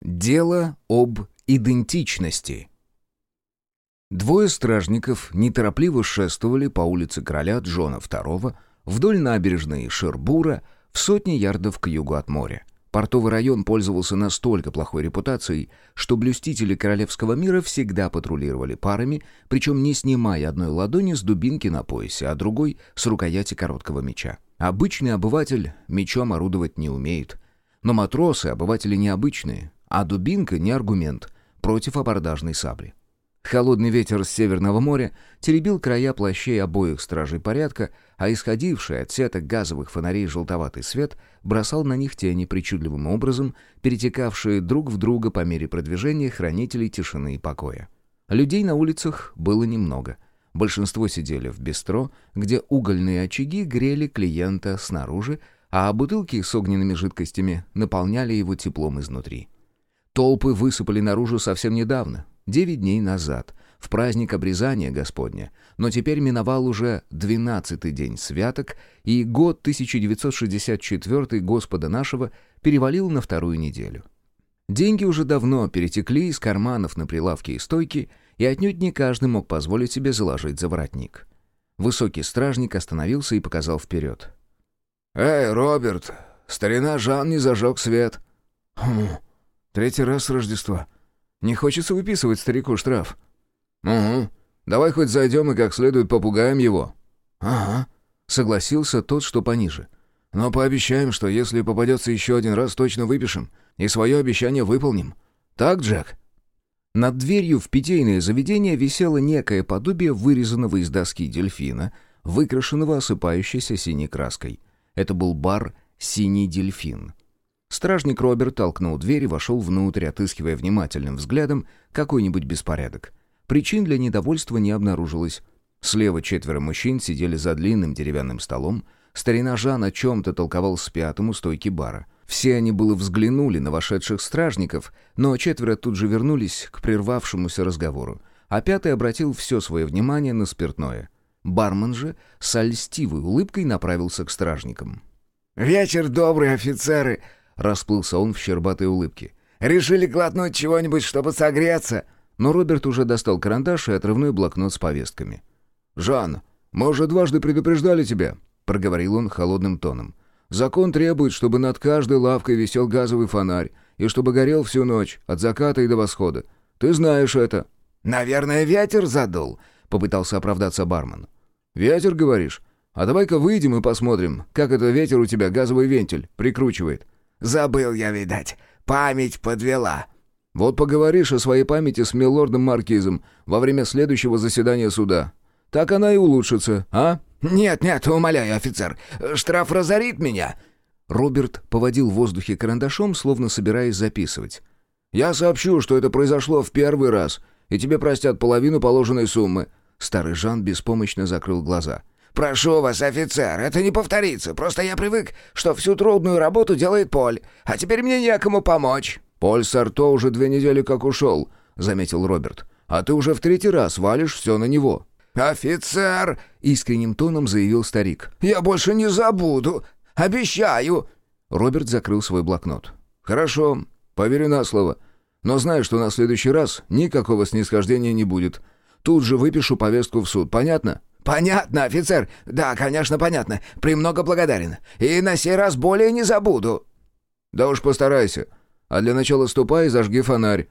Дело об идентичности. Двое стражников неторопливо шествовали по улице короля Джона II вдоль набережной Шербура в сотни ярдов к югу от моря. Портовый район пользовался настолько плохой репутацией, что блюстители королевского мира всегда патрулировали парами, причем не снимая одной ладони с дубинки на поясе, а другой — с рукояти короткого меча. Обычный обыватель мечом орудовать не умеет. Но матросы — обыватели необычные, а дубинка не аргумент против абордажной сабли. Холодный ветер с Северного моря теребил края плащей обоих стражей порядка, а исходивший от сеток газовых фонарей желтоватый свет бросал на них тени причудливым образом, перетекавшие друг в друга по мере продвижения хранителей тишины и покоя. Людей на улицах было немного. Большинство сидели в бистро, где угольные очаги грели клиента снаружи, а бутылки с огненными жидкостями наполняли его теплом изнутри. Толпы высыпали наружу совсем недавно, девять дней назад, в праздник обрезания Господня, но теперь миновал уже двенадцатый день святок, и год 1964 Господа нашего перевалил на вторую неделю. Деньги уже давно перетекли из карманов на прилавки и стойки, и отнюдь не каждый мог позволить себе заложить за воротник. Высокий стражник остановился и показал вперед. «Эй, Роберт, старина Жан не зажег свет». «Хм, Третий раз с Рождества. Не хочется выписывать старику штраф». «Угу. Давай хоть зайдем и как следует попугаем его». «Ага», — согласился тот, что пониже. «Но пообещаем, что если попадется еще один раз, точно выпишем. И свое обещание выполним. Так, Джек?» Над дверью в питейное заведение висело некое подобие вырезанного из доски дельфина, выкрашенного осыпающейся синей краской. Это был бар «Синий дельфин». Стражник Роберт толкнул дверь и вошел внутрь, отыскивая внимательным взглядом какой-нибудь беспорядок. Причин для недовольства не обнаружилось. Слева четверо мужчин сидели за длинным деревянным столом. Старина Жан о чем-то толковал с пятым у стойки бара. Все они было взглянули на вошедших стражников, но четверо тут же вернулись к прервавшемуся разговору, а пятый обратил все свое внимание на спиртное. Бармен же с льстивой улыбкой направился к стражникам. «Вечер добрый, офицеры!» Расплылся он в щербатой улыбке. «Решили глотнуть чего-нибудь, чтобы согреться?» Но Роберт уже достал карандаш и отрывной блокнот с повестками. «Жан, мы уже дважды предупреждали тебя», — проговорил он холодным тоном. «Закон требует, чтобы над каждой лавкой висел газовый фонарь, и чтобы горел всю ночь, от заката и до восхода. Ты знаешь это». «Наверное, ветер задул», — попытался оправдаться бармен. «Ветер, говоришь? А давай-ка выйдем и посмотрим, как это ветер у тебя газовый вентиль прикручивает». Забыл я, видать. Память подвела». «Вот поговоришь о своей памяти с милордом Маркизом во время следующего заседания суда. Так она и улучшится, а?» «Нет, нет, умоляю, офицер. Штраф разорит меня». Роберт поводил в воздухе карандашом, словно собираясь записывать. «Я сообщу, что это произошло в первый раз, и тебе простят половину положенной суммы». Старый Жан беспомощно закрыл глаза. «Прошу вас, офицер, это не повторится. Просто я привык, что всю трудную работу делает Поль, а теперь мне некому помочь». «Поль Сарто уже две недели как ушел», — заметил Роберт. «А ты уже в третий раз валишь все на него». «Офицер!» — искренним тоном заявил старик. «Я больше не забуду. Обещаю!» Роберт закрыл свой блокнот. «Хорошо, поверю на слово. Но знай, что на следующий раз никакого снисхождения не будет. Тут же выпишу повестку в суд, понятно?» «Понятно, офицер. Да, конечно, понятно. Премного благодарен. И на сей раз более не забуду». «Да уж постарайся. А для начала ступай и зажги фонарь».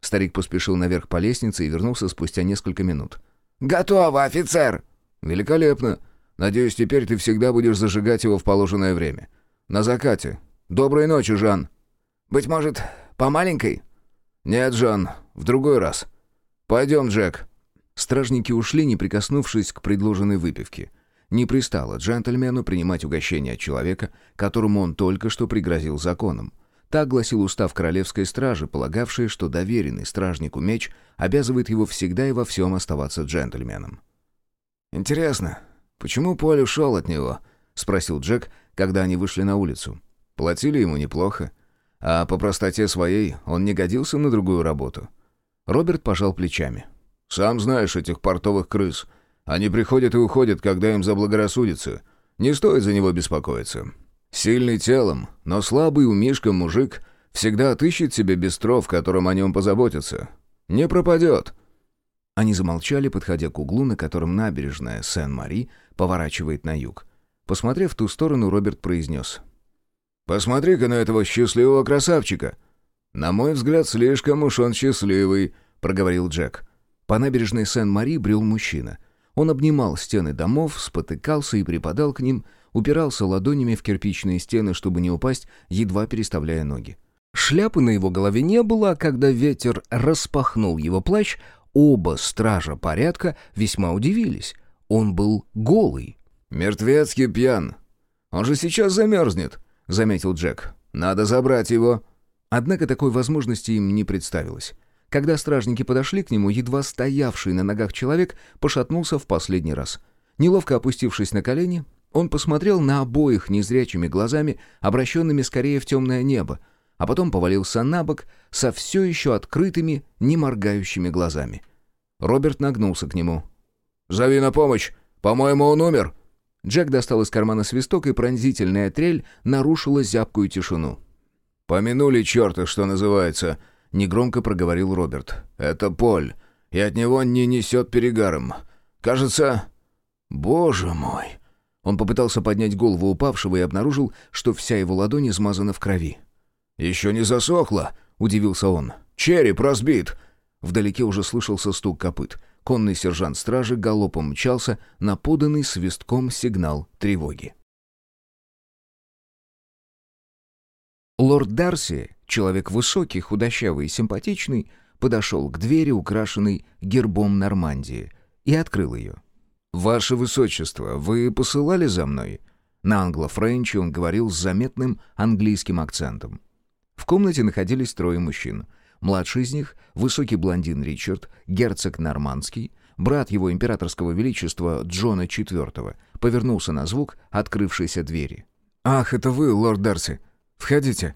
Старик поспешил наверх по лестнице и вернулся спустя несколько минут. «Готово, офицер!» «Великолепно. Надеюсь, теперь ты всегда будешь зажигать его в положенное время. На закате. Доброй ночи, Жан». «Быть может, по маленькой?» «Нет, Жан, в другой раз. Пойдем, Джек». Стражники ушли, не прикоснувшись к предложенной выпивке. Не пристало джентльмену принимать угощение от человека, которому он только что пригрозил законом. Так гласил устав королевской стражи, полагавший, что доверенный стражнику меч обязывает его всегда и во всем оставаться джентльменом. «Интересно, почему Поль ушел от него?» — спросил Джек, когда они вышли на улицу. Платили ему неплохо, а по простоте своей он не годился на другую работу. Роберт пожал плечами. Сам знаешь этих портовых крыс. Они приходят и уходят, когда им заблагорассудится. Не стоит за него беспокоиться. Сильный телом, но слабый умишка мужик Всегда отыщет себе бестро, в котором о нем позаботятся. Не пропадет». Они замолчали, подходя к углу, на котором набережная Сен-Мари поворачивает на юг. Посмотрев в ту сторону, Роберт произнес. «Посмотри-ка на этого счастливого красавчика!» «На мой взгляд, слишком уж он счастливый», — проговорил Джек. По набережной Сен-Мари брел мужчина. Он обнимал стены домов, спотыкался и припадал к ним, упирался ладонями в кирпичные стены, чтобы не упасть, едва переставляя ноги. Шляпы на его голове не было, а когда ветер распахнул его плащ, оба стража порядка весьма удивились. Он был голый. «Мертвецкий пьян. Он же сейчас замерзнет», — заметил Джек. «Надо забрать его». Однако такой возможности им не представилось. Когда стражники подошли к нему, едва стоявший на ногах человек пошатнулся в последний раз. Неловко опустившись на колени, он посмотрел на обоих незрячими глазами, обращенными скорее в темное небо, а потом повалился на бок со все еще открытыми, не моргающими глазами. Роберт нагнулся к нему. «Зови на помощь! По-моему, он умер!» Джек достал из кармана свисток, и пронзительная трель нарушила зябкую тишину. «Помянули черта, что называется», — негромко проговорил Роберт. «Это Поль, и от него не несет перегаром. Кажется...» «Боже мой!» Он попытался поднять голову упавшего и обнаружил, что вся его ладонь измазана в крови. «Еще не засохло?» — удивился он. «Череп разбит!» Вдалеке уже слышался стук копыт. Конный сержант стражи галопом мчался на поданный свистком сигнал тревоги. Лорд Дарси, человек высокий, худощавый и симпатичный, подошел к двери, украшенной гербом Нормандии, и открыл ее. «Ваше Высочество, вы посылали за мной?» На англо-френче он говорил с заметным английским акцентом. В комнате находились трое мужчин. Младший из них — высокий блондин Ричард, герцог Нормандский, брат его императорского величества Джона IV, повернулся на звук открывшейся двери. «Ах, это вы, лорд Дарси! Входите!»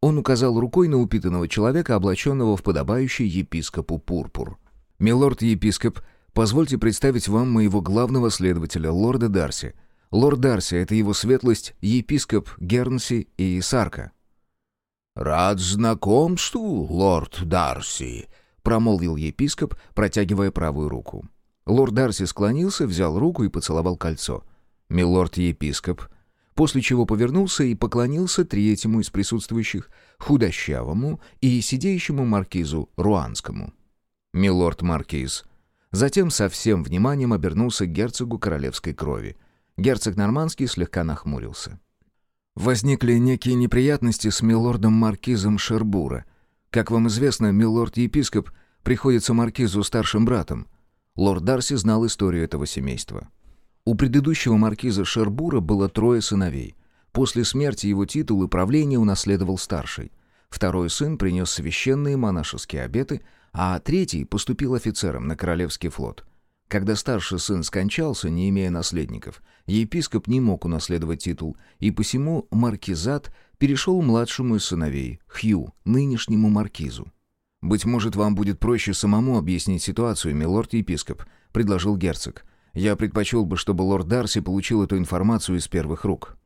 Он указал рукой на упитанного человека, облаченного в подобающий епископу пурпур. «Милорд-епископ, позвольте представить вам моего главного следователя, лорда Дарси. Лорд Дарси — это его светлость, епископ Гернси и Сарка». «Рад знакомству, лорд Дарси», — промолвил епископ, протягивая правую руку. Лорд Дарси склонился, взял руку и поцеловал кольцо. «Милорд-епископ», после чего повернулся и поклонился третьему из присутствующих, худощавому и сидеющему маркизу Руанскому. «Милорд-маркиз». Затем со всем вниманием обернулся к герцогу королевской крови. Герцог Нормандский слегка нахмурился. Возникли некие неприятности с милордом-маркизом Шербура. Как вам известно, милорд-епископ приходится маркизу старшим братом. Лорд Дарси знал историю этого семейства. У предыдущего маркиза Шербура было трое сыновей. После смерти его титул и правление унаследовал старший. Второй сын принес священные монашеские обеты, а третий поступил офицером на Королевский флот – когда старший сын скончался, не имея наследников, епископ не мог унаследовать титул, и посему маркизат перешел младшему из сыновей, Хью, нынешнему маркизу. «Быть может, вам будет проще самому объяснить ситуацию, милорд-епископ», — предложил герцог. «Я предпочел бы, чтобы лорд Дарси получил эту информацию из первых рук».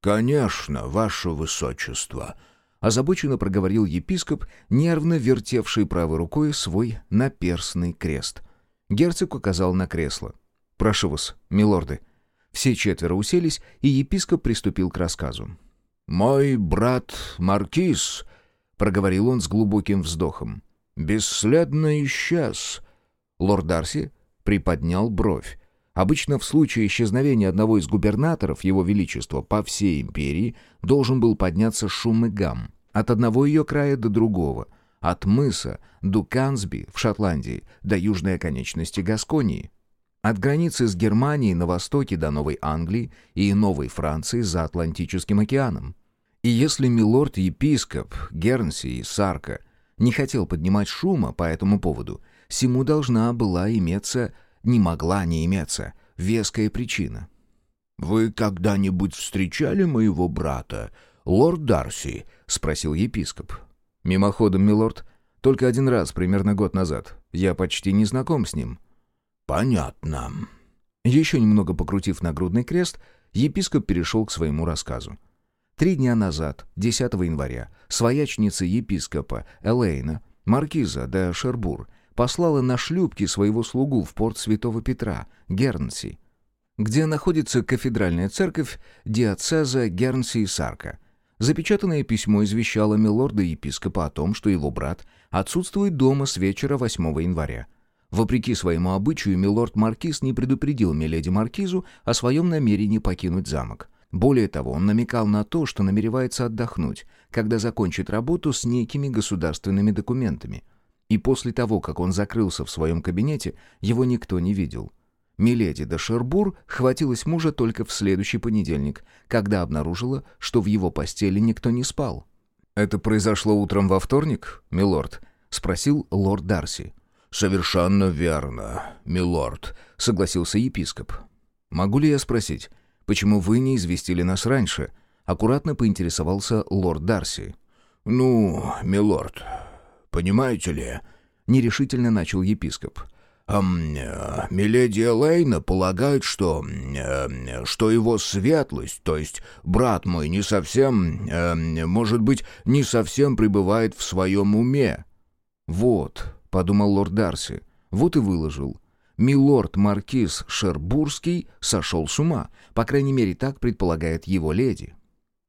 «Конечно, ваше высочество», — озабоченно проговорил епископ, нервно вертевший правой рукой свой наперстный крест — Герцог указал на кресло. «Прошу вас, милорды». Все четверо уселись, и епископ приступил к рассказу. «Мой брат Маркиз», — проговорил он с глубоким вздохом, — «бесследно исчез». Лорд Дарси приподнял бровь. Обычно в случае исчезновения одного из губернаторов Его Величества по всей империи должен был подняться шум и гам. От одного ее края до другого — от мыса Дукансби в Шотландии до южной оконечности Гасконии. От границы с Германией на востоке до Новой Англии и Новой Франции за Атлантическим океаном. И если милорд-епископ Гернси и Сарка не хотел поднимать шума по этому поводу, всему должна была иметься, не могла не иметься, веская причина. «Вы когда-нибудь встречали моего брата, лорд Дарси?» — спросил епископ. «Мимоходом, милорд. Только один раз, примерно год назад. Я почти не знаком с ним». «Понятно». Еще немного покрутив нагрудный крест, епископ перешел к своему рассказу. Три дня назад, 10 января, своячница епископа Элейна, маркиза де Шербур, послала на шлюпке своего слугу в порт Святого Петра, Гернси, где находится кафедральная церковь диацеза Гернси и Сарка. Запечатанное письмо извещало милорда-епископа о том, что его брат отсутствует дома с вечера 8 января. Вопреки своему обычаю, милорд-маркиз не предупредил миледи-маркизу о своем намерении покинуть замок. Более того, он намекал на то, что намеревается отдохнуть, когда закончит работу с некими государственными документами. И после того, как он закрылся в своем кабинете, его никто не видел. Миледи де Шербур хватилась мужа только в следующий понедельник, когда обнаружила, что в его постели никто не спал. «Это произошло утром во вторник, милорд?» — спросил лорд Дарси. «Совершенно верно, милорд», — согласился епископ. «Могу ли я спросить, почему вы не известили нас раньше?» — аккуратно поинтересовался лорд Дарси. «Ну, милорд, понимаете ли...» — нерешительно начал епископ. Эм, «Миледи Элейна полагает, что... Э, что его светлость, то есть брат мой, не совсем... Э, может быть, не совсем пребывает в своем уме». «Вот», — подумал лорд Дарси, — «вот и выложил. Милорд-маркиз Шербурский сошел с ума, по крайней мере, так предполагает его леди».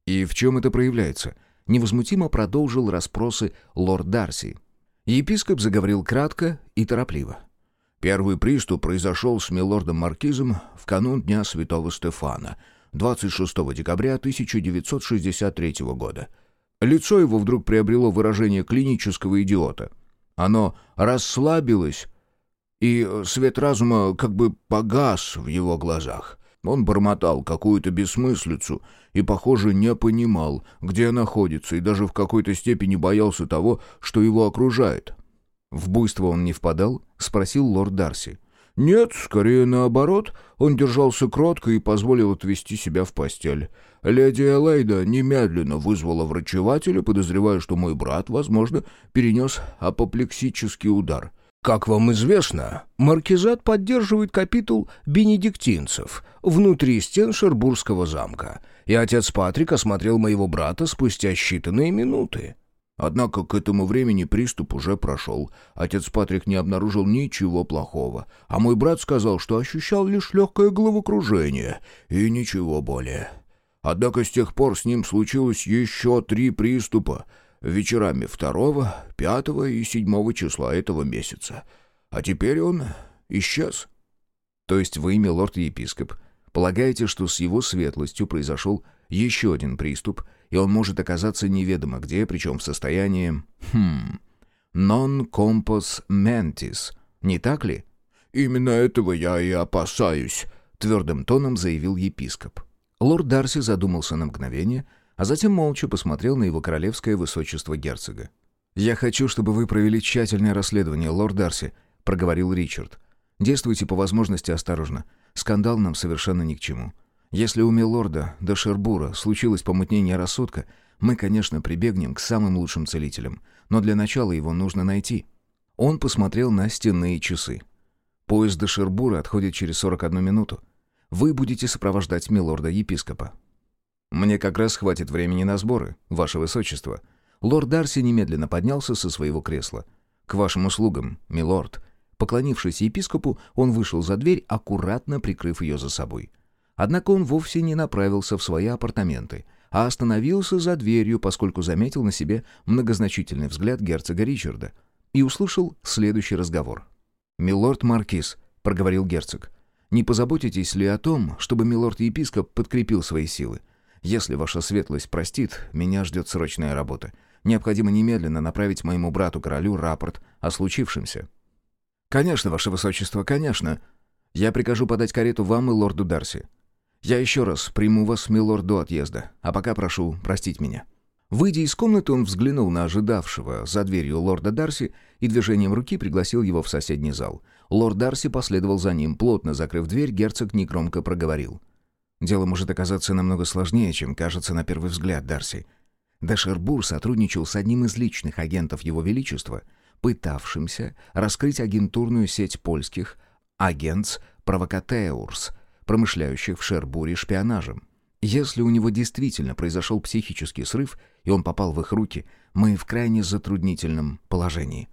«И в чем это проявляется?» — невозмутимо продолжил расспросы лорд Дарси. Епископ заговорил кратко и торопливо. Первый приступ произошел с милордом-маркизом в канун Дня Святого Стефана, 26 декабря 1963 года. Лицо его вдруг приобрело выражение клинического идиота. Оно расслабилось, и свет разума как бы погас в его глазах. Он бормотал какую-то бессмыслицу и, похоже, не понимал, где находится, и даже в какой-то степени боялся того, что его окружает. «В буйство он не впадал?» — спросил лорд Дарси. «Нет, скорее наоборот. Он держался кротко и позволил отвести себя в постель. Леди Элейда немедленно вызвала врачевателя, подозревая, что мой брат, возможно, перенес апоплексический удар. Как вам известно, маркизат поддерживает капитул бенедиктинцев внутри стен Шербургского замка, и отец Патрик осмотрел моего брата спустя считанные минуты. Однако к этому времени приступ уже прошел. Отец Патрик не обнаружил ничего плохого, а мой брат сказал, что ощущал лишь легкое головокружение и ничего более. Однако с тех пор с ним случилось еще три приступа вечерами второго, пятого и седьмого числа этого месяца. А теперь он исчез. То есть вы, милорд-епископ, полагаете, что с его светлостью произошел еще один приступ — и он может оказаться неведомо где, причем в состоянии... Хм... «Non compos mentis», не так ли? «Именно этого я и опасаюсь», — твердым тоном заявил епископ. Лорд Дарси задумался на мгновение, а затем молча посмотрел на его королевское высочество герцога. «Я хочу, чтобы вы провели тщательное расследование, лорд Дарси», — проговорил Ричард. «Действуйте по возможности осторожно. Скандал нам совершенно ни к чему. Если у милорда до Шербура случилось помутнение рассудка, мы, конечно, прибегнем к самым лучшим целителям, но для начала его нужно найти». Он посмотрел на стенные часы. «Поезд до Шербура отходит через 41 минуту. Вы будете сопровождать милорда-епископа». «Мне как раз хватит времени на сборы, ваше высочество». Лорд Дарси немедленно поднялся со своего кресла. «К вашим услугам, милорд». Поклонившись епископу, он вышел за дверь, аккуратно прикрыв ее за собой. Однако он вовсе не направился в свои апартаменты, а остановился за дверью, поскольку заметил на себе многозначительный взгляд герцога Ричарда и услышал следующий разговор. «Милорд Маркиз», — проговорил герцог, — «не позаботитесь ли о том, чтобы милорд-епископ подкрепил свои силы? Если ваша светлость простит, меня ждет срочная работа. Необходимо немедленно направить моему брату-королю рапорт о случившемся». «Конечно, ваше высочество, конечно. Я прикажу подать карету вам и лорду Дарси. Я еще раз приму вас, милорд, до отъезда, а пока прошу простить меня». Выйдя из комнаты, он взглянул на ожидавшего за дверью лорда Дарси и движением руки пригласил его в соседний зал. Лорд Дарси последовал за ним. Плотно закрыв дверь, герцог негромко проговорил. «Дело может оказаться намного сложнее, чем кажется на первый взгляд, Дарси. Дешербур сотрудничал с одним из личных агентов Его Величества, пытавшимся раскрыть агентурную сеть польских агентс провокатеурс, промышляющих в Шербуре шпионажем. Если у него действительно произошел психический срыв, и он попал в их руки, мы в крайне затруднительном положении.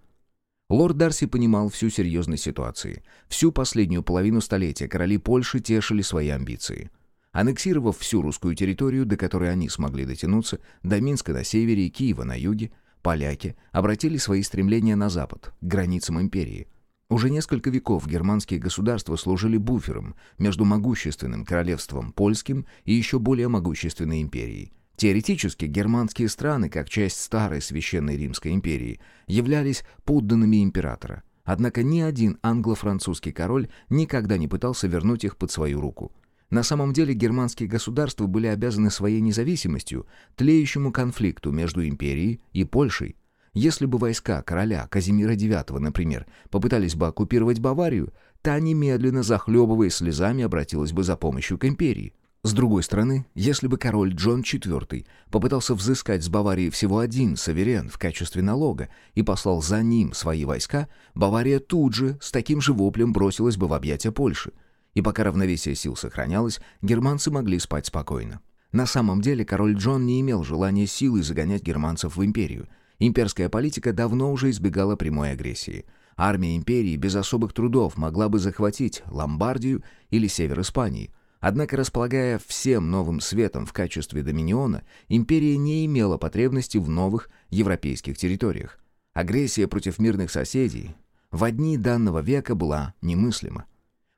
Лорд Дарси понимал всю серьезность ситуации. Всю последнюю половину столетия короли Польши тешили свои амбиции. Аннексировав всю русскую территорию, до которой они смогли дотянуться, до Минска на севере и Киева на юге, поляки обратили свои стремления на запад, к границам империи. Уже несколько веков германские государства служили буфером между могущественным королевством польским и еще более могущественной империей – Теоретически германские страны, как часть старой священной Римской империи, являлись подданными императора. Однако ни один англо-французский король никогда не пытался вернуть их под свою руку. На самом деле германские государства были обязаны своей независимостью тлеющему конфликту между империей и Польшей. Если бы войска короля Казимира IX, например, попытались бы оккупировать Баварию, та немедленно, захлебываясь слезами, обратилась бы за помощью к империи. С другой стороны, если бы король Джон IV попытался взыскать с Баварии всего один саверен в качестве налога и послал за ним свои войска, Бавария тут же с таким же воплем бросилась бы в объятия Польши. И пока равновесие сил сохранялось, германцы могли спать спокойно. На самом деле король Джон не имел желания силой загонять германцев в империю. Имперская политика давно уже избегала прямой агрессии. Армия империи без особых трудов могла бы захватить Ломбардию или север Испании – Однако, располагая всем новым светом в качестве доминиона, империя не имела потребности в новых европейских территориях. Агрессия против мирных соседей в дни данного века была немыслима.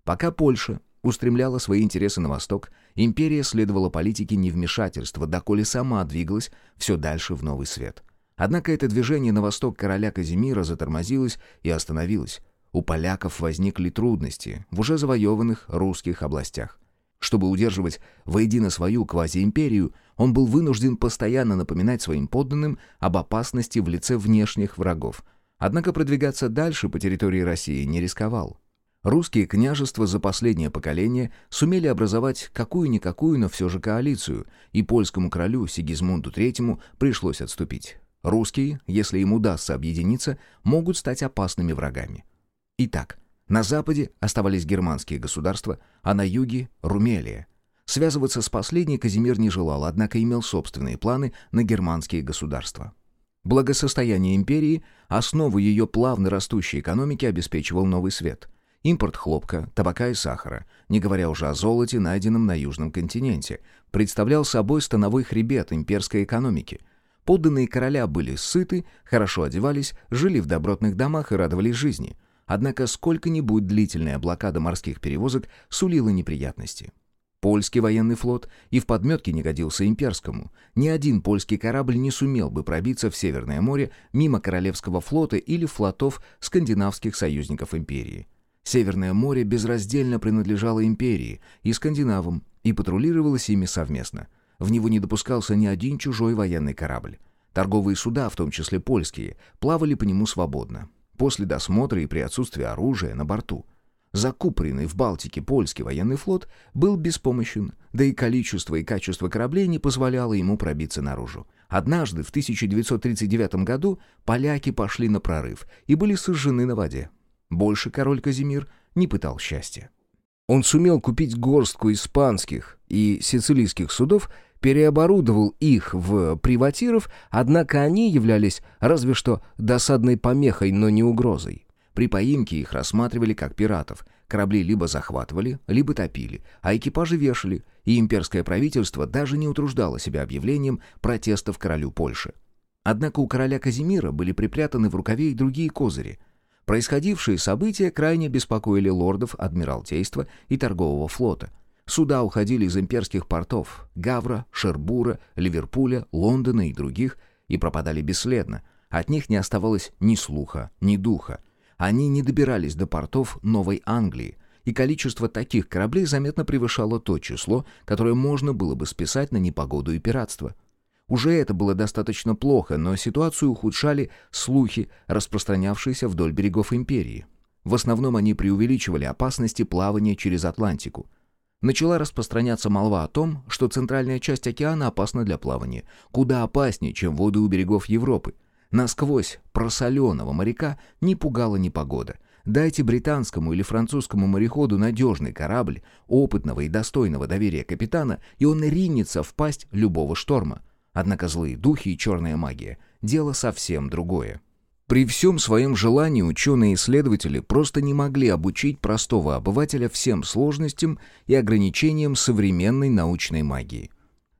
Пока Польша устремляла свои интересы на восток, империя следовала политике невмешательства, доколе сама двигалась все дальше в новый свет. Однако это движение на восток короля Казимира затормозилось и остановилось. У поляков возникли трудности в уже завоеванных русских областях. Чтобы удерживать воедино свою квазиимперию, он был вынужден постоянно напоминать своим подданным об опасности в лице внешних врагов. Однако продвигаться дальше по территории России не рисковал. Русские княжества за последнее поколение сумели образовать какую-никакую, но все же коалицию, и польскому королю Сигизмунду III пришлось отступить. Русские, если им удастся объединиться, могут стать опасными врагами. Итак, на западе оставались германские государства, а на юге — Румелия. Связываться с последней Казимир не желал, однако имел собственные планы на германские государства. Благосостояние империи, основу ее плавно растущей экономики обеспечивал новый свет. Импорт хлопка, табака и сахара, не говоря уже о золоте, найденном на Южном континенте, представлял собой становой хребет имперской экономики. Подданные короля были сыты, хорошо одевались, жили в добротных домах и радовались жизни – Однако сколько-нибудь длительная блокада морских перевозок сулила неприятности. Польский военный флот и в подметке не годился имперскому. Ни один польский корабль не сумел бы пробиться в Северное море мимо Королевского флота или флотов скандинавских союзников империи. Северное море безраздельно принадлежало империи и скандинавам, и патрулировалось ими совместно. В него не допускался ни один чужой военный корабль. Торговые суда, в том числе польские, плавали по нему свободно. После досмотра и при отсутствии оружия на борту. Закупоренный в Балтике польский военный флот был беспомощен, да и количество и качество кораблей не позволяло ему пробиться наружу. Однажды, в 1939 году, поляки пошли на прорыв и были сожжены на воде. Больше король Казимир не пытал счастья. Он сумел купить горстку испанских и сицилийских судов переоборудовал их в приватиров, однако они являлись разве что досадной помехой, но не угрозой. При поимке их рассматривали как пиратов. Корабли либо захватывали, либо топили, а экипажи вешали, и имперское правительство даже не утруждало себя объявлением протестов королю Польши. Однако у короля Казимира были припрятаны в рукаве и другие козыри. Происходившие события крайне беспокоили лордов Адмиралтейства и торгового флота – Суда уходили из имперских портов — Гавра, Шербура, Ливерпуля, Лондона и других — и пропадали бесследно. От них не оставалось ни слуха, ни духа. Они не добирались до портов Новой Англии, и количество таких кораблей заметно превышало то число, которое можно было бы списать на непогоду и пиратство. Уже это было достаточно плохо, но ситуацию ухудшали слухи, распространявшиеся вдоль берегов империи. В основном они преувеличивали опасности плавания через Атлантику — начала распространяться молва о том, что центральная часть океана опасна для плавания, куда опаснее, чем воды у берегов Европы. Насквозь просоленного моряка не пугала ни погода. Дайте британскому или французскому мореходу надежный корабль, опытного и достойного доверия капитана, и он ринется в любого шторма. Однако злые духи и черная магия — дело совсем другое. При всем своем желании ученые-исследователи просто не могли обучить простого обывателя всем сложностям и ограничениям современной научной магии.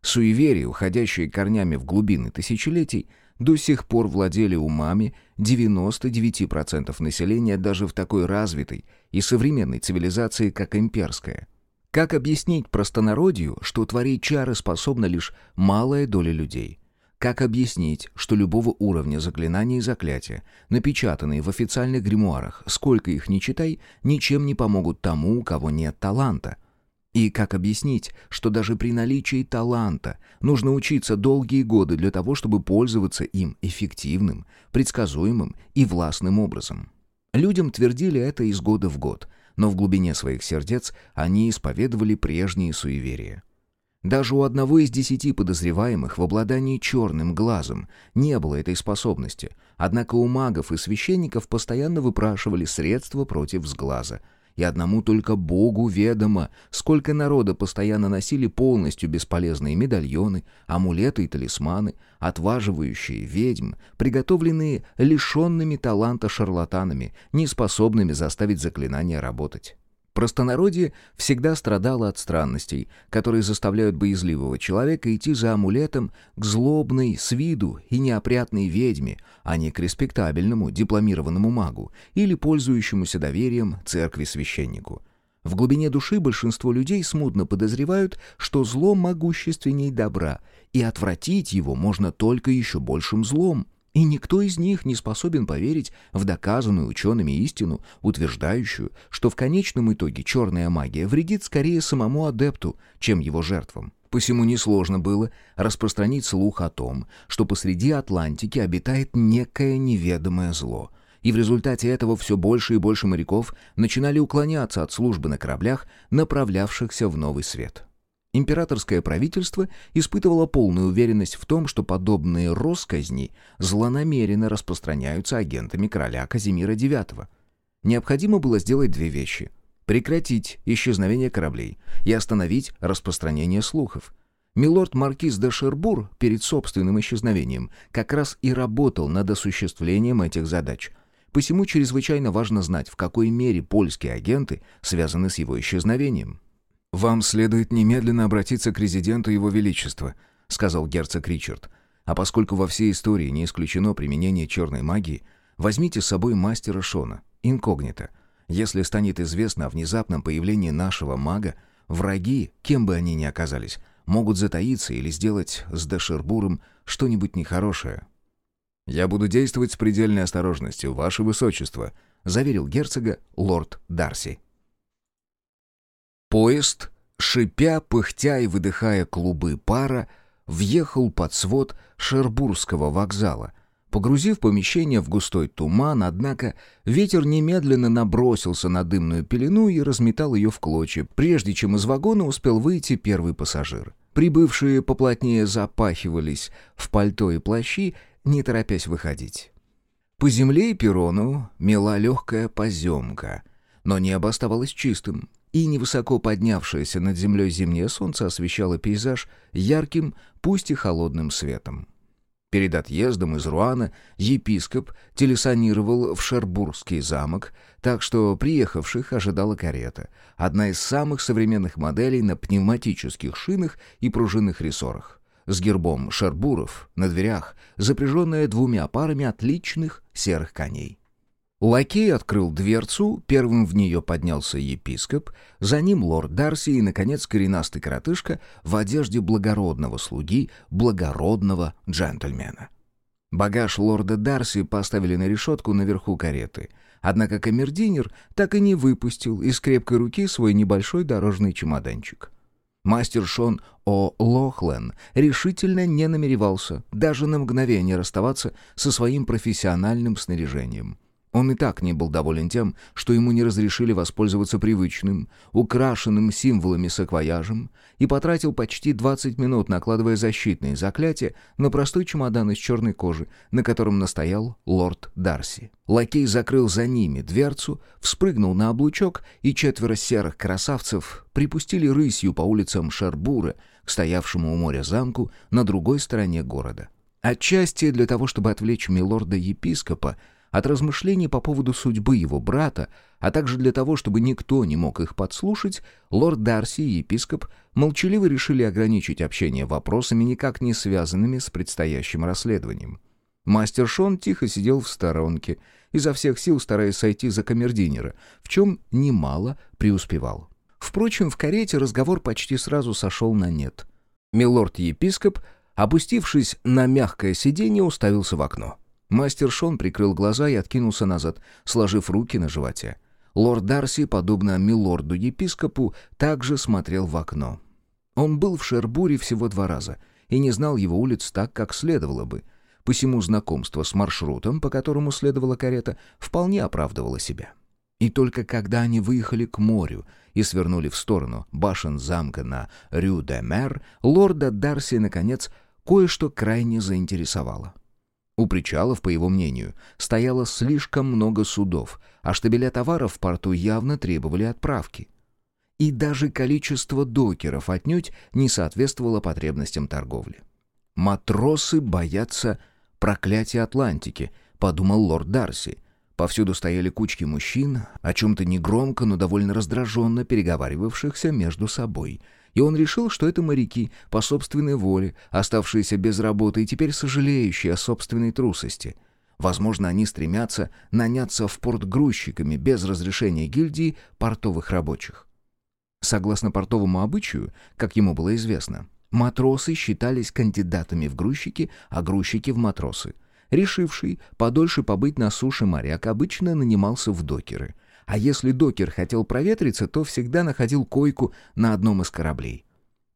Суеверия, уходящие корнями в глубины тысячелетий, до сих пор владели умами 99% населения даже в такой развитой и современной цивилизации, как имперская. Как объяснить простонародью, что творить чары способна лишь малая доля людей? Как объяснить, что любого уровня заклинания и заклятия, напечатанные в официальных гримуарах, сколько их ни читай, ничем не помогут тому, у кого нет таланта? И как объяснить, что даже при наличии таланта нужно учиться долгие годы для того, чтобы пользоваться им эффективным, предсказуемым и властным образом? Людям твердили это из года в год, но в глубине своих сердец они исповедовали прежние суеверия. Даже у одного из десяти подозреваемых в обладании черным глазом не было этой способности, однако у магов и священников постоянно выпрашивали средства против сглаза – и одному только Богу ведомо, сколько народа постоянно носили полностью бесполезные медальоны, амулеты и талисманы, отваживающие ведьм, приготовленные лишенными таланта шарлатанами, неспособными заставить заклинания работать. Простонародье всегда страдало от странностей, которые заставляют боязливого человека идти за амулетом к злобной, с виду и неопрятной ведьме, а не к респектабельному, дипломированному магу или пользующемуся доверием церкви-священнику. В глубине души большинство людей смутно подозревают, что зло могущественней добра, и отвратить его можно только еще большим злом — и никто из них не способен поверить в доказанную учеными истину, утверждающую, что в конечном итоге черная магия вредит скорее самому адепту, чем его жертвам. Посему несложно было распространить слух о том, что посреди Атлантики обитает некое неведомое зло. И в результате этого все больше и больше моряков начинали уклоняться от службы на кораблях, направлявшихся в новый свет. Императорское правительство испытывало полную уверенность в том, что подобные росказни злонамеренно распространяются агентами короля Казимира IX. Необходимо было сделать две вещи. Прекратить исчезновение кораблей и остановить распространение слухов. Милорд-маркиз де Шербур перед собственным исчезновением как раз и работал над осуществлением этих задач. Посему чрезвычайно важно знать, в какой мере польские агенты связаны с его исчезновением. «Вам следует немедленно обратиться к резиденту Его Величества», — сказал герцог Ричард. «А поскольку во всей истории не исключено применение черной магии, возьмите с собой мастера Шона, инкогнито. Если станет известно о внезапном появлении нашего мага, враги, кем бы они ни оказались, могут затаиться или сделать с Дашербуром что-нибудь нехорошее». «Я буду действовать с предельной осторожностью, ваше высочество», — заверил герцога лорд Дарси. Поезд, шипя, пыхтя и выдыхая клубы пара, въехал под свод Шербургского вокзала, погрузив помещение в густой туман, однако ветер немедленно набросился на дымную пелену и разметал ее в клочья, прежде чем из вагона успел выйти первый пассажир. Прибывшие поплотнее запахивались в пальто и плащи, не торопясь выходить. По земле и перрону мела легкая поземка, но небо оставалось чистым и невысоко поднявшееся над землей зимнее солнце освещало пейзаж ярким, пусть и холодным светом. Перед отъездом из Руана епископ телесонировал в Шербургский замок, так что приехавших ожидала карета, одна из самых современных моделей на пневматических шинах и пружинных рессорах, с гербом Шербуров на дверях, запряженная двумя парами отличных серых коней. Лакей открыл дверцу, первым в нее поднялся епископ, за ним лорд Дарси и, наконец, коренастый коротышка в одежде благородного слуги, благородного джентльмена. Багаж лорда Дарси поставили на решетку наверху кареты, однако камердинер так и не выпустил из крепкой руки свой небольшой дорожный чемоданчик. Мастер Шон О. Лохлен решительно не намеревался даже на мгновение расставаться со своим профессиональным снаряжением — Он и так не был доволен тем, что ему не разрешили воспользоваться привычным, украшенным символами саквояжем, и потратил почти 20 минут, накладывая защитные заклятия на простой чемодан из черной кожи, на котором настоял лорд Дарси. Лакей закрыл за ними дверцу, вспрыгнул на облучок, и четверо серых красавцев припустили рысью по улицам Шарбура к стоявшему у моря замку на другой стороне города. Отчасти для того, чтобы отвлечь милорда-епископа от размышлений по поводу судьбы его брата, а также для того, чтобы никто не мог их подслушать, лорд Дарси и епископ молчаливо решили ограничить общение вопросами, никак не связанными с предстоящим расследованием. Мастер Шон тихо сидел в сторонке, изо всех сил стараясь сойти за камердинера, в чем немало преуспевал. Впрочем, в карете разговор почти сразу сошел на нет. Милорд-епископ, опустившись на мягкое сиденье, уставился в окно. Мастер Шон прикрыл глаза и откинулся назад, сложив руки на животе. Лорд Дарси, подобно милорду-епископу, также смотрел в окно. Он был в Шербуре всего два раза и не знал его улиц так, как следовало бы. Посему знакомство с маршрутом, по которому следовала карета, вполне оправдывало себя. И только когда они выехали к морю и свернули в сторону башен замка на Рю-де-Мер, лорда Дарси, наконец, кое-что крайне заинтересовало. У причалов, по его мнению, стояло слишком много судов, а штабеля товаров в порту явно требовали отправки. И даже количество докеров отнюдь не соответствовало потребностям торговли. «Матросы боятся проклятия Атлантики», — подумал лорд Дарси. Повсюду стояли кучки мужчин, о чем-то негромко, но довольно раздраженно переговаривавшихся между собой — и он решил, что это моряки, по собственной воле, оставшиеся без работы и теперь сожалеющие о собственной трусости. Возможно, они стремятся наняться в порт грузчиками без разрешения гильдии портовых рабочих. Согласно портовому обычаю, как ему было известно, матросы считались кандидатами в грузчики, а грузчики в матросы. Решивший подольше побыть на суше моряк обычно нанимался в докеры — а если докер хотел проветриться, то всегда находил койку на одном из кораблей.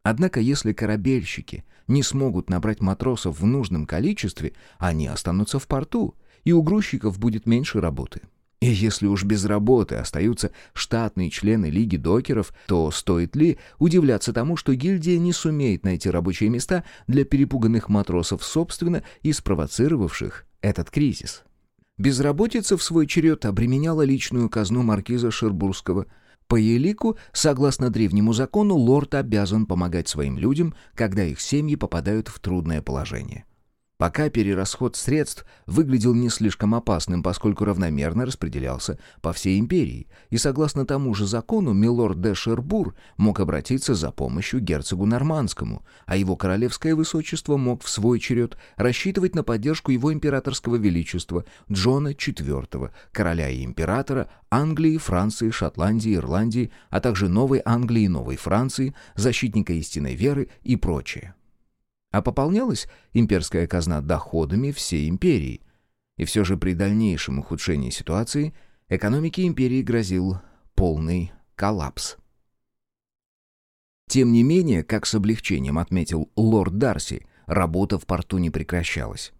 Однако если корабельщики не смогут набрать матросов в нужном количестве, они останутся в порту, и у грузчиков будет меньше работы. И если уж без работы остаются штатные члены Лиги докеров, то стоит ли удивляться тому, что гильдия не сумеет найти рабочие места для перепуганных матросов, собственно, и спровоцировавших этот кризис? Безработица в свой черед обременяла личную казну маркиза Шербурского. По елику, согласно древнему закону, лорд обязан помогать своим людям, когда их семьи попадают в трудное положение. Пока перерасход средств выглядел не слишком опасным, поскольку равномерно распределялся по всей империи, и согласно тому же закону милорд де Шербур мог обратиться за помощью герцогу Нормандскому, а его королевское высочество мог в свой черед рассчитывать на поддержку его императорского величества Джона IV, короля и императора Англии, Франции, Шотландии, Ирландии, а также Новой Англии и Новой Франции, защитника истинной веры и прочее. А пополнялась имперская казна доходами всей империи. И все же при дальнейшем ухудшении ситуации экономике империи грозил полный коллапс. Тем не менее, как с облегчением отметил лорд Дарси, работа в порту не прекращалась.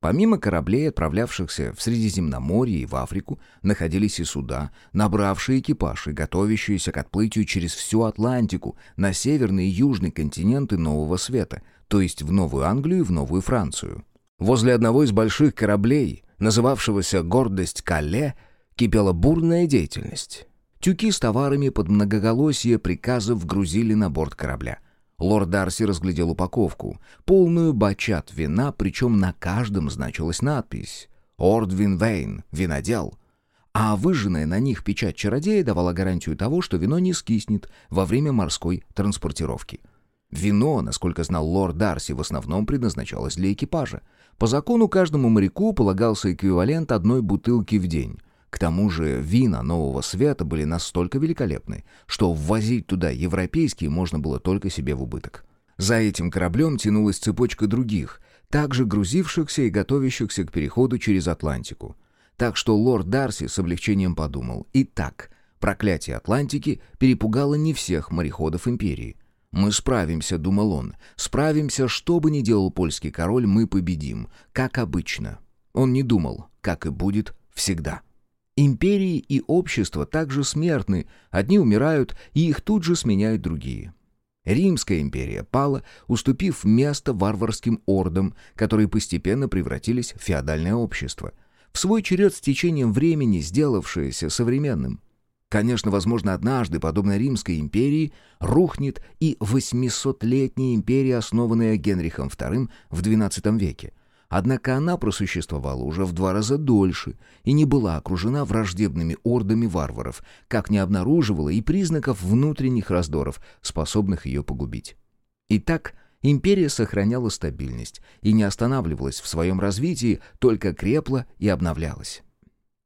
Помимо кораблей, отправлявшихся в Средиземноморье и в Африку, находились и суда, набравшие экипаж и готовящиеся к отплытию через всю Атлантику на северный и южный континенты Нового Света, то есть в Новую Англию и в Новую Францию. Возле одного из больших кораблей, называвшегося «Гордость Калле», кипела бурная деятельность. Тюки с товарами под многоголосие приказов грузили на борт корабля. Лорд Дарси разглядел упаковку, полную бачат вина, причем на каждом значилась надпись «Ордвин Вейн, винодел». А выжженная на них печать чародея давала гарантию того, что вино не скиснет во время морской транспортировки. Вино, насколько знал лорд Дарси, в основном предназначалось для экипажа. По закону каждому моряку полагался эквивалент одной бутылки в день — к тому же вина Нового Света были настолько великолепны, что ввозить туда европейские можно было только себе в убыток. За этим кораблем тянулась цепочка других, также грузившихся и готовящихся к переходу через Атлантику. Так что лорд Дарси с облегчением подумал, «Итак, проклятие Атлантики перепугало не всех мореходов империи. «Мы справимся», — думал он. «Справимся, что бы ни делал польский король, мы победим, как обычно». Он не думал, как и будет всегда. Империи и общество также смертны, одни умирают, и их тут же сменяют другие. Римская империя пала, уступив место варварским ордам, которые постепенно превратились в феодальное общество, в свой черед с течением времени сделавшееся современным. Конечно, возможно, однажды, подобно Римской империи, рухнет и 800-летняя империя, основанная Генрихом II в XII веке – Однако она просуществовала уже в два раза дольше и не была окружена враждебными ордами варваров, как не обнаруживала и признаков внутренних раздоров, способных ее погубить. Итак, империя сохраняла стабильность и не останавливалась в своем развитии, только крепла и обновлялась.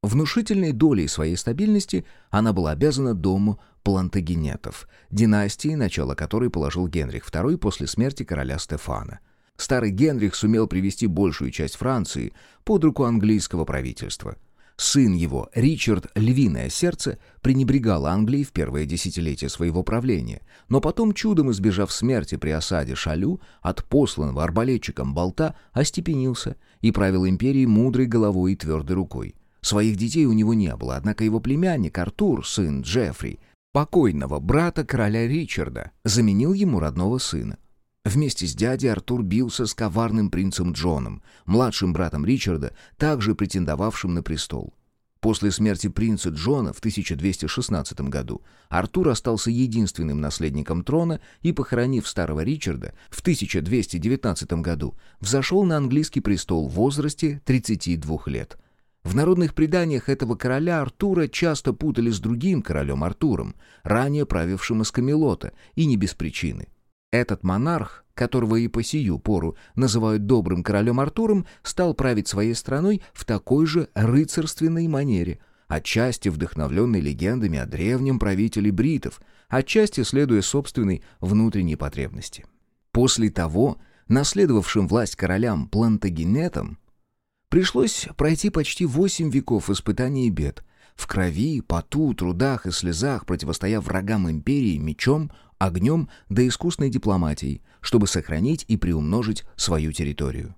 Внушительной долей своей стабильности она была обязана дому плантагенетов, династии, начало которой положил Генрих II после смерти короля Стефана – Старый Генрих сумел привести большую часть Франции под руку английского правительства. Сын его, Ричард Львиное Сердце, пренебрегал Англией в первое десятилетие своего правления, но потом, чудом избежав смерти при осаде Шалю, от посланного арбалетчиком болта остепенился и правил империей мудрой головой и твердой рукой. Своих детей у него не было, однако его племянник Артур, сын Джеффри, покойного брата короля Ричарда, заменил ему родного сына. Вместе с дядей Артур бился с коварным принцем Джоном, младшим братом Ричарда, также претендовавшим на престол. После смерти принца Джона в 1216 году Артур остался единственным наследником трона и, похоронив старого Ричарда, в 1219 году взошел на английский престол в возрасте 32 лет. В народных преданиях этого короля Артура часто путали с другим королем Артуром, ранее правившим из Камелота, и не без причины – этот монарх, которого и по сию пору называют добрым королем Артуром, стал править своей страной в такой же рыцарственной манере, отчасти вдохновленной легендами о древнем правителе бритов, отчасти следуя собственной внутренней потребности. После того, наследовавшим власть королям Плантагенетам, пришлось пройти почти восемь веков испытаний и бед, в крови, поту, трудах и слезах, противостояв врагам империи мечом, огнем да искусной дипломатией, чтобы сохранить и приумножить свою территорию.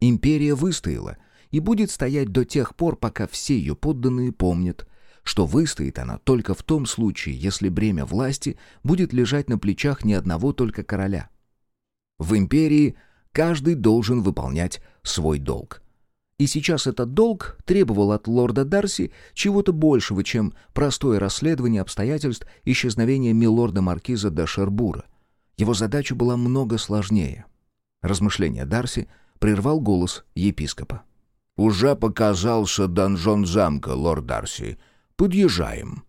Империя выстояла и будет стоять до тех пор, пока все ее подданные помнят, что выстоит она только в том случае, если бремя власти будет лежать на плечах не одного только короля. В империи каждый должен выполнять свой долг – и сейчас этот долг требовал от лорда Дарси чего-то большего, чем простое расследование обстоятельств исчезновения милорда-маркиза де Шербура. Его задача была много сложнее. Размышление Дарси прервал голос епископа. «Уже показался донжон замка, лорд Дарси. Подъезжаем».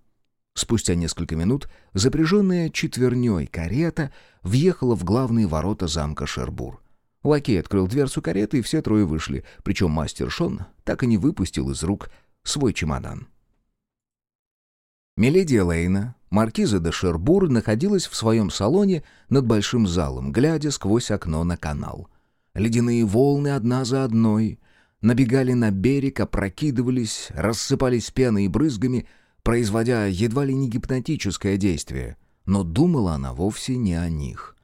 Спустя несколько минут запряженная четверней карета въехала в главные ворота замка Шербур. Лакей открыл дверцу кареты, и все трое вышли, причем мастер Шон так и не выпустил из рук свой чемодан. Меледи Лейна, маркиза де Шербур, находилась в своем салоне над большим залом, глядя сквозь окно на канал. Ледяные волны одна за одной набегали на берег, опрокидывались, рассыпались пеной и брызгами, производя едва ли не гипнотическое действие. Но думала она вовсе не о них.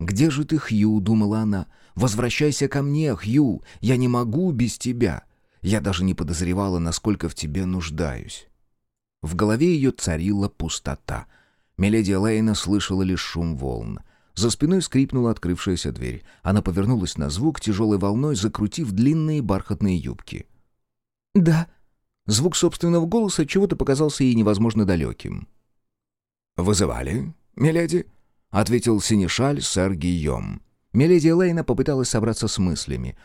«Где же ты, Хью?» — думала она. «Возвращайся ко мне, Хью! Я не могу без тебя! Я даже не подозревала, насколько в тебе нуждаюсь». В голове ее царила пустота. Меледи Лейна слышала лишь шум волн. За спиной скрипнула открывшаяся дверь. Она повернулась на звук, тяжелой волной закрутив длинные бархатные юбки. «Да». Звук собственного голоса чего-то показался ей невозможно далеким. «Вызывали, миледи?» — ответил синешаль сэр Гийом. Миледи Лейна попыталась собраться с мыслями.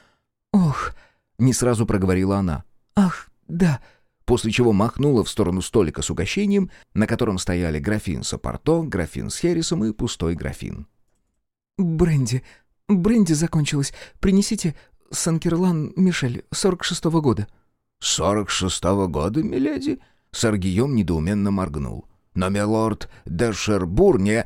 «Ох!» — не сразу проговорила она. «Ах, да!» После чего махнула в сторону столика с угощением, на котором стояли графин с апорто, графин с хересом и пустой графин. Бренди, бренди закончилась. Принесите Санкерлан Мишель, 46-го года». «46-го года, миледи?» Сэр Гийом недоуменно моргнул. «Но милорд де Шербур не...»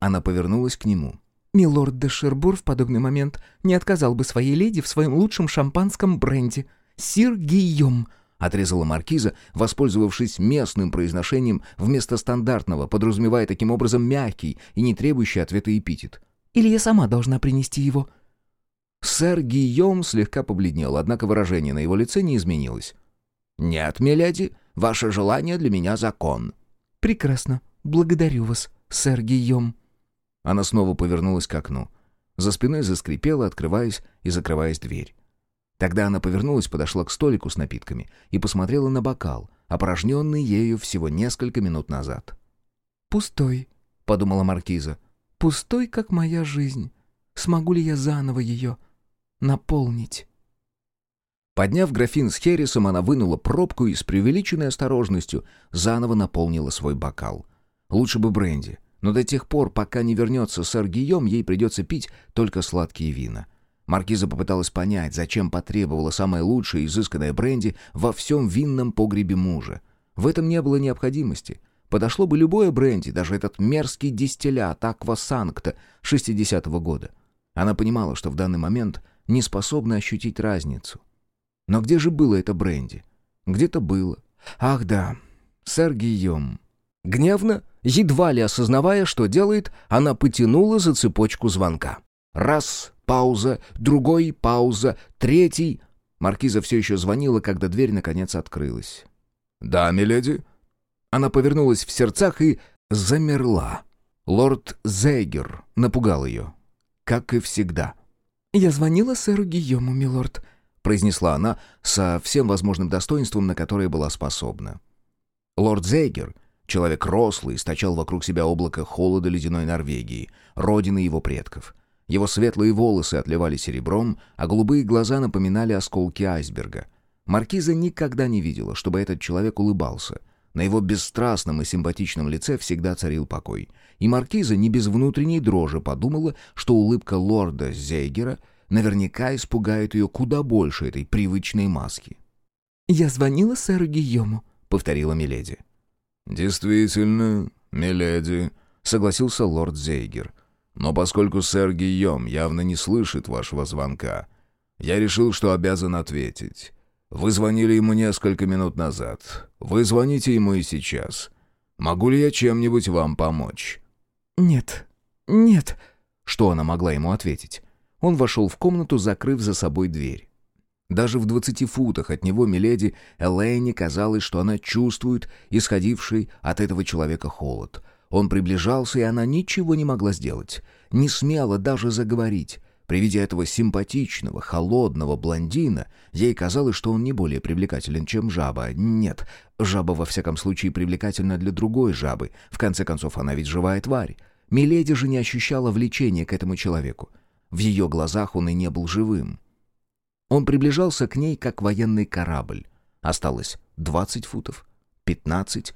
Она повернулась к нему. «Милорд де Шербур в подобный момент не отказал бы своей леди в своем лучшем шампанском бренде. Сир Гийом», — отрезала маркиза, воспользовавшись местным произношением вместо стандартного, подразумевая таким образом мягкий и не требующий ответа эпитет. «Или я сама должна принести его?» Сэр Гийом слегка побледнел, однако выражение на его лице не изменилось. «Нет, миледи», Ваше желание для меня закон». «Прекрасно. Благодарю вас, сэр Гийом». Она снова повернулась к окну. За спиной заскрипела, открываясь и закрываясь дверь. Тогда она повернулась, подошла к столику с напитками и посмотрела на бокал, опорожненный ею всего несколько минут назад. «Пустой», — подумала Маркиза. «Пустой, как моя жизнь. Смогу ли я заново ее наполнить?» Подняв графин с хересом, она вынула пробку и с преувеличенной осторожностью заново наполнила свой бокал. Лучше бы бренди, но до тех пор, пока не вернется сэр Гийом, ей придется пить только сладкие вина. Маркиза попыталась понять, зачем потребовала самое лучшее изысканное бренди во всем винном погребе мужа. В этом не было необходимости. Подошло бы любое бренди, даже этот мерзкий дистиллят Аква Санкта 60-го года. Она понимала, что в данный момент не способна ощутить разницу. Но где же было это бренди? Где-то было. Ах да, сэр Гийом. Гневно, едва ли осознавая, что делает, она потянула за цепочку звонка. Раз, пауза, другой, пауза, третий. Маркиза все еще звонила, когда дверь наконец открылась. «Да, миледи?» Она повернулась в сердцах и замерла. Лорд Зейгер напугал ее. Как и всегда. «Я звонила сэру Гийому, милорд», — произнесла она со всем возможным достоинством, на которое была способна. Лорд Зейгер, человек рослый, источал вокруг себя облако холода ледяной Норвегии, родины его предков. Его светлые волосы отливали серебром, а голубые глаза напоминали осколки айсберга. Маркиза никогда не видела, чтобы этот человек улыбался. На его бесстрастном и симпатичном лице всегда царил покой. И Маркиза не без внутренней дрожи подумала, что улыбка лорда Зейгера наверняка испугает ее куда больше этой привычной маски. «Я звонила сэру Гийому», — повторила Миледи. «Действительно, Миледи», — согласился лорд Зейгер. Но поскольку сэр Гийом явно не слышит вашего звонка, я решил, что обязан ответить. Вы звонили ему несколько минут назад. Вы звоните ему и сейчас. Могу ли я чем-нибудь вам помочь?» «Нет, нет». Что она могла ему ответить? Он вошел в комнату, закрыв за собой дверь. Даже в двадцати футах от него Миледи Элэйне казалось, что она чувствует исходивший от этого человека холод — он приближался, и она ничего не могла сделать. Не смела даже заговорить. При виде этого симпатичного, холодного блондина ей казалось, что он не более привлекателен, чем жаба. Нет, жаба во всяком случае привлекательна для другой жабы. В конце концов, она ведь живая тварь. Миледи же не ощущала влечения к этому человеку. В ее глазах он и не был живым. Он приближался к ней, как военный корабль. Осталось двадцать футов, пятнадцать,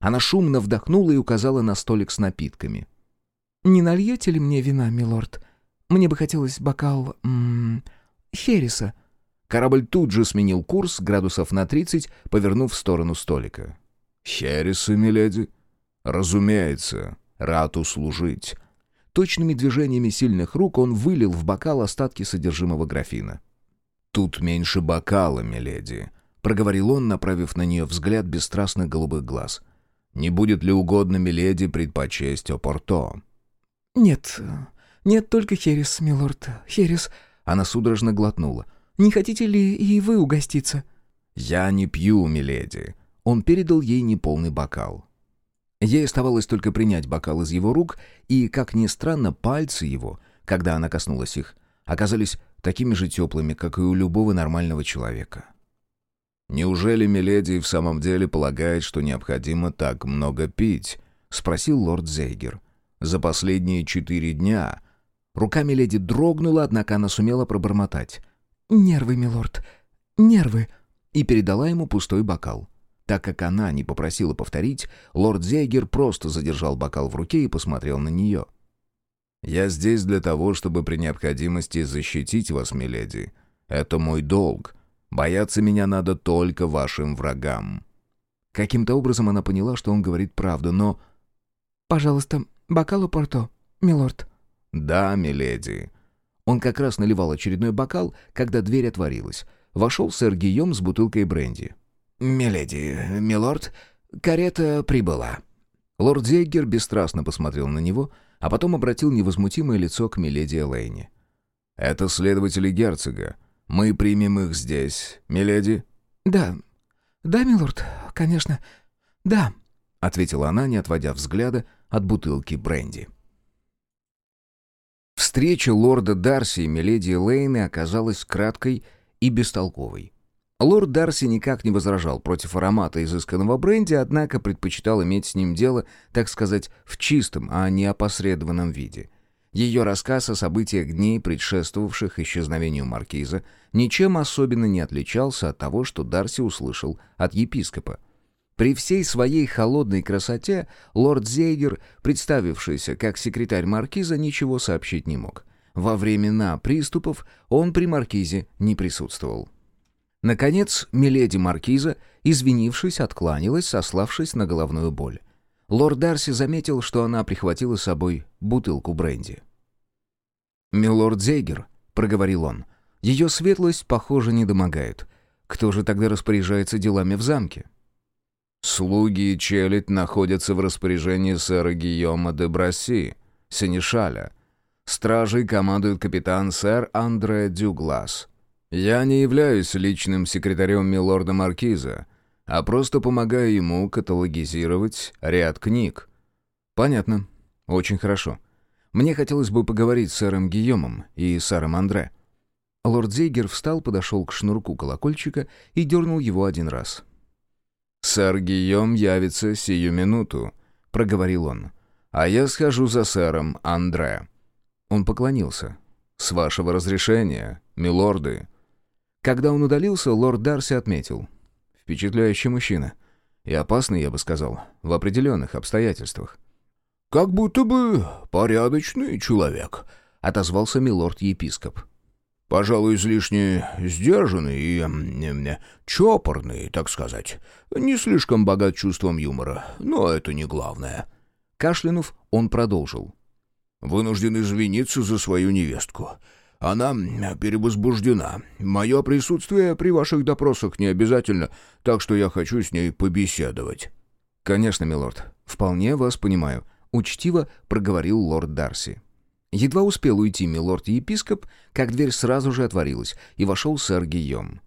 она шумно вдохнула и указала на столик с напитками. «Не нальете ли мне вина, милорд? Мне бы хотелось бокал... М -м, хереса». Корабль тут же сменил курс, градусов на тридцать, повернув в сторону столика. «Хереса, миледи? Разумеется, рад услужить». Точными движениями сильных рук он вылил в бокал остатки содержимого графина. «Тут меньше бокала, миледи», — проговорил он, направив на нее взгляд бесстрастных голубых глаз. Не будет ли угодно Миледи предпочесть Опорто?» «Нет, нет, только Херес, милорд, Херес». Она судорожно глотнула. «Не хотите ли и вы угоститься?» «Я не пью, миледи». Он передал ей неполный бокал. Ей оставалось только принять бокал из его рук, и, как ни странно, пальцы его, когда она коснулась их, оказались такими же теплыми, как и у любого нормального человека. «Неужели Миледи в самом деле полагает, что необходимо так много пить?» — спросил лорд Зейгер. «За последние четыре дня...» Рука Миледи дрогнула, однако она сумела пробормотать. «Нервы, милорд, нервы!» и передала ему пустой бокал. Так как она не попросила повторить, лорд Зейгер просто задержал бокал в руке и посмотрел на нее. «Я здесь для того, чтобы при необходимости защитить вас, миледи. Это мой долг. Бояться меня надо только вашим врагам». Каким-то образом она поняла, что он говорит правду, но... «Пожалуйста, бокал у Порто, милорд». «Да, миледи». Он как раз наливал очередной бокал, когда дверь отворилась. Вошел сэр Гийом с бутылкой бренди. «Миледи, милорд, карета прибыла». Лорд Зейгер бесстрастно посмотрел на него, а потом обратил невозмутимое лицо к миледи Элейне. «Это следователи герцога. Мы примем их здесь, миледи?» «Да. Да, милорд. конечно, да», — ответила она, не отводя взгляда от бутылки бренди. Встреча лорда Дарси и миледи Лейны оказалась краткой и бестолковой. Лорд Дарси никак не возражал против аромата изысканного бренди, однако предпочитал иметь с ним дело, так сказать, в чистом, а не опосредованном виде. Ее рассказ о событиях дней, предшествовавших исчезновению маркиза, ничем особенно не отличался от того, что Дарси услышал от епископа. При всей своей холодной красоте лорд Зейгер, представившийся как секретарь маркиза, ничего сообщить не мог. Во времена приступов он при маркизе не присутствовал. Наконец, миледи маркиза, извинившись, откланялась, сославшись на головную боль. Лорд Дарси заметил, что она прихватила с собой бутылку бренди. «Милорд Зейгер», — проговорил он, — «ее светлость, похоже, не домогает. Кто же тогда распоряжается делами в замке?» Слуги и челядь находятся в распоряжении сэра Гийома де Брасси, сенешаля. Стражей командует капитан сэр Андре Дюглас. Я не являюсь личным секретарем милорда Маркиза, а просто помогаю ему каталогизировать ряд книг. Понятно. Очень хорошо. Мне хотелось бы поговорить с сэром Гийомом и сэром Андре. Лорд Зейгер встал, подошел к шнурку колокольчика и дернул его один раз. «Сэр Гийом явится сию минуту», — проговорил он. «А я схожу за сэром Андре». Он поклонился. «С вашего разрешения, милорды». Когда он удалился, лорд Дарси отметил. «Впечатляющий мужчина. И опасный, я бы сказал, в определенных обстоятельствах». «Как будто бы порядочный человек», — отозвался милорд-епископ. Пожалуй, излишне сдержанный и чопорный, так сказать. Не слишком богат чувством юмора, но это не главное. Кашлянув, он продолжил. «Вынужден извиниться за свою невестку. Она перевозбуждена. Мое присутствие при ваших допросах не обязательно, так что я хочу с ней побеседовать». «Конечно, милорд. Вполне вас понимаю», — учтиво проговорил лорд Дарси. Едва успел уйти милорд-епископ, как дверь сразу же отворилась, и вошел сэр Гийом.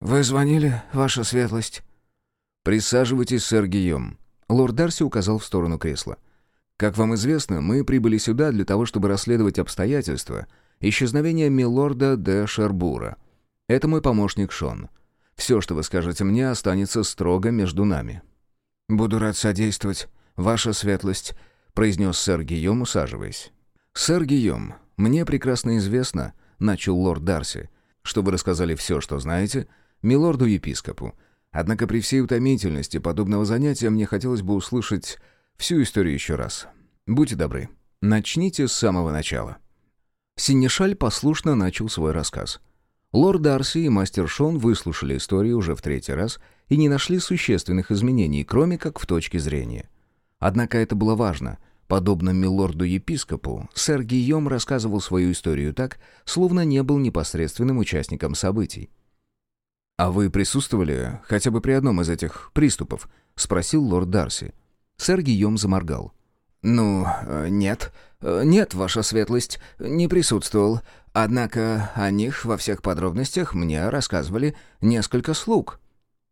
«Вы звонили, ваша светлость?» «Присаживайтесь, сэр Гийом». Лорд Дарси указал в сторону кресла. «Как вам известно, мы прибыли сюда для того, чтобы расследовать обстоятельства исчезновения милорда де Шербура. Это мой помощник Шон. Все, что вы скажете мне, останется строго между нами». «Буду рад содействовать, ваша светлость», произнес сэр Гийом, усаживаясь. «Сэр Гийом, мне прекрасно известно», — начал лорд Дарси, «что вы рассказали все, что знаете, милорду-епископу. Однако при всей утомительности подобного занятия мне хотелось бы услышать всю историю еще раз. Будьте добры, начните с самого начала». Синешаль послушно начал свой рассказ. Лорд Дарси и мастер Шон выслушали историю уже в третий раз и не нашли существенных изменений, кроме как в точке зрения. Однако это было важно. Подобно милорду-епископу, сэр Гийом рассказывал свою историю так, словно не был непосредственным участником событий. «А вы присутствовали хотя бы при одном из этих приступов?» — спросил лорд Дарси. Сэр Гийом заморгал. «Ну, э, нет. Э, нет, ваша светлость, не присутствовал. Однако о них во всех подробностях мне рассказывали несколько слуг».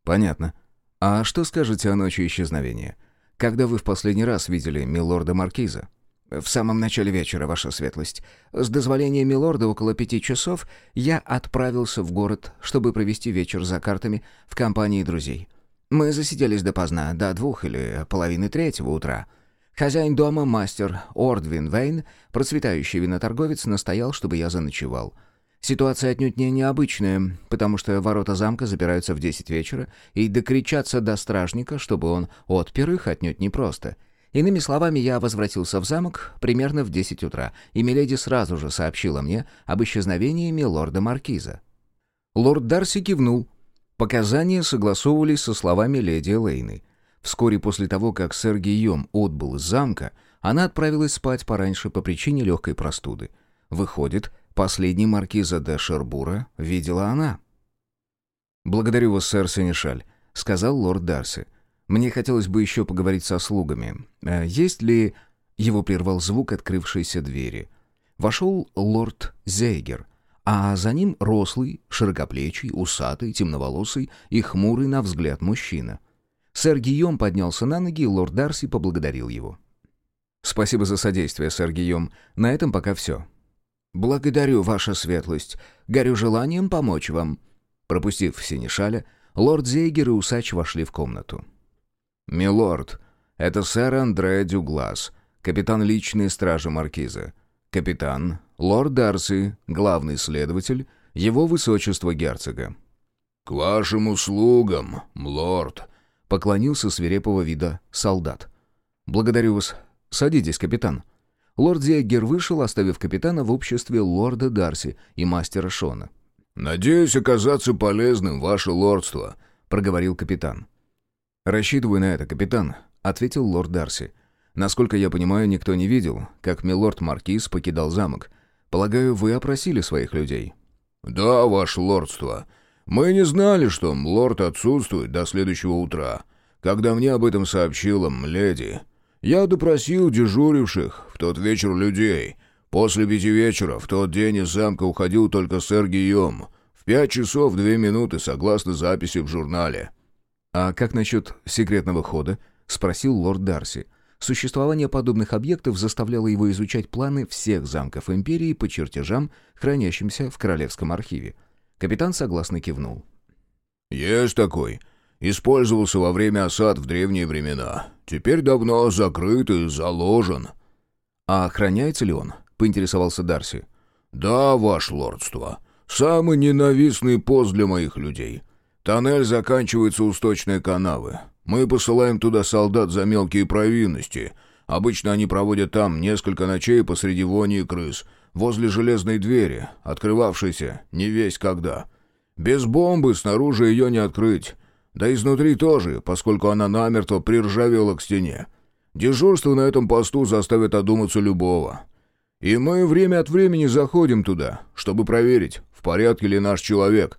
«Понятно. А что скажете о ночи исчезновения? Когда вы в последний раз видели милорда Маркиза?» «В самом начале вечера, ваша светлость. С дозволения милорда около пяти часов я отправился в город, чтобы провести вечер за картами в компании друзей. Мы засиделись допоздна, до двух или половины третьего утра. Хозяин дома, мастер Ордвин Вейн, процветающий виноторговец, настоял, чтобы я заночевал. Ситуация отнюдь не необычная, потому что ворота замка запираются в 10 вечера, и докричаться до стражника, чтобы он отпер их, отнюдь непросто. Иными словами, я возвратился в замок примерно в 10 утра, и Миледи сразу же сообщила мне об исчезновении милорда Маркиза. Лорд Дарси кивнул. Показания согласовывались со словами леди Лейны. Вскоре после того, как сэр Гийом отбыл из замка, она отправилась спать пораньше по причине легкой простуды. Выходит, Последний маркиза де Шербура видела она. «Благодарю вас, сэр Сенешаль», — сказал лорд Дарси. «Мне хотелось бы еще поговорить со слугами. Э, есть ли...» Его прервал звук открывшейся двери. Вошел лорд Зейгер, а за ним рослый, широкоплечий, усатый, темноволосый и хмурый на взгляд мужчина. Сэр Гийом поднялся на ноги, и лорд Дарси поблагодарил его. «Спасибо за содействие, сэр Гийом. На этом пока все». «Благодарю, ваша светлость. Горю желанием помочь вам». Пропустив Синишаля, лорд Зейгер и усач вошли в комнату. «Милорд, это сэр Андре Дюглас, капитан личной стражи Маркиза. Капитан, лорд Дарси, главный следователь, его высочество герцога». «К вашим услугам, млорд», — поклонился свирепого вида солдат. «Благодарю вас. Садитесь, капитан». Лорд Зиагер вышел, оставив капитана в обществе лорда Дарси и мастера Шона. «Надеюсь оказаться полезным, ваше лордство», — проговорил капитан. «Рассчитываю на это, капитан», — ответил лорд Дарси. «Насколько я понимаю, никто не видел, как милорд Маркиз покидал замок. Полагаю, вы опросили своих людей». «Да, ваше лордство. Мы не знали, что лорд отсутствует до следующего утра, когда мне об этом сообщила мледи. Я допросил дежуривших в тот вечер людей. После пяти вечера в тот день из замка уходил только сэр Гийом. В пять часов две минуты, согласно записи в журнале». «А как насчет секретного хода?» — спросил лорд Дарси. Существование подобных объектов заставляло его изучать планы всех замков Империи по чертежам, хранящимся в Королевском архиве. Капитан согласно кивнул. «Есть такой. Использовался во время осад в древние времена. Теперь давно закрыт и заложен». «А охраняется ли он?» — поинтересовался Дарси. «Да, ваше лордство. Самый ненавистный пост для моих людей. Тоннель заканчивается у сточной канавы. Мы посылаем туда солдат за мелкие провинности. Обычно они проводят там несколько ночей посреди вони и крыс, возле железной двери, открывавшейся не весь когда. Без бомбы снаружи ее не открыть. Да изнутри тоже, поскольку она намертво приржавела к стене. Дежурство на этом посту заставит одуматься любого. И мы время от времени заходим туда, чтобы проверить, в порядке ли наш человек.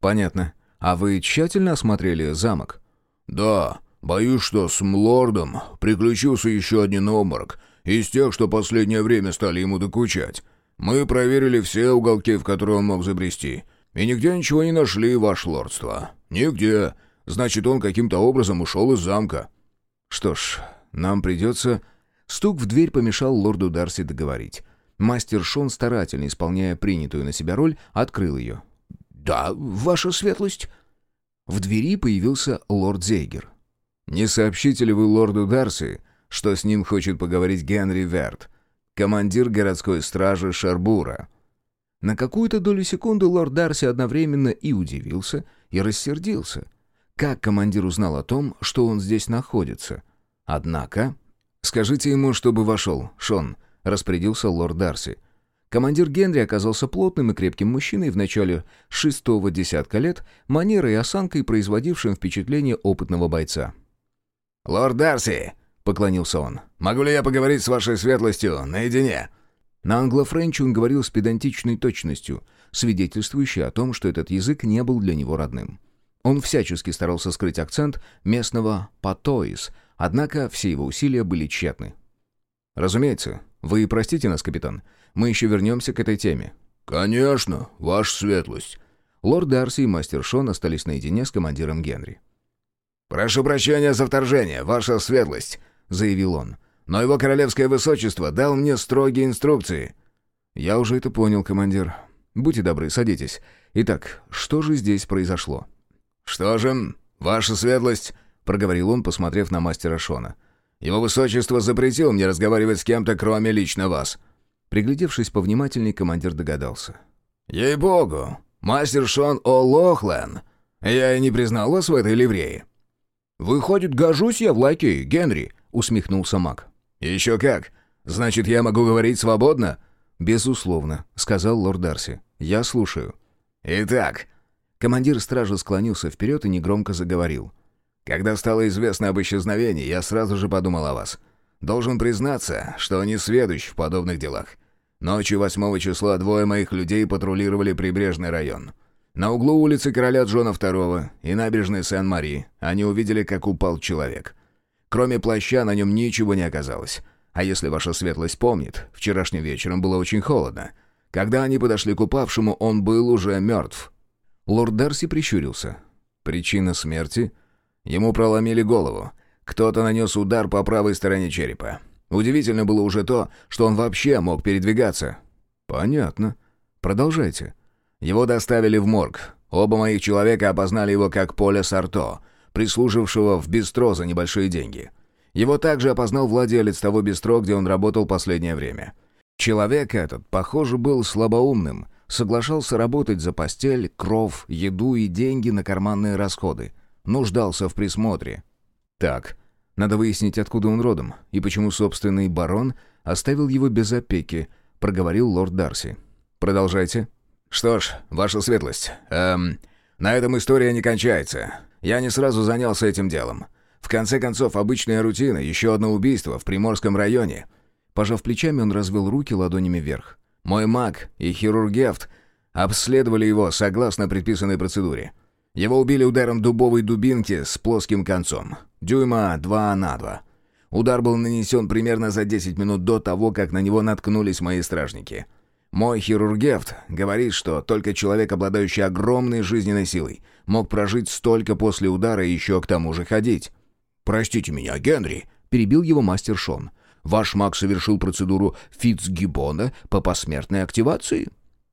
Понятно. «А вы тщательно осмотрели замок?» «Да. Боюсь, что с Млордом приключился еще один обморок, из тех, что последнее время стали ему докучать. Мы проверили все уголки, в которые он мог забрести, и нигде ничего не нашли, ваше лордство. Нигде. Значит, он каким-то образом ушел из замка». «Что ж, нам придется...» Стук в дверь помешал лорду Дарси договорить. Мастер Шон, старательно исполняя принятую на себя роль, открыл ее. «Да, ваша светлость». В двери появился лорд Зейгер. «Не сообщите ли вы лорду Дарси, что с ним хочет поговорить Генри Верт, командир городской стражи Шарбура?» На какую-то долю секунды лорд Дарси одновременно и удивился, и рассердился. Как командир узнал о том, что он здесь находится? Однако... «Скажите ему, чтобы вошел, Шон», — распорядился лорд Дарси. Командир Генри оказался плотным и крепким мужчиной в начале шестого десятка лет, манерой и осанкой, производившим впечатление опытного бойца. «Лорд Дарси!» — поклонился он. «Могу ли я поговорить с вашей светлостью наедине?» На англо-френче он говорил с педантичной точностью, свидетельствующей о том, что этот язык не был для него родным. Он всячески старался скрыть акцент местного «патоис», однако все его усилия были тщетны. «Разумеется. Вы простите нас, капитан. Мы еще вернемся к этой теме». «Конечно, ваша светлость». Лорд Дарси и мастер Шон остались наедине с командиром Генри. «Прошу прощения за вторжение, ваша светлость», — заявил он. «Но его королевское высочество дал мне строгие инструкции». «Я уже это понял, командир. Будьте добры, садитесь. Итак, что же здесь произошло?» «Что же, ваша светлость», — проговорил он, посмотрев на мастера Шона. «Его высочество запретил мне разговаривать с кем-то, кроме лично вас». Приглядевшись повнимательней, командир догадался. «Ей-богу! Мастер Шон О'Лохлен! Я и не признал вас в этой ливрее!» «Выходит, гожусь я в лакее, Генри!» — усмехнулся маг. «Еще как! Значит, я могу говорить свободно?» «Безусловно», — сказал лорд Дарси. «Я слушаю». «Итак...» Командир стражи склонился вперед и негромко заговорил. «Когда стало известно об исчезновении, я сразу же подумал о вас. Должен признаться, что не сведущ в подобных делах. Ночью 8 числа двое моих людей патрулировали прибрежный район. На углу улицы Короля Джона II и набережной Сен-Мари они увидели, как упал человек. Кроме плаща на нем ничего не оказалось. А если ваша светлость помнит, вчерашним вечером было очень холодно. Когда они подошли к упавшему, он был уже мертв. Лорд Дарси прищурился. Причина смерти? Ему проломили голову. Кто-то нанес удар по правой стороне черепа. Удивительно было уже то, что он вообще мог передвигаться. «Понятно. Продолжайте». Его доставили в морг. Оба моих человека опознали его как Поля Сарто, прислужившего в бистро за небольшие деньги. Его также опознал владелец того бистро, где он работал последнее время. Человек этот, похоже, был слабоумным, соглашался работать за постель, кров, еду и деньги на карманные расходы. Нуждался в присмотре. Так, надо выяснить, откуда он родом, и почему собственный барон оставил его без опеки, проговорил лорд Дарси. Продолжайте. Что ж, ваша светлость, эм, на этом история не кончается. Я не сразу занялся этим делом. В конце концов, обычная рутина, еще одно убийство в Приморском районе. Пожав плечами, он развел руки ладонями вверх. Мой маг и хирургефт обследовали его согласно предписанной процедуре. Его убили ударом дубовой дубинки с плоским концом. Дюйма 2 на 2. Удар был нанесен примерно за 10 минут до того, как на него наткнулись мои стражники. Мой хирургефт говорит, что только человек, обладающий огромной жизненной силой, мог прожить столько после удара и еще к тому же ходить. «Простите меня, Генри», — перебил его мастер Шон. «Ваш маг совершил процедуру Фитцгиббона по посмертной активации?»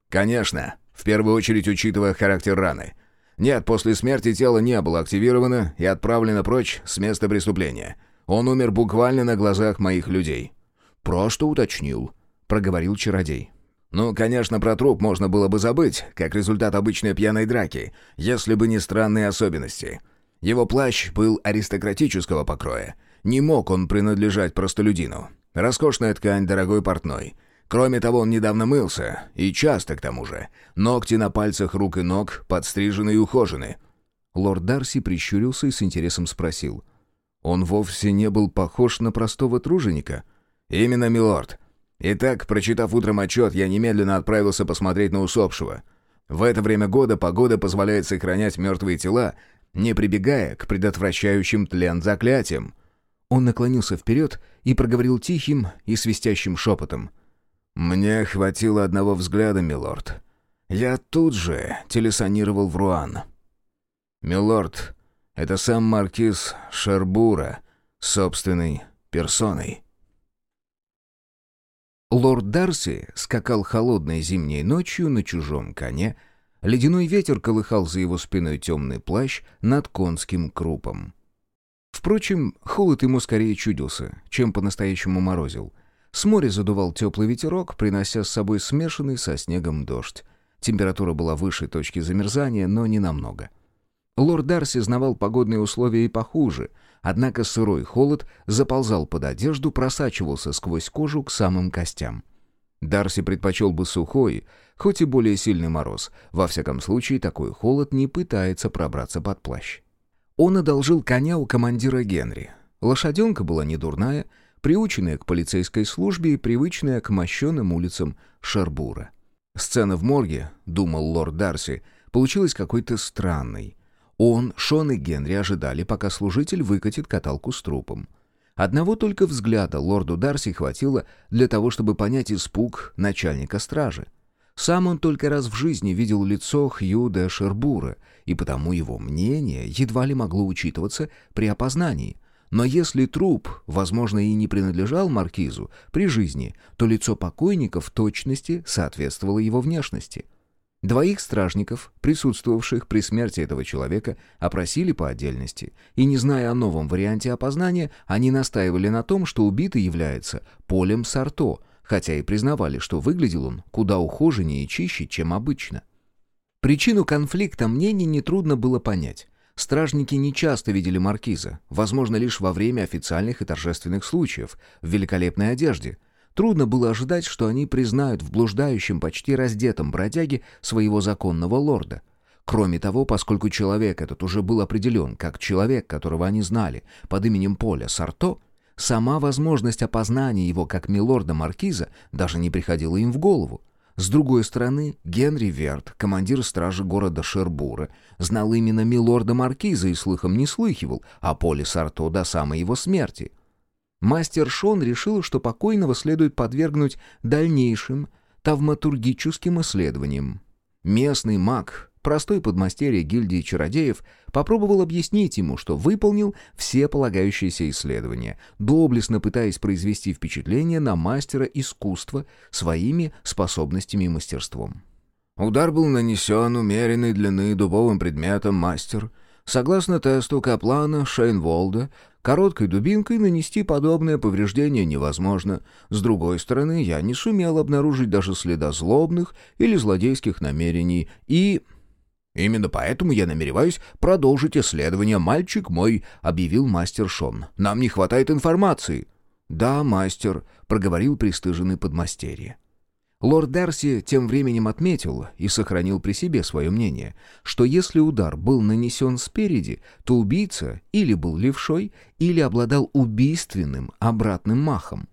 «Конечно, в первую очередь учитывая характер раны. Нет, после смерти тело не было активировано и отправлено прочь с места преступления. Он умер буквально на глазах моих людей». «Просто уточнил», — проговорил чародей. Ну, конечно, про труп можно было бы забыть, как результат обычной пьяной драки, если бы не странные особенности. Его плащ был аристократического покроя. Не мог он принадлежать простолюдину. Роскошная ткань, дорогой портной. Кроме того, он недавно мылся, и часто к тому же. Ногти на пальцах рук и ног подстрижены и ухожены. Лорд Дарси прищурился и с интересом спросил. «Он вовсе не был похож на простого труженика?» «Именно, милорд. Итак, прочитав утром отчет, я немедленно отправился посмотреть на усопшего. В это время года погода позволяет сохранять мертвые тела, не прибегая к предотвращающим тлен заклятиям. Он наклонился вперед и проговорил тихим и свистящим шепотом. «Мне хватило одного взгляда, милорд. Я тут же телесонировал в Руан. Милорд, это сам маркиз Шербура, собственной персоной». Лорд Дарси скакал холодной зимней ночью на чужом коне, Ледяной ветер колыхал за его спиной темный плащ над конским крупом. Впрочем, холод ему скорее чудился, чем по-настоящему морозил. С моря задувал теплый ветерок, принося с собой смешанный со снегом дождь. Температура была выше точки замерзания, но не намного. Лорд Дарси знавал погодные условия и похуже, однако сырой холод заползал под одежду, просачивался сквозь кожу к самым костям. Дарси предпочел бы сухой, хоть и более сильный мороз. Во всяком случае, такой холод не пытается пробраться под плащ. Он одолжил коня у командира Генри. Лошаденка была недурная, приученная к полицейской службе и привычная к мощеным улицам Шарбура. Сцена в морге, думал лорд Дарси, получилась какой-то странной. Он, Шон и Генри ожидали, пока служитель выкатит каталку с трупом. Одного только взгляда лорду Дарси хватило для того, чтобы понять испуг начальника стражи. Сам он только раз в жизни видел лицо Хью де Шербура, и потому его мнение едва ли могло учитываться при опознании. Но если труп, возможно, и не принадлежал маркизу при жизни, то лицо покойника в точности соответствовало его внешности. Двоих стражников, присутствовавших при смерти этого человека, опросили по отдельности, и, не зная о новом варианте опознания, они настаивали на том, что убитый является Полем Сарто, хотя и признавали, что выглядел он куда ухоженнее и чище, чем обычно. Причину конфликта мнений нетрудно было понять. Стражники не часто видели маркиза, возможно, лишь во время официальных и торжественных случаев, в великолепной одежде – Трудно было ожидать, что они признают в блуждающем, почти раздетом бродяге своего законного лорда. Кроме того, поскольку человек этот уже был определен как человек, которого они знали под именем Поля Сарто, сама возможность опознания его как милорда-маркиза даже не приходила им в голову. С другой стороны, Генри Верт, командир стражи города Шербура, знал именно милорда-маркиза и слыхом не слыхивал о Поле Сарто до самой его смерти — Мастер Шон решил, что покойного следует подвергнуть дальнейшим тавматургическим исследованием. Местный маг, простой подмастерье гильдии чародеев, попробовал объяснить ему, что выполнил все полагающиеся исследования, доблестно пытаясь произвести впечатление на мастера искусства своими способностями и мастерством. Удар был нанесен умеренной длины дубовым предметом мастер. Согласно тесту Каплана Шейнволда, Короткой дубинкой нанести подобное повреждение невозможно. С другой стороны, я не сумел обнаружить даже следа злобных или злодейских намерений, и... «Именно поэтому я намереваюсь продолжить исследование, мальчик мой», — объявил мастер Шон. «Нам не хватает информации». «Да, мастер», — проговорил пристыженный подмастерье. Лорд Дарси тем временем отметил и сохранил при себе свое мнение, что если удар был нанесен спереди, то убийца или был левшой, или обладал убийственным обратным махом.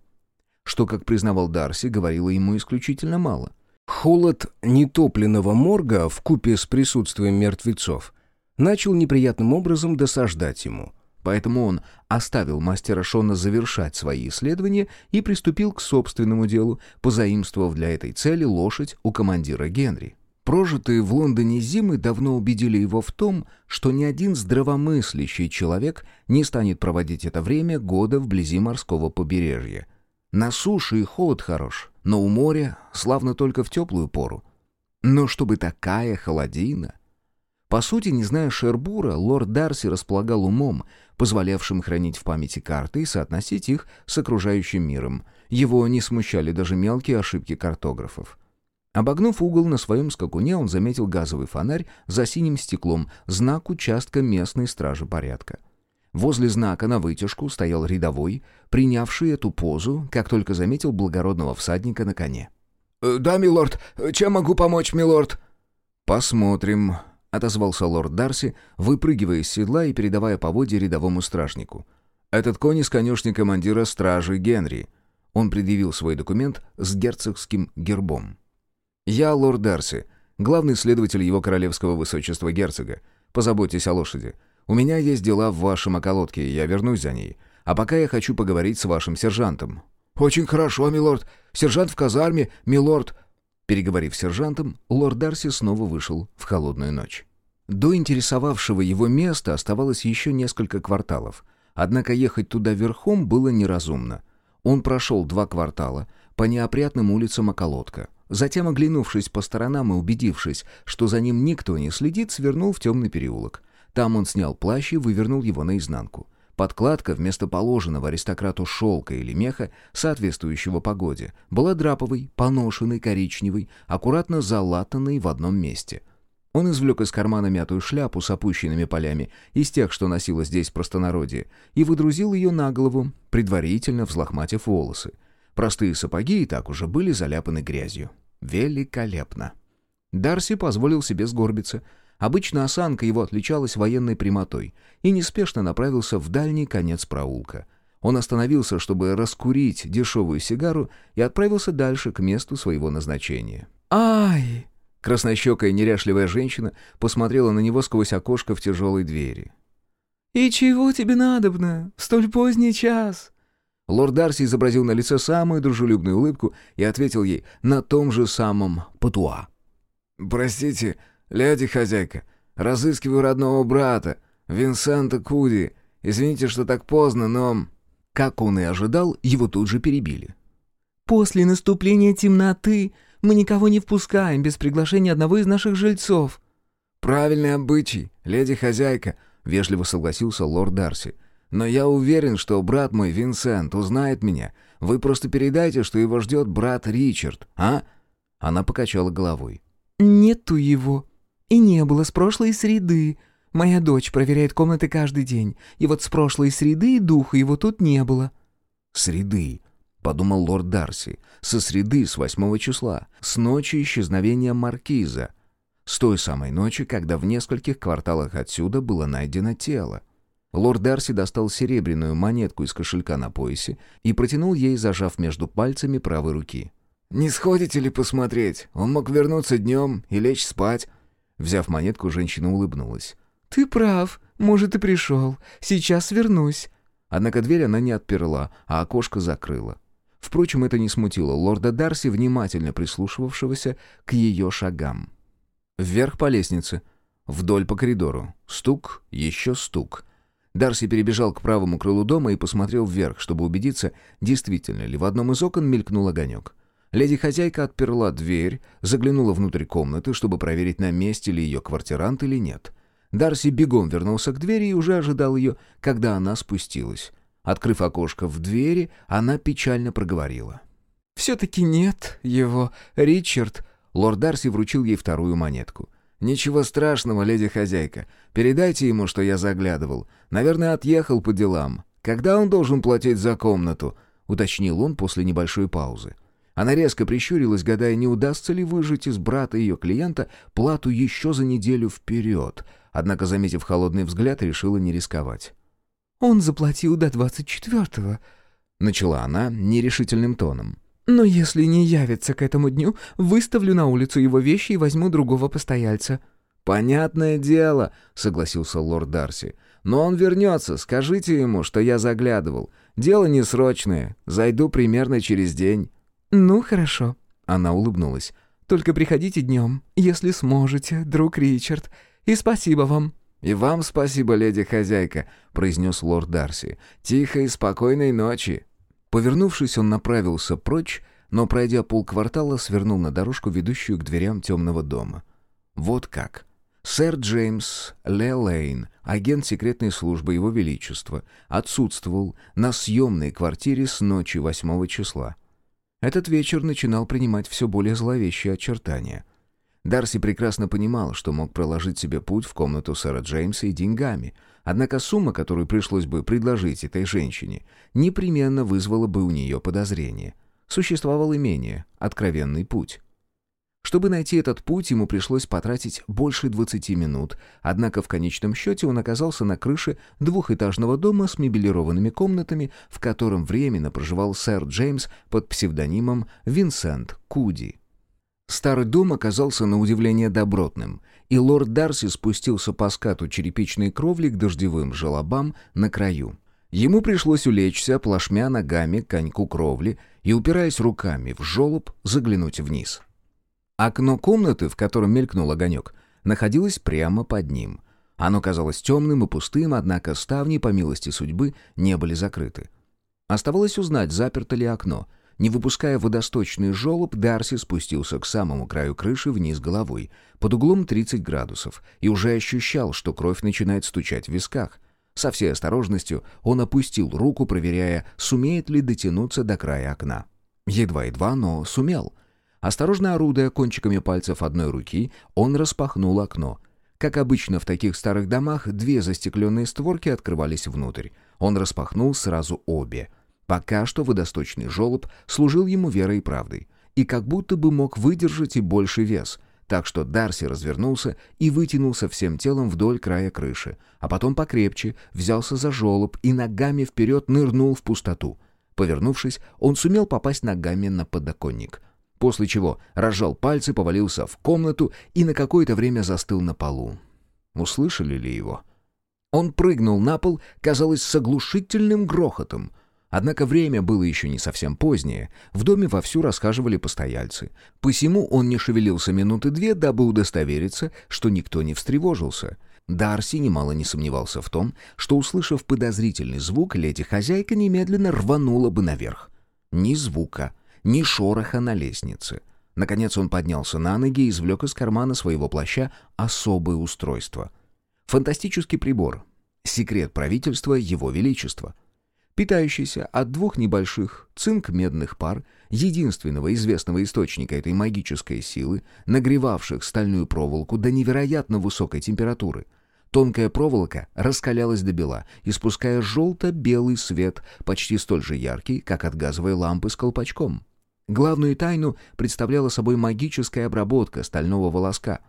Что, как признавал Дарси, говорило ему исключительно мало. Холод нетопленного морга в купе с присутствием мертвецов начал неприятным образом досаждать ему — Поэтому он оставил мастера Шона завершать свои исследования и приступил к собственному делу, позаимствовав для этой цели лошадь у командира Генри. Прожитые в Лондоне зимы давно убедили его в том, что ни один здравомыслящий человек не станет проводить это время года вблизи морского побережья. На суше и холод хорош, но у моря славно только в теплую пору. Но чтобы такая холодина... По сути, не зная Шербура, лорд Дарси располагал умом, позволявшим хранить в памяти карты и соотносить их с окружающим миром. Его не смущали даже мелкие ошибки картографов. Обогнув угол на своем скакуне, он заметил газовый фонарь за синим стеклом, знак участка местной стражи порядка. Возле знака на вытяжку стоял рядовой, принявший эту позу, как только заметил благородного всадника на коне. «Э, «Да, милорд. Чем могу помочь, милорд?» «Посмотрим», — отозвался лорд Дарси, выпрыгивая из седла и передавая поводья рядовому стражнику. «Этот конь из конюшни командира стражи Генри». Он предъявил свой документ с герцогским гербом. «Я лорд Дарси, главный следователь его королевского высочества герцога. Позаботьтесь о лошади. У меня есть дела в вашем околотке, я вернусь за ней. А пока я хочу поговорить с вашим сержантом». «Очень хорошо, милорд. Сержант в казарме, милорд», Переговорив с сержантом, лорд Дарси снова вышел в холодную ночь. До интересовавшего его места оставалось еще несколько кварталов. Однако ехать туда верхом было неразумно. Он прошел два квартала по неопрятным улицам околотка. Затем, оглянувшись по сторонам и убедившись, что за ним никто не следит, свернул в темный переулок. Там он снял плащ и вывернул его наизнанку. Подкладка вместо положенного аристократу шелка или меха, соответствующего погоде, была драповой, поношенной, коричневой, аккуратно залатанной в одном месте. Он извлек из кармана мятую шляпу с опущенными полями, из тех, что носило здесь простонародье, и выдрузил ее на голову, предварительно взлохматив волосы. Простые сапоги и так уже были заляпаны грязью. Великолепно. Дарси позволил себе сгорбиться — Обычно осанка его отличалась военной прямотой и неспешно направился в дальний конец проулка. Он остановился, чтобы раскурить дешевую сигару и отправился дальше к месту своего назначения. «Ай!» Краснощекая неряшливая женщина посмотрела на него сквозь окошко в тяжелой двери. «И чего тебе надобно? Столь поздний час?» Лорд Дарси изобразил на лице самую дружелюбную улыбку и ответил ей на том же самом патуа. «Простите, «Леди хозяйка, разыскиваю родного брата, Винсента Куди. Извините, что так поздно, но...» Как он и ожидал, его тут же перебили. «После наступления темноты мы никого не впускаем без приглашения одного из наших жильцов». «Правильный обычай, леди хозяйка», — вежливо согласился лорд Дарси. «Но я уверен, что брат мой Винсент узнает меня. Вы просто передайте, что его ждет брат Ричард, а?» Она покачала головой. «Нету его», и не было с прошлой среды. Моя дочь проверяет комнаты каждый день, и вот с прошлой среды духа его тут не было». «Среды», — подумал лорд Дарси, — «со среды с восьмого числа, с ночи исчезновения маркиза, с той самой ночи, когда в нескольких кварталах отсюда было найдено тело». Лорд Дарси достал серебряную монетку из кошелька на поясе и протянул ей, зажав между пальцами правой руки. «Не сходите ли посмотреть? Он мог вернуться днем и лечь спать. Взяв монетку, женщина улыбнулась. «Ты прав. Может, и пришел. Сейчас вернусь». Однако дверь она не отперла, а окошко закрыла. Впрочем, это не смутило лорда Дарси, внимательно прислушивавшегося к ее шагам. Вверх по лестнице, вдоль по коридору. Стук, еще стук. Дарси перебежал к правому крылу дома и посмотрел вверх, чтобы убедиться, действительно ли в одном из окон мелькнул огонек. Леди-хозяйка отперла дверь, заглянула внутрь комнаты, чтобы проверить, на месте ли ее квартирант или нет. Дарси бегом вернулся к двери и уже ожидал ее, когда она спустилась. Открыв окошко в двери, она печально проговорила. «Все-таки нет его, Ричард». Лорд Дарси вручил ей вторую монетку. «Ничего страшного, леди-хозяйка. Передайте ему, что я заглядывал. Наверное, отъехал по делам. Когда он должен платить за комнату?» — уточнил он после небольшой паузы. Она резко прищурилась, гадая, не удастся ли выжить из брата ее клиента плату еще за неделю вперед. Однако, заметив холодный взгляд, решила не рисковать. «Он заплатил до двадцать четвертого», — начала она нерешительным тоном. «Но если не явится к этому дню, выставлю на улицу его вещи и возьму другого постояльца». «Понятное дело», — согласился лорд Дарси. «Но он вернется, скажите ему, что я заглядывал. Дело не срочное, зайду примерно через день». «Ну, хорошо». Она улыбнулась. «Только приходите днем, если сможете, друг Ричард. И спасибо вам». «И вам спасибо, леди-хозяйка», — произнес лорд Дарси. «Тихой и спокойной ночи». Повернувшись, он направился прочь, но, пройдя полквартала, свернул на дорожку, ведущую к дверям темного дома. Вот как. Сэр Джеймс Ле Лейн, агент секретной службы Его Величества, отсутствовал на съемной квартире с ночи 8 числа. Этот вечер начинал принимать все более зловещие очертания. Дарси прекрасно понимал, что мог проложить себе путь в комнату сэра Джеймса и деньгами, однако сумма, которую пришлось бы предложить этой женщине, непременно вызвала бы у нее подозрение. Существовал и менее откровенный путь. Чтобы найти этот путь, ему пришлось потратить больше 20 минут, однако в конечном счете он оказался на крыше двухэтажного дома с мебелированными комнатами, в котором временно проживал сэр Джеймс под псевдонимом Винсент Куди. Старый дом оказался на удивление добротным, и лорд Дарси спустился по скату черепичной кровли к дождевым желобам на краю. Ему пришлось улечься плашмя ногами к коньку кровли и, упираясь руками в желоб, заглянуть вниз. Окно комнаты, в котором мелькнул огонек, находилось прямо под ним. Оно казалось темным и пустым, однако ставни, по милости судьбы, не были закрыты. Оставалось узнать, заперто ли окно. Не выпуская водосточный желоб, Дарси спустился к самому краю крыши вниз головой, под углом 30 градусов, и уже ощущал, что кровь начинает стучать в висках. Со всей осторожностью он опустил руку, проверяя, сумеет ли дотянуться до края окна. Едва-едва, но сумел — Осторожно орудуя кончиками пальцев одной руки, он распахнул окно. Как обычно в таких старых домах, две застекленные створки открывались внутрь. Он распахнул сразу обе. Пока что водосточный желоб служил ему верой и правдой. И как будто бы мог выдержать и больший вес. Так что Дарси развернулся и вытянулся всем телом вдоль края крыши. А потом покрепче взялся за желоб и ногами вперед нырнул в пустоту. Повернувшись, он сумел попасть ногами на подоконник — после чего разжал пальцы, повалился в комнату и на какое-то время застыл на полу. Услышали ли его? Он прыгнул на пол, казалось, с оглушительным грохотом. Однако время было еще не совсем позднее. В доме вовсю расхаживали постояльцы. Посему он не шевелился минуты две, дабы удостовериться, что никто не встревожился. Дарси немало не сомневался в том, что, услышав подозрительный звук, леди-хозяйка немедленно рванула бы наверх. Ни звука, ни шороха на лестнице. Наконец он поднялся на ноги и извлек из кармана своего плаща особое устройство. Фантастический прибор. Секрет правительства Его Величества. Питающийся от двух небольших цинк-медных пар, единственного известного источника этой магической силы, нагревавших стальную проволоку до невероятно высокой температуры – Тонкая проволока раскалялась до бела, испуская желто-белый свет, почти столь же яркий, как от газовой лампы с колпачком. Главную тайну представляла собой магическая обработка стального волоска.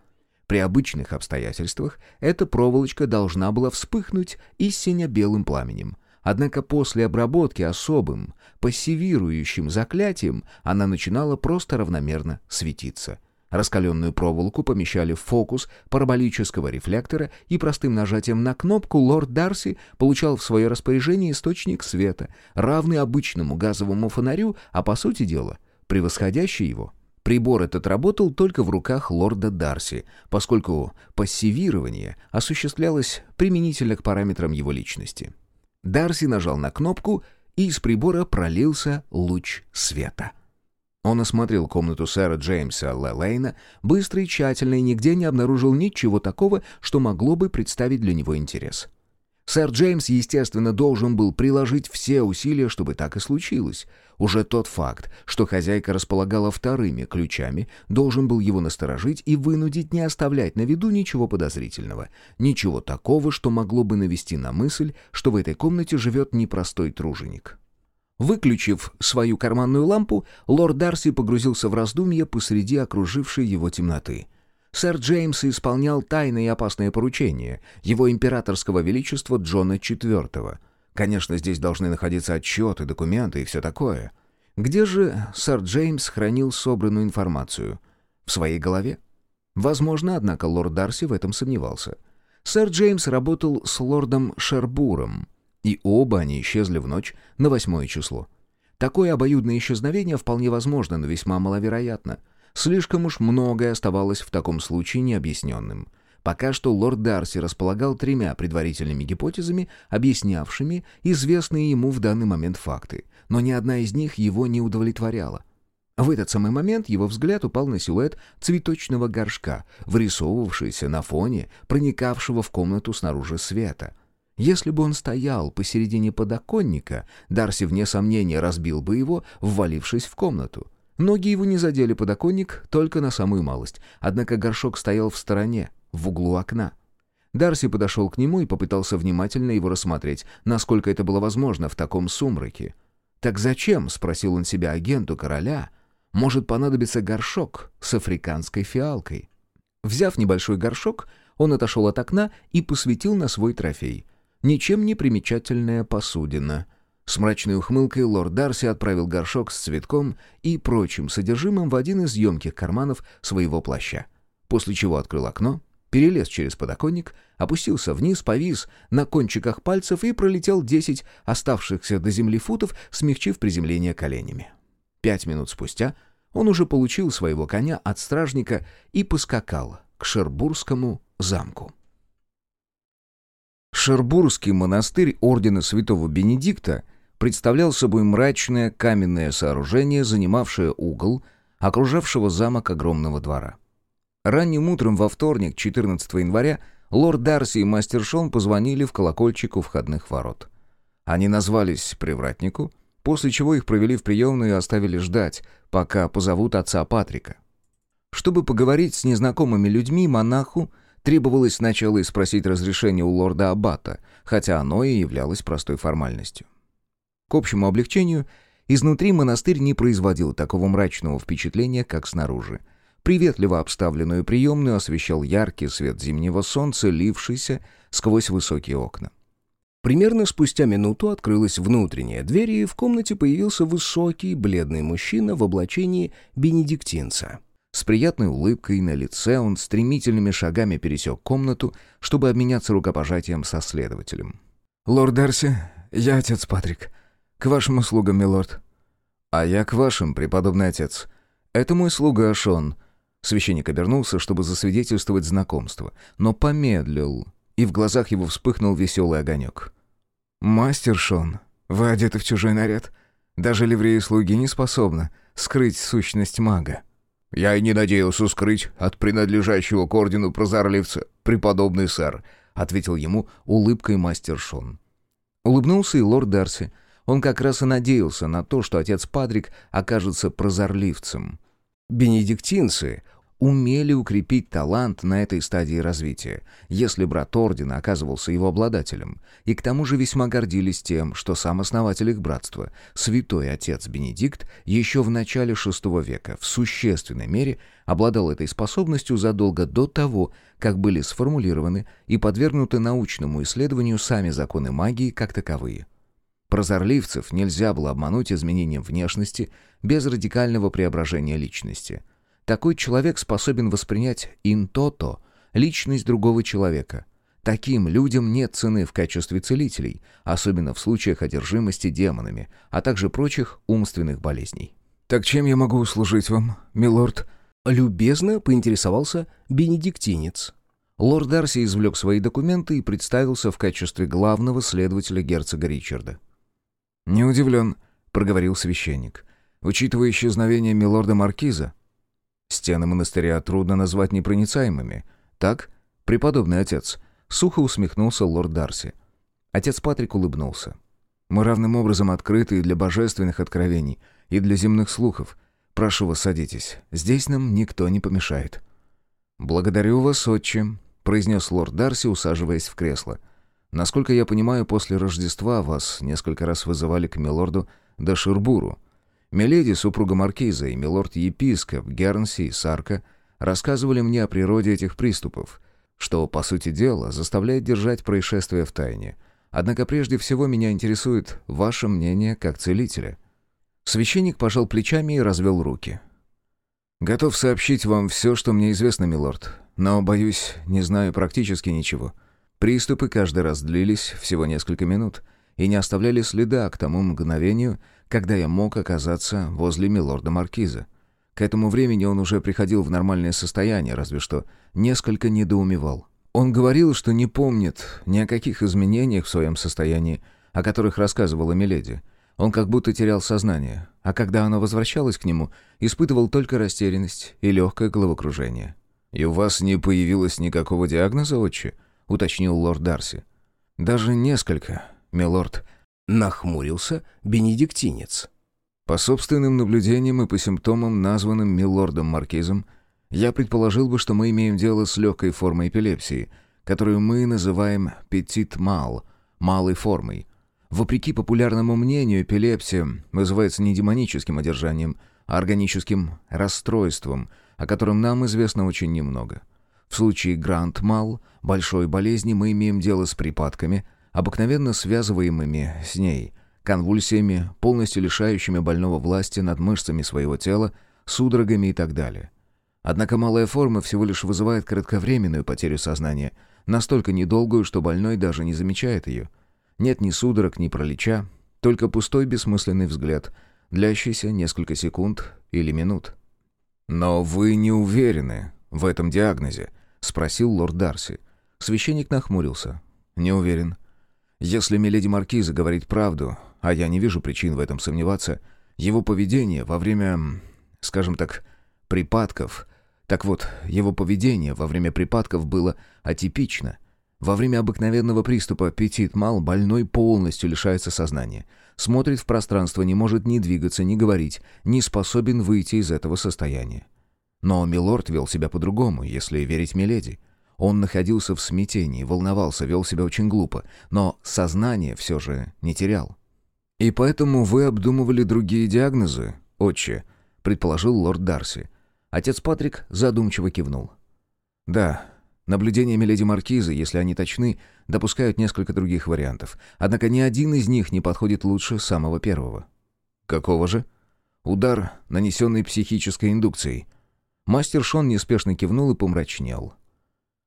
При обычных обстоятельствах эта проволочка должна была вспыхнуть и сине-белым пламенем. Однако после обработки особым, пассивирующим заклятием она начинала просто равномерно светиться. Раскаленную проволоку помещали в фокус параболического рефлектора, и простым нажатием на кнопку лорд Дарси получал в свое распоряжение источник света, равный обычному газовому фонарю, а по сути дела, превосходящий его. Прибор этот работал только в руках лорда Дарси, поскольку пассивирование осуществлялось применительно к параметрам его личности. Дарси нажал на кнопку, и из прибора пролился луч света. Он осмотрел комнату сэра Джеймса Лелейна, быстро и тщательно, и нигде не обнаружил ничего такого, что могло бы представить для него интерес. Сэр Джеймс, естественно, должен был приложить все усилия, чтобы так и случилось. Уже тот факт, что хозяйка располагала вторыми ключами, должен был его насторожить и вынудить не оставлять на виду ничего подозрительного. Ничего такого, что могло бы навести на мысль, что в этой комнате живет непростой труженик. Выключив свою карманную лампу, лорд Дарси погрузился в раздумья посреди окружившей его темноты. Сэр Джеймс исполнял тайное и опасное поручение его императорского величества Джона IV. Конечно, здесь должны находиться отчеты, документы и все такое. Где же сэр Джеймс хранил собранную информацию? В своей голове? Возможно, однако лорд Дарси в этом сомневался. Сэр Джеймс работал с лордом Шербуром, и оба они исчезли в ночь на восьмое число. Такое обоюдное исчезновение вполне возможно, но весьма маловероятно. Слишком уж многое оставалось в таком случае необъясненным. Пока что лорд Дарси располагал тремя предварительными гипотезами, объяснявшими известные ему в данный момент факты, но ни одна из них его не удовлетворяла. В этот самый момент его взгляд упал на силуэт цветочного горшка, вырисовывавшийся на фоне проникавшего в комнату снаружи света. Если бы он стоял посередине подоконника, Дарси, вне сомнения, разбил бы его, ввалившись в комнату. Ноги его не задели подоконник, только на самую малость. Однако горшок стоял в стороне, в углу окна. Дарси подошел к нему и попытался внимательно его рассмотреть, насколько это было возможно в таком сумраке. «Так зачем?» — спросил он себя агенту короля. «Может понадобиться горшок с африканской фиалкой». Взяв небольшой горшок, он отошел от окна и посветил на свой трофей — ничем не примечательная посудина. С мрачной ухмылкой лорд Дарси отправил горшок с цветком и прочим содержимым в один из емких карманов своего плаща. После чего открыл окно, перелез через подоконник, опустился вниз, повис на кончиках пальцев и пролетел десять оставшихся до земли футов, смягчив приземление коленями. Пять минут спустя он уже получил своего коня от стражника и поскакал к Шербургскому замку. Шербургский монастырь ордена святого Бенедикта представлял собой мрачное каменное сооружение, занимавшее угол окружавшего замок огромного двора. Ранним утром во вторник, 14 января, лорд Дарси и мастер Шон позвонили в колокольчик у входных ворот. Они назвались привратнику, после чего их провели в приемную и оставили ждать, пока позовут отца Патрика. Чтобы поговорить с незнакомыми людьми, монаху Требовалось сначала и спросить разрешение у лорда Аббата, хотя оно и являлось простой формальностью. К общему облегчению, изнутри монастырь не производил такого мрачного впечатления, как снаружи. Приветливо обставленную приемную освещал яркий свет зимнего солнца, лившийся сквозь высокие окна. Примерно спустя минуту открылась внутренняя дверь, и в комнате появился высокий, бледный мужчина в облачении бенедиктинца. С приятной улыбкой на лице он стремительными шагами пересек комнату, чтобы обменяться рукопожатием со следователем. «Лорд Дарси, я отец Патрик. К вашим услугам, милорд». «А я к вашим, преподобный отец. Это мой слуга Шон». Священник обернулся, чтобы засвидетельствовать знакомство, но помедлил, и в глазах его вспыхнул веселый огонек. «Мастер Шон, вы одеты в чужой наряд. Даже ливреи слуги не способны скрыть сущность мага». «Я и не надеялся скрыть от принадлежащего к ордену прозорливца, преподобный сэр», — ответил ему улыбкой мастер Шон. Улыбнулся и лорд Дарси. Он как раз и надеялся на то, что отец Патрик окажется прозорливцем. Бенедиктинцы умели укрепить талант на этой стадии развития, если брат Ордена оказывался его обладателем, и к тому же весьма гордились тем, что сам основатель их братства, святой отец Бенедикт, еще в начале VI века в существенной мере обладал этой способностью задолго до того, как были сформулированы и подвергнуты научному исследованию сами законы магии как таковые. Прозорливцев нельзя было обмануть изменением внешности без радикального преображения личности – Такой человек способен воспринять ин-то-то, личность другого человека. Таким людям нет цены в качестве целителей, особенно в случаях одержимости демонами, а также прочих умственных болезней. «Так чем я могу услужить вам, милорд?» Любезно поинтересовался бенедиктинец. Лорд Дарси извлек свои документы и представился в качестве главного следователя герцога Ричарда. «Не удивлен», — проговорил священник. «Учитывая исчезновение милорда Маркиза, стены монастыря трудно назвать непроницаемыми. Так, преподобный отец?» — сухо усмехнулся лорд Дарси. Отец Патрик улыбнулся. «Мы равным образом открыты и для божественных откровений, и для земных слухов. Прошу вас, садитесь. Здесь нам никто не помешает». «Благодарю вас, отче», — произнес лорд Дарси, усаживаясь в кресло. «Насколько я понимаю, после Рождества вас несколько раз вызывали к милорду Даширбуру. Миледи, супруга маркиза, и милорд-епископ Гернси и Сарка рассказывали мне о природе этих приступов, что, по сути дела, заставляет держать происшествие в тайне. Однако прежде всего меня интересует ваше мнение как целителя». Священник пожал плечами и развел руки. «Готов сообщить вам все, что мне известно, милорд, но, боюсь, не знаю практически ничего. Приступы каждый раз длились всего несколько минут и не оставляли следа к тому мгновению, когда я мог оказаться возле милорда Маркиза. К этому времени он уже приходил в нормальное состояние, разве что несколько недоумевал. Он говорил, что не помнит ни о каких изменениях в своем состоянии, о которых рассказывала Миледи, он как будто терял сознание, а когда оно возвращалось к нему, испытывал только растерянность и легкое головокружение. «И у вас не появилось никакого диагноза, отче?» — уточнил лорд Дарси. «Даже несколько, милорд», — нахмурился бенедиктинец. «По собственным наблюдениям и по симптомам, названным милордом Маркизом, я предположил бы, что мы имеем дело с легкой формой эпилепсии, которую мы называем «петит мал» — малой формой, Вопреки популярному мнению, эпилепсия вызывается не демоническим одержанием, а органическим расстройством, о котором нам известно очень немного. В случае гранд-мал, большой болезни, мы имеем дело с припадками, обыкновенно связываемыми с ней, конвульсиями, полностью лишающими больного власти над мышцами своего тела, судорогами и так далее. Однако малая форма всего лишь вызывает кратковременную потерю сознания, настолько недолгую, что больной даже не замечает ее – нет ни судорог, ни пролеча, только пустой бессмысленный взгляд, длящийся несколько секунд или минут. «Но вы не уверены в этом диагнозе?» — спросил лорд Дарси. Священник нахмурился. «Не уверен. Если миледи Маркиза говорит правду, а я не вижу причин в этом сомневаться, его поведение во время, скажем так, припадков... Так вот, его поведение во время припадков было атипично — во время обыкновенного приступа аппетит мал, больной полностью лишается сознания. Смотрит в пространство, не может ни двигаться, ни говорить, не способен выйти из этого состояния. Но Милорд вел себя по-другому, если верить Миледи. Он находился в смятении, волновался, вел себя очень глупо, но сознание все же не терял. «И поэтому вы обдумывали другие диагнозы, отче», — предположил лорд Дарси. Отец Патрик задумчиво кивнул. «Да, Наблюдения Миледи Маркизы, если они точны, допускают несколько других вариантов. Однако ни один из них не подходит лучше самого первого. Какого же? Удар, нанесенный психической индукцией. Мастер Шон неспешно кивнул и помрачнел.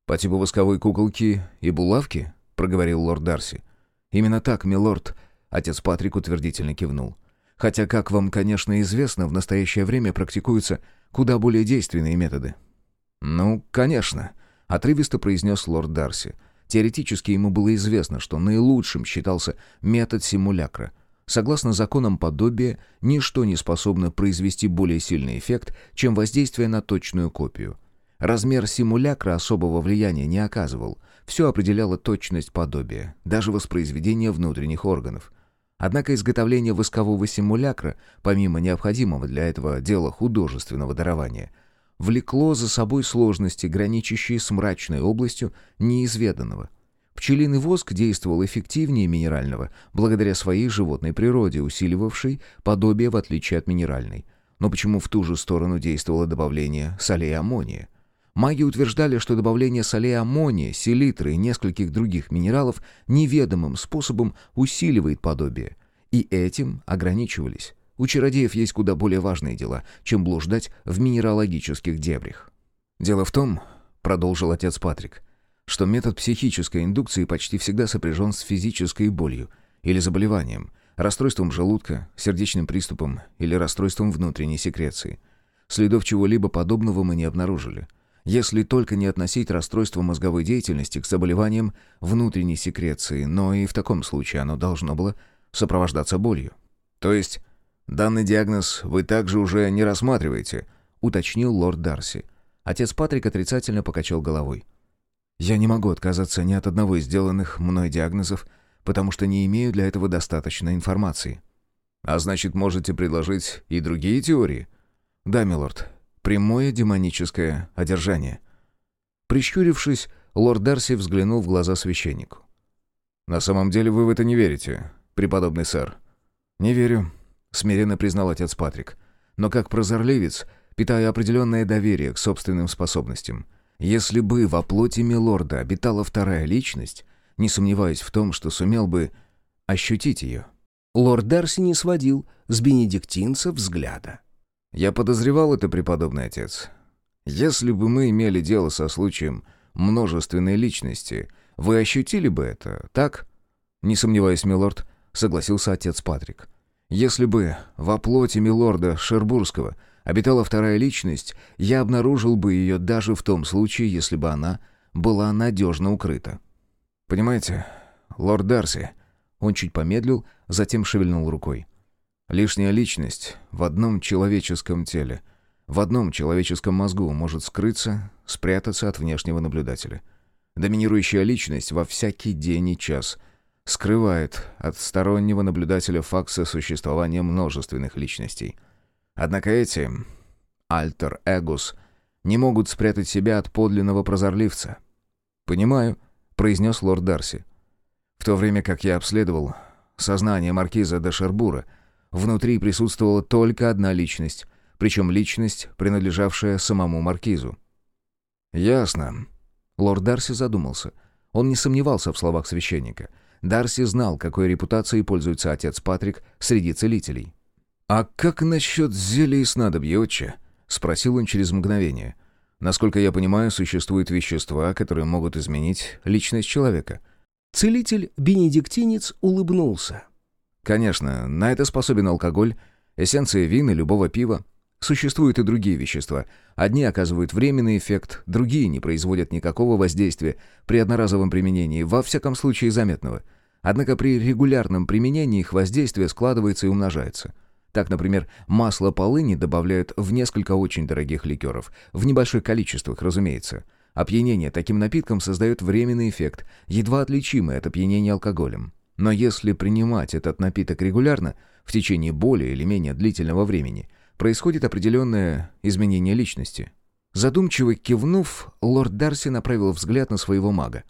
«По типу восковой куколки и булавки?» — проговорил лорд Дарси. «Именно так, милорд», — отец Патрик утвердительно кивнул. «Хотя, как вам, конечно, известно, в настоящее время практикуются куда более действенные методы». «Ну, конечно», отрывисто произнес лорд Дарси. Теоретически ему было известно, что наилучшим считался метод симулякра. Согласно законам подобия, ничто не способно произвести более сильный эффект, чем воздействие на точную копию. Размер симулякра особого влияния не оказывал. Все определяло точность подобия, даже воспроизведение внутренних органов. Однако изготовление воскового симулякра, помимо необходимого для этого дела художественного дарования – влекло за собой сложности, граничащие с мрачной областью неизведанного. Пчелиный воск действовал эффективнее минерального, благодаря своей животной природе, усиливавшей подобие в отличие от минеральной. Но почему в ту же сторону действовало добавление солей аммония? Маги утверждали, что добавление солей аммония, селитры и нескольких других минералов неведомым способом усиливает подобие, и этим ограничивались. У чародеев есть куда более важные дела, чем блуждать в минералогических дебрях. «Дело в том», — продолжил отец Патрик, что метод психической индукции почти всегда сопряжен с физической болью или заболеванием, расстройством желудка, сердечным приступом или расстройством внутренней секреции. Следов чего-либо подобного мы не обнаружили. Если только не относить расстройство мозговой деятельности к заболеваниям внутренней секреции, но и в таком случае оно должно было сопровождаться болью. То есть данный диагноз вы также уже не рассматриваете, уточнил лорд Дарси. Отец Патрик отрицательно покачал головой. Я не могу отказаться ни от одного из сделанных мной диагнозов, потому что не имею для этого достаточной информации. А значит, можете предложить и другие теории? Да, милорд. Прямое демоническое одержание. Прищурившись, лорд Дарси взглянул в глаза священнику. «На самом деле вы в это не верите, преподобный сэр?» «Не верю», — смиренно признал отец Патрик. «Но как прозорливец питаю определенное доверие к собственным способностям. Если бы во плоти Милорда обитала вторая личность, не сомневаюсь в том, что сумел бы ощутить ее». Лорд Дарси не сводил с бенедиктинца взгляда. «Я подозревал это, преподобный отец. Если бы мы имели дело со случаем множественной личности, вы ощутили бы это, так?» «Не сомневаюсь, милорд», — согласился отец Патрик. «Если бы во плоти милорда Шербурского — обитала вторая личность, я обнаружил бы ее даже в том случае, если бы она была надежно укрыта. Понимаете, лорд Дарси, он чуть помедлил, затем шевельнул рукой. Лишняя личность в одном человеческом теле, в одном человеческом мозгу может скрыться, спрятаться от внешнего наблюдателя. Доминирующая личность во всякий день и час скрывает от стороннего наблюдателя факт сосуществования множественных личностей — Однако эти, альтер-эгус, не могут спрятать себя от подлинного прозорливца. «Понимаю», — произнес лорд Дарси. «В то время как я обследовал сознание маркиза де Шербура, внутри присутствовала только одна личность, причем личность, принадлежавшая самому маркизу». «Ясно». Лорд Дарси задумался. Он не сомневался в словах священника. Дарси знал, какой репутацией пользуется отец Патрик среди целителей. «А как насчет зелий и снадобья, отче?» — спросил он через мгновение. «Насколько я понимаю, существуют вещества, которые могут изменить личность человека». Целитель-бенедиктинец улыбнулся. «Конечно, на это способен алкоголь, эссенция вина, любого пива. Существуют и другие вещества. Одни оказывают временный эффект, другие не производят никакого воздействия при одноразовом применении, во всяком случае заметного. Однако при регулярном применении их воздействие складывается и умножается. Так, например, масло полыни добавляют в несколько очень дорогих ликеров, в небольших количествах, разумеется. Опьянение таким напитком создает временный эффект, едва отличимый от опьянения алкоголем. Но если принимать этот напиток регулярно, в течение более или менее длительного времени, происходит определенное изменение личности. Задумчиво кивнув, лорд Дарси направил взгляд на своего мага.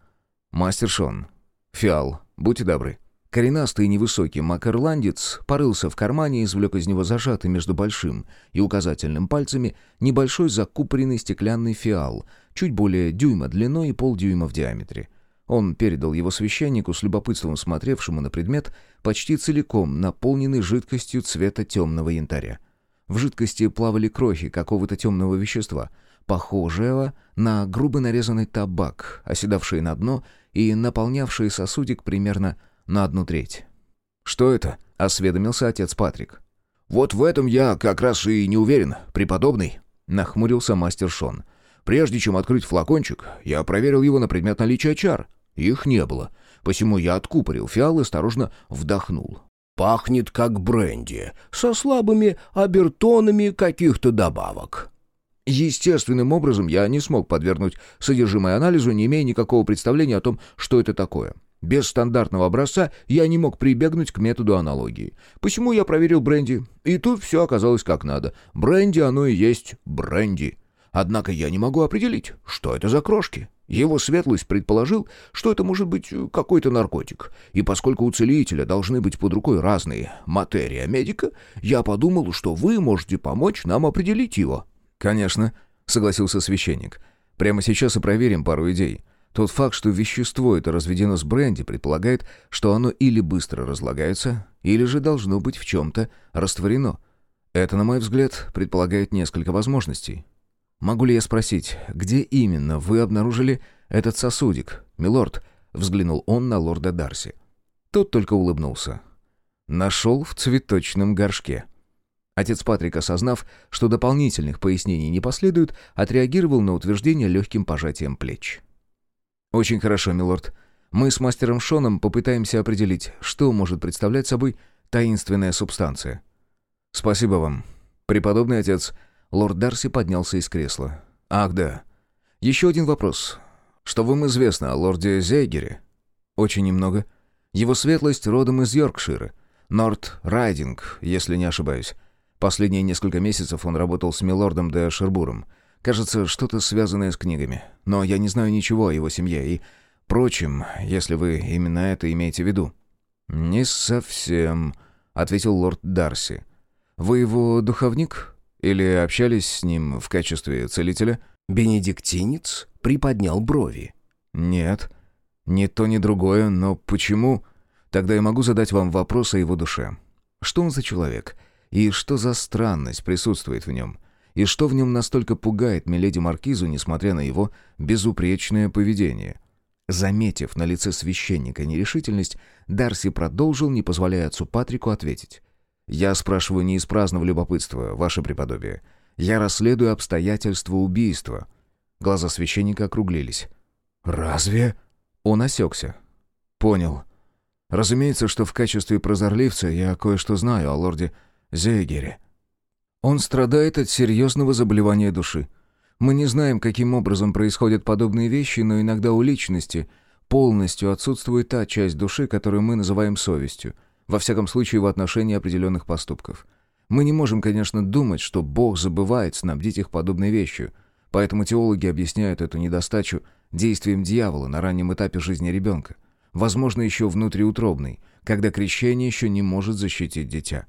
«Мастер Шон, Фиал, будьте добры, Коренастый и невысокий макерландец порылся в кармане и извлек из него зажатый между большим и указательным пальцами небольшой закупоренный стеклянный фиал, чуть более дюйма длиной и полдюйма в диаметре. Он передал его священнику с любопытством смотревшему на предмет, почти целиком наполненный жидкостью цвета темного янтаря. В жидкости плавали крохи какого-то темного вещества, похожего на грубо нарезанный табак, оседавший на дно и наполнявший сосудик примерно на одну треть. «Что это?» — осведомился отец Патрик. «Вот в этом я как раз и не уверен, преподобный», — нахмурился мастер Шон. «Прежде чем открыть флакончик, я проверил его на предмет наличия чар. Их не было. Посему я откупорил фиал и осторожно вдохнул. Пахнет как бренди, со слабыми обертонами каких-то добавок». Естественным образом я не смог подвергнуть содержимое анализу, не имея никакого представления о том, что это такое. Без стандартного образца я не мог прибегнуть к методу аналогии. Почему я проверил бренди? И тут все оказалось как надо. Бренди оно и есть бренди. Однако я не могу определить, что это за крошки. Его светлость предположил, что это может быть какой-то наркотик. И поскольку у целителя должны быть под рукой разные материя медика, я подумал, что вы можете помочь нам определить его. «Конечно», — согласился священник. «Прямо сейчас и проверим пару идей. Тот факт, что вещество это разведено с бренди, предполагает, что оно или быстро разлагается, или же должно быть в чем-то растворено. Это, на мой взгляд, предполагает несколько возможностей. Могу ли я спросить, где именно вы обнаружили этот сосудик, милорд?» — взглянул он на лорда Дарси. Тот только улыбнулся. «Нашел в цветочном горшке». Отец Патрик, осознав, что дополнительных пояснений не последует, отреагировал на утверждение легким пожатием плеч. «Очень хорошо, милорд. Мы с мастером Шоном попытаемся определить, что может представлять собой таинственная субстанция». «Спасибо вам. Преподобный отец...» Лорд Дарси поднялся из кресла. «Ах, да. Еще один вопрос. Что вам известно о лорде Зейгере?» «Очень немного. Его светлость родом из Йоркшира. Норт Райдинг, если не ошибаюсь. Последние несколько месяцев он работал с милордом де Шербуром. Кажется, что-то связанное с книгами. Но я не знаю ничего о его семье и прочем, если вы именно это имеете в виду». «Не совсем», — ответил лорд Дарси. «Вы его духовник? Или общались с ним в качестве целителя?» Бенедиктинец приподнял брови. «Нет, ни то, ни другое, но почему?» Тогда я могу задать вам вопрос о его душе. Что он за человек? И что за странность присутствует в нем? И что в нем настолько пугает Миледи Маркизу, несмотря на его безупречное поведение? Заметив на лице священника нерешительность, Дарси продолжил, не позволяя отцу Патрику ответить. «Я спрашиваю не из праздного любопытства, ваше преподобие. Я расследую обстоятельства убийства». Глаза священника округлились. «Разве?» Он осекся. «Понял. Разумеется, что в качестве прозорливца я кое-что знаю о лорде Зейгере. Он страдает от серьезного заболевания души. Мы не знаем, каким образом происходят подобные вещи, но иногда у личности полностью отсутствует та часть души, которую мы называем совестью, во всяком случае в отношении определенных поступков. Мы не можем, конечно, думать, что Бог забывает снабдить их подобной вещью, поэтому теологи объясняют эту недостачу действием дьявола на раннем этапе жизни ребенка возможно, еще внутриутробный, когда крещение еще не может защитить дитя.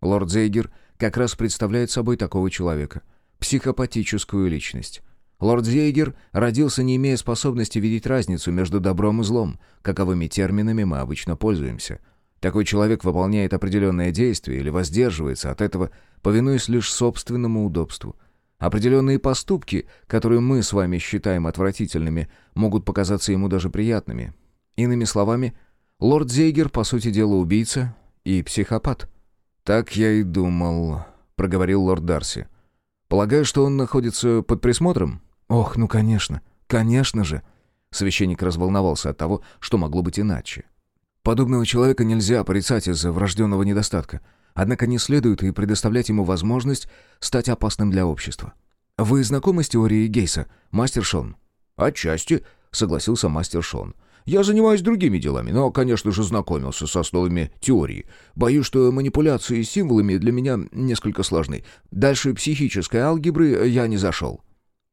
Лорд Зейгер как раз представляет собой такого человека, психопатическую личность. Лорд Зейгер родился, не имея способности видеть разницу между добром и злом, каковыми терминами мы обычно пользуемся. Такой человек выполняет определенное действие или воздерживается от этого, повинуясь лишь собственному удобству. Определенные поступки, которые мы с вами считаем отвратительными, могут показаться ему даже приятными, Иными словами, лорд Зейгер, по сути дела, убийца и психопат. «Так я и думал», — проговорил лорд Дарси. «Полагаю, что он находится под присмотром?» «Ох, ну конечно, конечно же!» Священник разволновался от того, что могло быть иначе. «Подобного человека нельзя порицать из-за врожденного недостатка, однако не следует и предоставлять ему возможность стать опасным для общества. Вы знакомы с теорией Гейса, мастер Шон?» «Отчасти», — согласился мастер Шон. Я занимаюсь другими делами, но, конечно же, знакомился с основами теории. Боюсь, что манипуляции символами для меня несколько сложны. Дальше психической алгебры я не зашел».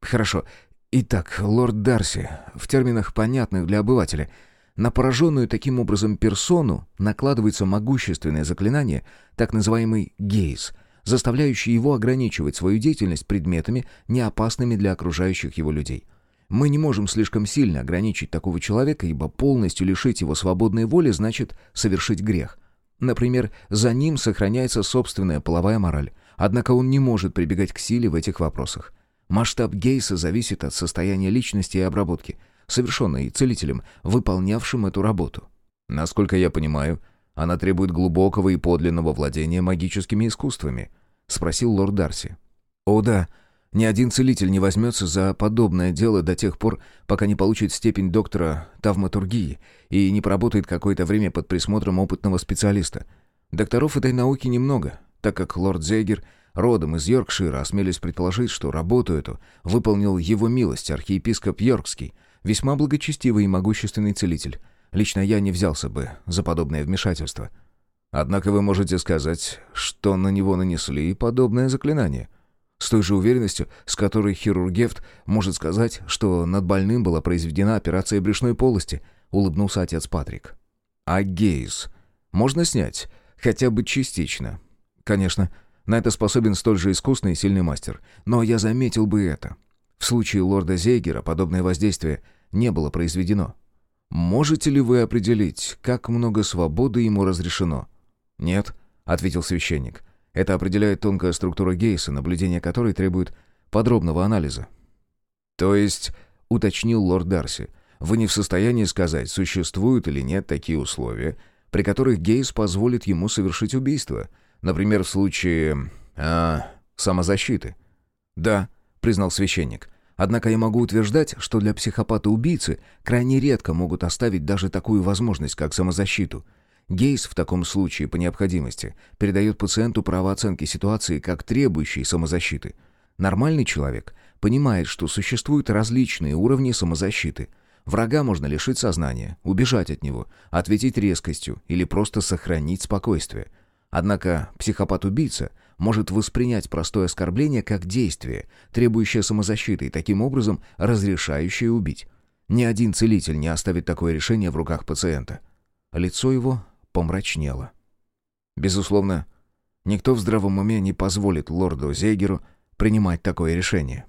«Хорошо. Итак, лорд Дарси, в терминах, понятных для обывателя, на пораженную таким образом персону накладывается могущественное заклинание, так называемый гейз, заставляющий его ограничивать свою деятельность предметами, не опасными для окружающих его людей». Мы не можем слишком сильно ограничить такого человека, ибо полностью лишить его свободной воли значит совершить грех. Например, за ним сохраняется собственная половая мораль, однако он не может прибегать к силе в этих вопросах. Масштаб Гейса зависит от состояния личности и обработки, совершенной целителем, выполнявшим эту работу. Насколько я понимаю, она требует глубокого и подлинного владения магическими искусствами, спросил лорд Дарси. О да, ни один целитель не возьмется за подобное дело до тех пор, пока не получит степень доктора тавматургии и не поработает какое-то время под присмотром опытного специалиста. Докторов этой науки немного, так как лорд Зейгер родом из Йоркшира осмелись предположить, что работу эту выполнил его милость архиепископ Йоркский, весьма благочестивый и могущественный целитель. Лично я не взялся бы за подобное вмешательство. Однако вы можете сказать, что на него нанесли подобное заклинание — с той же уверенностью, с которой хирургевт может сказать, что над больным была произведена операция брюшной полости, улыбнулся отец Патрик. А гейз можно снять, хотя бы частично. Конечно, на это способен столь же искусный и сильный мастер, но я заметил бы это. В случае лорда Зейгера подобное воздействие не было произведено. Можете ли вы определить, как много свободы ему разрешено? «Нет», — ответил священник. «Это определяет тонкая структура Гейса, наблюдение которой требует подробного анализа». «То есть», — уточнил лорд Дарси, «вы не в состоянии сказать, существуют или нет такие условия, при которых Гейс позволит ему совершить убийство, например, в случае... А, самозащиты?» «Да», — признал священник. «Однако я могу утверждать, что для психопата-убийцы крайне редко могут оставить даже такую возможность, как самозащиту. Гейс в таком случае, по необходимости, передает пациенту право оценки ситуации как требующей самозащиты. Нормальный человек понимает, что существуют различные уровни самозащиты. Врага можно лишить сознания, убежать от него, ответить резкостью или просто сохранить спокойствие. Однако психопат-убийца может воспринять простое оскорбление как действие, требующее самозащиты и таким образом разрешающее убить. Ни один целитель не оставит такое решение в руках пациента. Лицо его помрачнело. Безусловно, никто в здравом уме не позволит лорду Зейгеру принимать такое решение.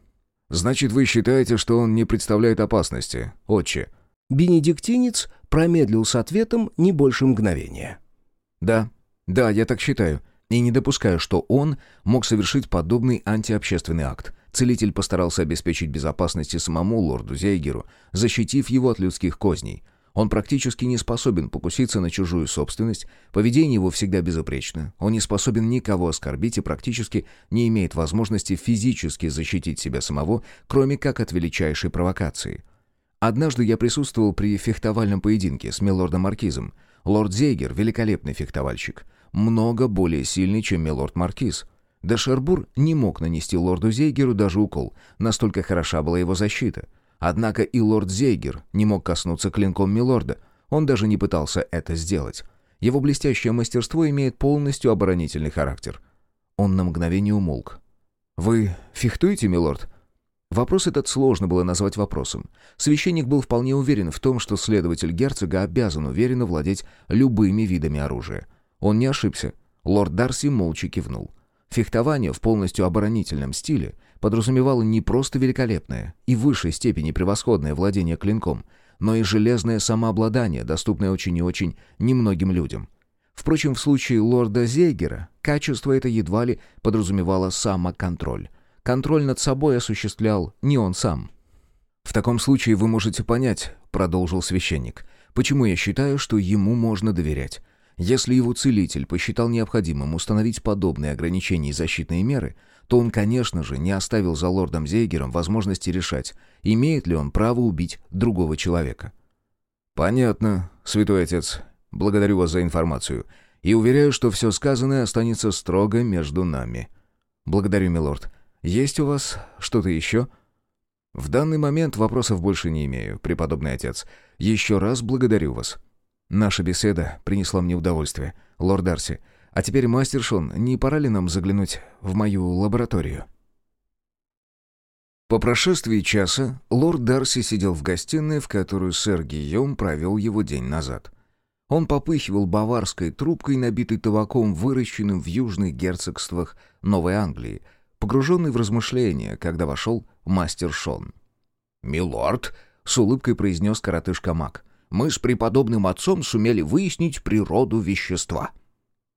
«Значит, вы считаете, что он не представляет опасности, отче?» Бенедиктинец промедлил с ответом не больше мгновения. «Да, да, я так считаю и не допускаю, что он мог совершить подобный антиобщественный акт. Целитель постарался обеспечить безопасность самому лорду Зейгеру, защитив его от людских козней. Он практически не способен покуситься на чужую собственность, поведение его всегда безупречно, он не способен никого оскорбить и практически не имеет возможности физически защитить себя самого, кроме как от величайшей провокации. Однажды я присутствовал при фехтовальном поединке с милордом Маркизом. Лорд Зейгер — великолепный фехтовальщик много более сильный, чем милорд Маркиз. Дешербур не мог нанести лорду Зейгеру даже укол, настолько хороша была его защита. Однако и лорд Зейгер не мог коснуться клинком милорда, он даже не пытался это сделать. Его блестящее мастерство имеет полностью оборонительный характер. Он на мгновение умолк. «Вы фехтуете, милорд?» Вопрос этот сложно было назвать вопросом. Священник был вполне уверен в том, что следователь герцога обязан уверенно владеть любыми видами оружия. Он не ошибся. Лорд Дарси молча кивнул. Фехтование в полностью оборонительном стиле подразумевало не просто великолепное и высшей степени превосходное владение клинком, но и железное самообладание, доступное очень и очень немногим людям. Впрочем, в случае лорда Зейгера качество это едва ли подразумевало самоконтроль. Контроль над собой осуществлял не он сам. «В таком случае вы можете понять», — продолжил священник, «почему я считаю, что ему можно доверять. Если его целитель посчитал необходимым установить подобные ограничения и защитные меры, то он, конечно же, не оставил за лордом Зейгером возможности решать, имеет ли он право убить другого человека. «Понятно, святой отец. Благодарю вас за информацию. И уверяю, что все сказанное останется строго между нами. Благодарю, милорд. Есть у вас что-то еще?» «В данный момент вопросов больше не имею, преподобный отец. Еще раз благодарю вас». Наша беседа принесла мне удовольствие. Лорд Дарси, а теперь, мастер Шон, не пора ли нам заглянуть в мою лабораторию?» По прошествии часа лорд Дарси сидел в гостиной, в которую сэр Гийом провел его день назад. Он попыхивал баварской трубкой, набитой табаком, выращенным в южных герцогствах Новой Англии, погруженный в размышления, когда вошел мастер Шон. «Милорд», — с улыбкой произнес коротышка Мак, мы с преподобным отцом сумели выяснить природу вещества».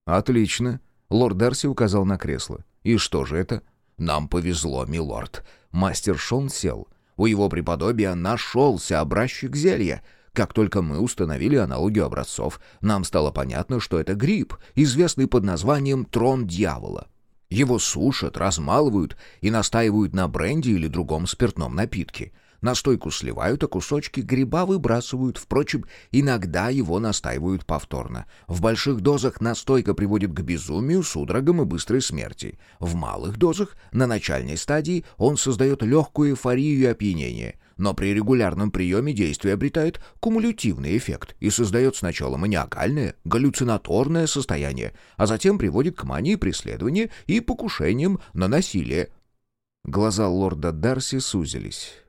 «Отлично», — лорд Дарси указал на кресло. «И что же это?» «Нам повезло, милорд». Мастер Шон сел. У его преподобия нашелся образчик зелья. Как только мы установили аналогию образцов, нам стало понятно, что это гриб, известный под названием трон дьявола. Его сушат, размалывают и настаивают на бренде или другом спиртном напитке — Настойку сливают, а кусочки гриба выбрасывают. Впрочем, иногда его настаивают повторно. В больших дозах настойка приводит к безумию, судорогам и быстрой смерти. В малых дозах, на начальной стадии, он создает легкую эйфорию и опьянение. Но при регулярном приеме действие обретает кумулятивный эффект и создает сначала маниакальное, галлюцинаторное состояние, а затем приводит к мании преследования и покушениям на насилие. Глаза лорда Дарси сузились.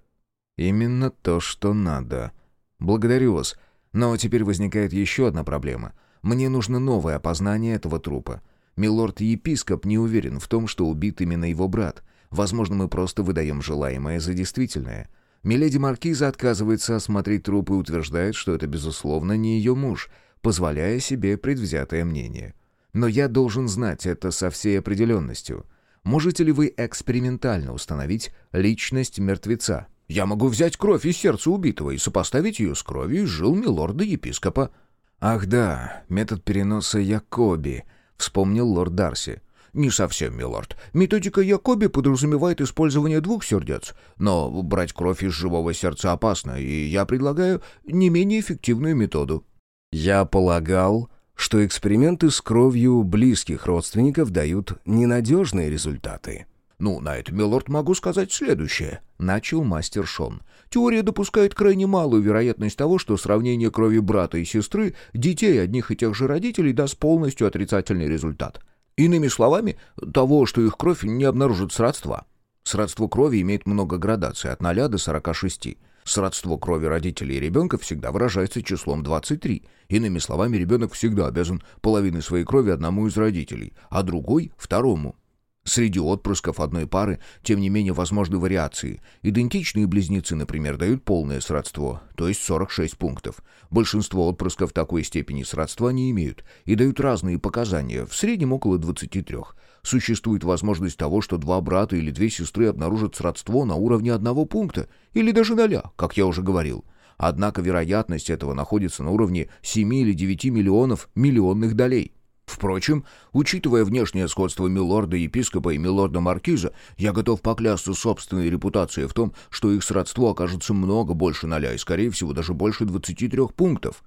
«Именно то, что надо. Благодарю вас. Но теперь возникает еще одна проблема. Мне нужно новое опознание этого трупа. Милорд-епископ не уверен в том, что убит именно его брат. Возможно, мы просто выдаем желаемое за действительное. Миледи Маркиза отказывается осмотреть труп и утверждает, что это, безусловно, не ее муж, позволяя себе предвзятое мнение». Но я должен знать это со всей определенностью. Можете ли вы экспериментально установить личность мертвеца? Я могу взять кровь из сердца убитого и сопоставить ее с кровью из жил милорда-епископа». «Ах да, метод переноса Якоби», — вспомнил лорд Дарси. «Не совсем, милорд. Методика Якоби подразумевает использование двух сердец, но брать кровь из живого сердца опасно, и я предлагаю не менее эффективную методу». «Я полагал, что эксперименты с кровью близких родственников дают ненадежные результаты». «Ну, на это, милорд, могу сказать следующее», — начал мастер Шон. «Теория допускает крайне малую вероятность того, что сравнение крови брата и сестры, детей одних и тех же родителей, даст полностью отрицательный результат. Иными словами, того, что их кровь не обнаружит сродства. Сродство крови имеет много градаций, от 0 до 46. Сродство крови родителей и ребенка всегда выражается числом 23. Иными словами, ребенок всегда обязан половиной своей крови одному из родителей, а другой — второму. Среди отпрысков одной пары, тем не менее, возможны вариации. Идентичные близнецы, например, дают полное сродство, то есть 46 пунктов. Большинство отпрысков такой степени сродства не имеют и дают разные показания, в среднем около 23. Существует возможность того, что два брата или две сестры обнаружат сродство на уровне одного пункта, или даже ноля, как я уже говорил. Однако вероятность этого находится на уровне 7 или 9 миллионов миллионных долей. Впрочем, учитывая внешнее сходство милорда-епископа и милорда-маркиза, я готов поклясться собственной репутацией в том, что их сродство окажется много больше ноля и, скорее всего, даже больше 23 пунктов.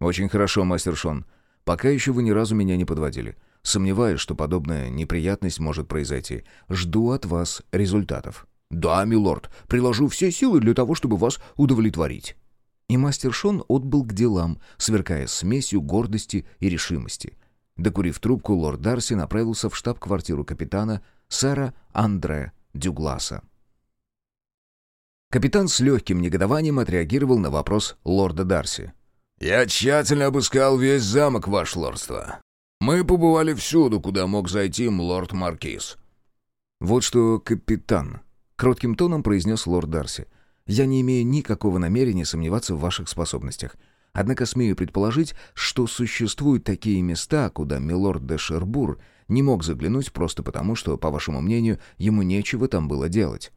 Очень хорошо, мастер Шон. Пока еще вы ни разу меня не подводили. Сомневаюсь, что подобная неприятность может произойти. Жду от вас результатов. Да, милорд, приложу все силы для того, чтобы вас удовлетворить. И мастер Шон отбыл к делам, сверкая смесью гордости и решимости — Докурив трубку, лорд Дарси направился в штаб-квартиру капитана сэра Андре Дюгласа. Капитан с легким негодованием отреагировал на вопрос лорда Дарси. «Я тщательно обыскал весь замок, ваше лордство. Мы побывали всюду, куда мог зайти лорд-маркиз». «Вот что, капитан», — кротким тоном произнес лорд Дарси, — «я не имею никакого намерения сомневаться в ваших способностях. Однако смею предположить, что существуют такие места, куда милорд де Шербур не мог заглянуть просто потому, что, по вашему мнению, ему нечего там было делать.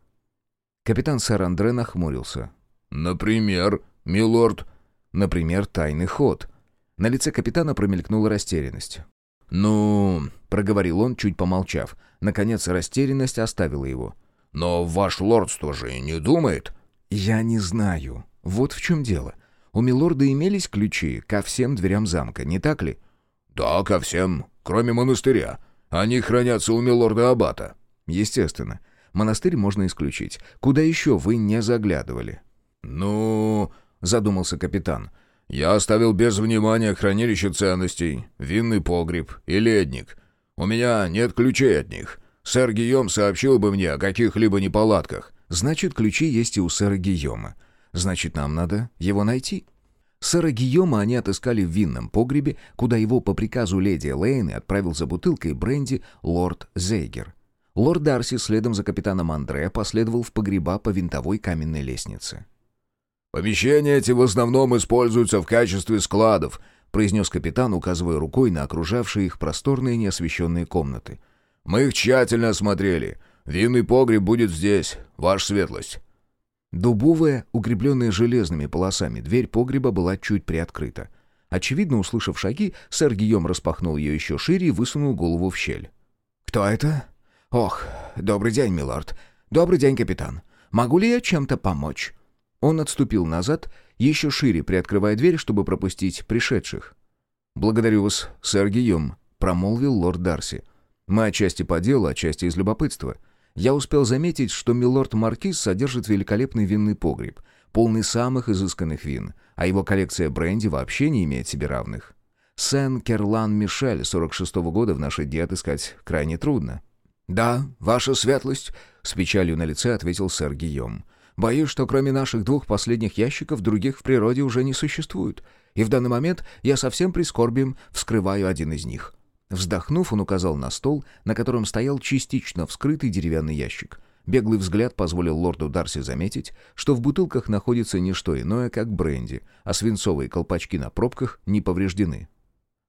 Капитан сэр Андре нахмурился. «Например, милорд?» «Например, тайный ход». На лице капитана промелькнула растерянность. «Ну...» — проговорил он, чуть помолчав. Наконец растерянность оставила его. «Но ваш лордство же не думает?» «Я не знаю. Вот в чем дело. У милорда имелись ключи ко всем дверям замка, не так ли? Да, ко всем, кроме монастыря. Они хранятся у милорда Аббата. Естественно. Монастырь можно исключить. Куда еще вы не заглядывали? Ну, задумался капитан. Я оставил без внимания хранилище ценностей, винный погреб и ледник. У меня нет ключей от них. Сэр Гийом сообщил бы мне о каких-либо неполадках. Значит, ключи есть и у сэра Гийома. Значит, нам надо его найти. Сэра Гийома они отыскали в винном погребе, куда его по приказу леди Лейны отправил за бутылкой бренди лорд Зейгер. Лорд Дарси следом за капитаном Андре последовал в погреба по винтовой каменной лестнице. «Помещения эти в основном используются в качестве складов», произнес капитан, указывая рукой на окружавшие их просторные неосвещенные комнаты. «Мы их тщательно осмотрели. Винный погреб будет здесь, ваша светлость». Дубовая, укрепленная железными полосами, дверь погреба была чуть приоткрыта. Очевидно, услышав шаги, сэр Гийом распахнул ее еще шире и высунул голову в щель. «Кто это?» «Ох, добрый день, милорд. Добрый день, капитан. Могу ли я чем-то помочь?» Он отступил назад, еще шире приоткрывая дверь, чтобы пропустить пришедших. «Благодарю вас, сэр Гийом», — промолвил лорд Дарси. «Мы отчасти по делу, отчасти из любопытства я успел заметить, что милорд-маркиз содержит великолепный винный погреб, полный самых изысканных вин, а его коллекция бренди вообще не имеет себе равных. Сен-Керлан-Мишель 46-го года в наши дни отыскать крайне трудно. «Да, ваша светлость», — с печалью на лице ответил сэр Гийом. «Боюсь, что кроме наших двух последних ящиков других в природе уже не существует, и в данный момент я совсем прискорбием вскрываю один из них». Вздохнув, он указал на стол, на котором стоял частично вскрытый деревянный ящик. Беглый взгляд позволил лорду Дарси заметить, что в бутылках находится не что иное, как бренди, а свинцовые колпачки на пробках не повреждены.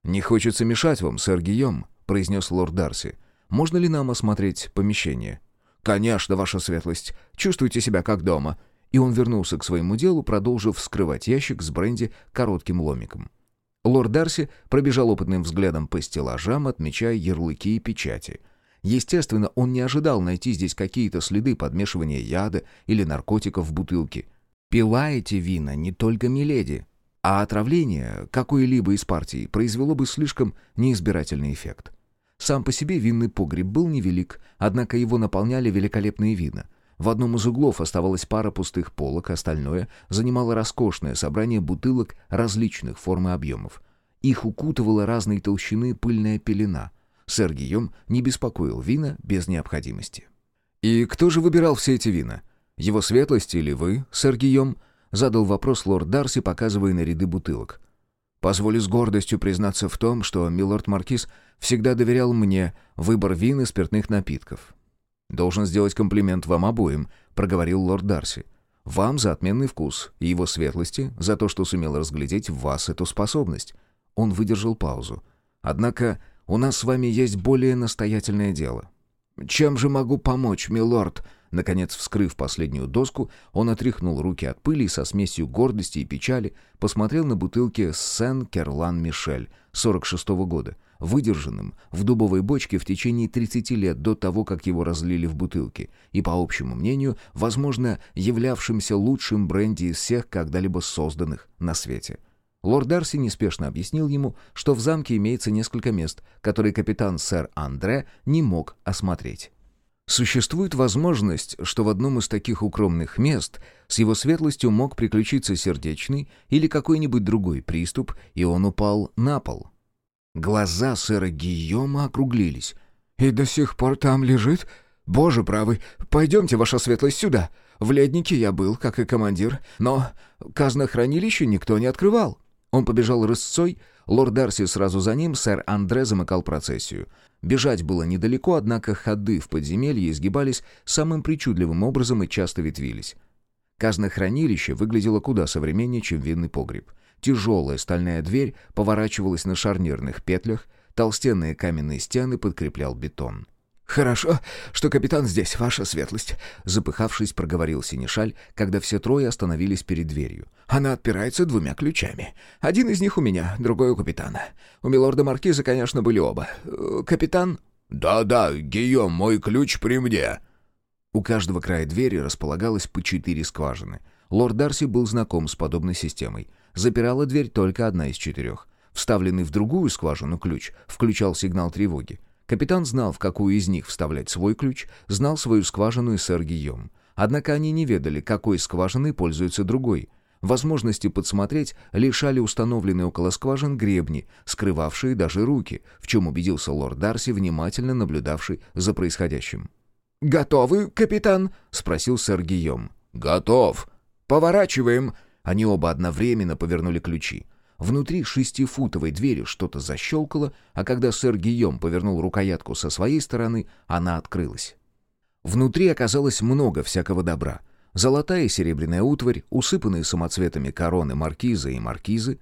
«Не хочется мешать вам, сэр Гийом», — произнес лорд Дарси. «Можно ли нам осмотреть помещение?» «Конечно, ваша светлость. Чувствуйте себя как дома». И он вернулся к своему делу, продолжив вскрывать ящик с бренди коротким ломиком. Лорд Дарси пробежал опытным взглядом по стеллажам, отмечая ярлыки и печати. Естественно, он не ожидал найти здесь какие-то следы подмешивания яда или наркотиков в бутылке. Пила эти вина не только Миледи, а отравление какой-либо из партий произвело бы слишком неизбирательный эффект. Сам по себе винный погреб был невелик, однако его наполняли великолепные вина. В одном из углов оставалась пара пустых полок, остальное занимало роскошное собрание бутылок различных форм и объемов. Их укутывала разной толщины пыльная пелена. Сэр Гийом не беспокоил вина без необходимости. «И кто же выбирал все эти вина? Его светлость или вы, сэр Гийом?» Задал вопрос лорд Дарси, показывая на ряды бутылок. «Позволю с гордостью признаться в том, что милорд Маркиз всегда доверял мне выбор вин и спиртных напитков». «Должен сделать комплимент вам обоим», — проговорил лорд Дарси. «Вам за отменный вкус и его светлости за то, что сумел разглядеть в вас эту способность». Он выдержал паузу. «Однако у нас с вами есть более настоятельное дело». «Чем же могу помочь, милорд?» Наконец, вскрыв последнюю доску, он отряхнул руки от пыли и со смесью гордости и печали посмотрел на бутылки Сен-Керлан-Мишель 46-го года, выдержанным в дубовой бочке в течение 30 лет до того, как его разлили в бутылки, и, по общему мнению, возможно, являвшимся лучшим бренди из всех когда-либо созданных на свете. Лорд Дарси неспешно объяснил ему, что в замке имеется несколько мест, которые капитан сэр Андре не мог осмотреть. Существует возможность, что в одном из таких укромных мест с его светлостью мог приключиться сердечный или какой-нибудь другой приступ, и он упал на пол. Глаза сэра Гийома округлились. «И до сих пор там лежит? Боже правый, пойдемте, ваша светлость, сюда. В леднике я был, как и командир, но казнохранилище никто не открывал». Он побежал рысцой, лорд Дарси сразу за ним, сэр Андре замыкал процессию. Бежать было недалеко, однако ходы в подземелье изгибались самым причудливым образом и часто ветвились. Казнохранилище выглядело куда современнее, чем винный погреб. Тяжелая стальная дверь поворачивалась на шарнирных петлях, толстенные каменные стены подкреплял бетон. «Хорошо, что капитан здесь, ваша светлость», — запыхавшись, проговорил Синишаль, когда все трое остановились перед дверью. «Она отпирается двумя ключами. Один из них у меня, другой у капитана. У милорда Маркиза, конечно, были оба. Э, капитан...» «Да-да, Гийом, мой ключ при мне». У каждого края двери располагалось по четыре скважины. Лорд Дарси был знаком с подобной системой. Запирала дверь только одна из четырех. Вставленный в другую скважину ключ включал сигнал тревоги. Капитан знал, в какую из них вставлять свой ключ, знал свою скважину и сэр Гийом. Однако они не ведали, какой скважиной пользуется другой. Возможности подсмотреть лишали установленные около скважин гребни, скрывавшие даже руки, в чем убедился лорд Дарси, внимательно наблюдавший за происходящим. «Готовы, капитан?» — спросил сэр Гийом. «Готов». «Поворачиваем». Они оба одновременно повернули ключи. Внутри шестифутовой двери что-то защелкало, а когда сэр Гийом повернул рукоятку со своей стороны, она открылась. Внутри оказалось много всякого добра. Золотая и серебряная утварь, усыпанные самоцветами короны маркиза и маркизы,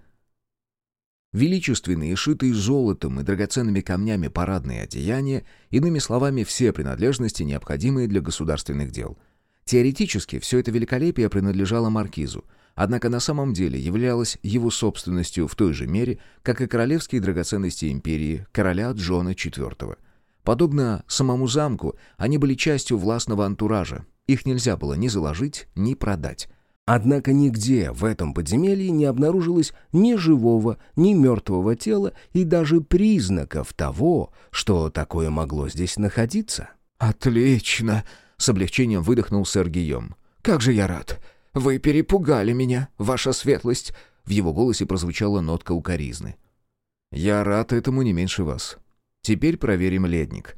величественные, шитые золотом и драгоценными камнями парадные одеяния, иными словами, все принадлежности, необходимые для государственных дел. Теоретически все это великолепие принадлежало маркизу — однако на самом деле являлась его собственностью в той же мере, как и королевские драгоценности империи короля Джона IV. Подобно самому замку, они были частью властного антуража. Их нельзя было ни заложить, ни продать. Однако нигде в этом подземелье не обнаружилось ни живого, ни мертвого тела и даже признаков того, что такое могло здесь находиться. «Отлично!» — с облегчением выдохнул сэр Гийом. «Как же я рад! Вы перепугали меня, ваша светлость!» В его голосе прозвучала нотка укоризны. «Я рад этому не меньше вас. Теперь проверим ледник».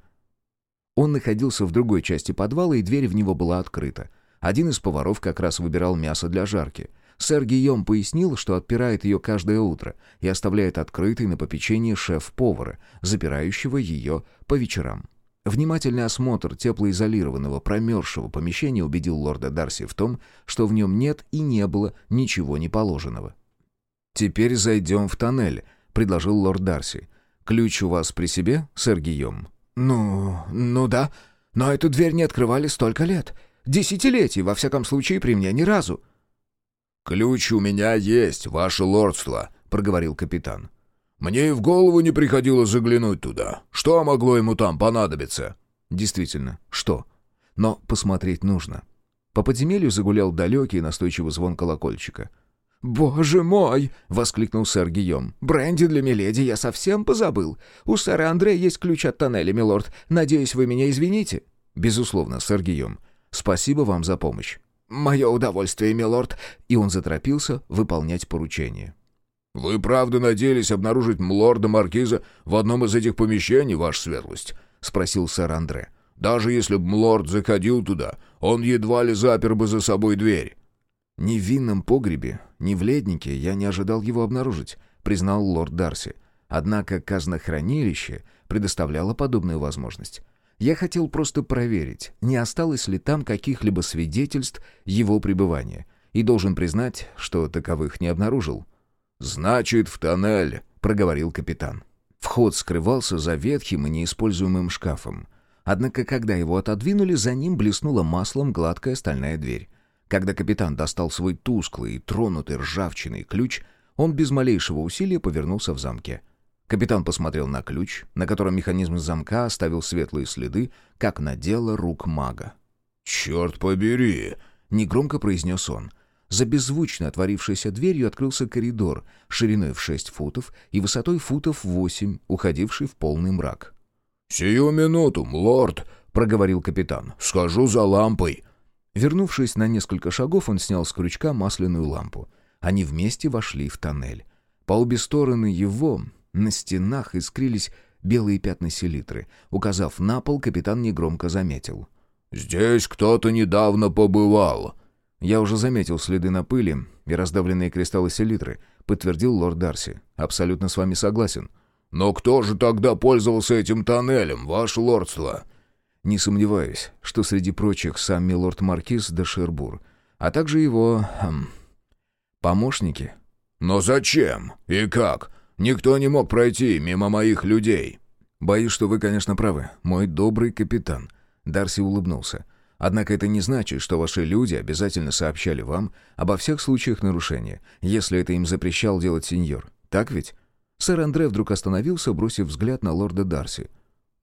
Он находился в другой части подвала, и дверь в него была открыта. Один из поваров как раз выбирал мясо для жарки. Сэр Гийом пояснил, что отпирает ее каждое утро и оставляет открытой на попечение шеф-повара, запирающего ее по вечерам. Внимательный осмотр теплоизолированного промерзшего помещения убедил лорда Дарси в том, что в нем нет и не было ничего неположенного. «Теперь зайдем в тоннель», —— предложил лорд Дарси. «Ключ у вас при себе, сэр Гийом?» «Ну, ну да. Но эту дверь не открывали столько лет. Десятилетий, во всяком случае, при мне ни разу». «Ключ у меня есть, ваше лордство», — проговорил капитан. «Мне и в голову не приходило заглянуть туда. Что могло ему там понадобиться?» «Действительно, что? Но посмотреть нужно». По подземелью загулял далекий и настойчивый звон колокольчика. «Боже мой!» — воскликнул сэр Гийом. «Бренди для миледи я совсем позабыл. У сэра Андрея есть ключ от тоннеля, милорд. Надеюсь, вы меня извините?» «Безусловно, сэр Гийом. Спасибо вам за помощь». «Мое удовольствие, милорд!» И он заторопился выполнять поручение. «Вы правда надеялись обнаружить млорда-маркиза в одном из этих помещений, ваша светлость?» — спросил сэр Андре. «Даже если б млорд заходил туда, он едва ли запер бы за собой дверь». «Ни в винном погребе, ни в леднике я не ожидал его обнаружить», — признал лорд Дарси. Однако казнохранилище предоставляло подобную возможность. Я хотел просто проверить, не осталось ли там каких-либо свидетельств его пребывания, и должен признать, что таковых не обнаружил. «Значит, в тоннель», — проговорил капитан. Вход скрывался за ветхим и неиспользуемым шкафом. Однако, когда его отодвинули, за ним блеснула маслом гладкая стальная дверь. Когда капитан достал свой тусклый и тронутый ржавчиной ключ, он без малейшего усилия повернулся в замке. Капитан посмотрел на ключ, на котором механизм замка оставил светлые следы, как на дело рук мага. «Черт побери!» — негромко произнес он. За беззвучно отворившейся дверью открылся коридор, шириной в шесть футов и высотой футов восемь, уходивший в полный мрак. «Сию минуту, млорд!» — проговорил капитан. «Схожу за лампой!» Вернувшись на несколько шагов, он снял с крючка масляную лампу. Они вместе вошли в тоннель. По обе стороны его на стенах искрились белые пятна селитры. Указав на пол, капитан негромко заметил. «Здесь кто-то недавно побывал». «Я уже заметил следы на пыли и раздавленные кристаллы селитры», — подтвердил лорд Дарси. «Абсолютно с вами согласен». «Но кто же тогда пользовался этим тоннелем, ваше лордство?» Не сомневаюсь, что среди прочих сам милорд Маркиз де Шербур, а также его... Эм, помощники. «Но зачем? И как? Никто не мог пройти мимо моих людей». «Боюсь, что вы, конечно, правы, мой добрый капитан». Дарси улыбнулся. «Однако это не значит, что ваши люди обязательно сообщали вам обо всех случаях нарушения, если это им запрещал делать сеньор. Так ведь?» Сэр Андре вдруг остановился, бросив взгляд на лорда Дарси.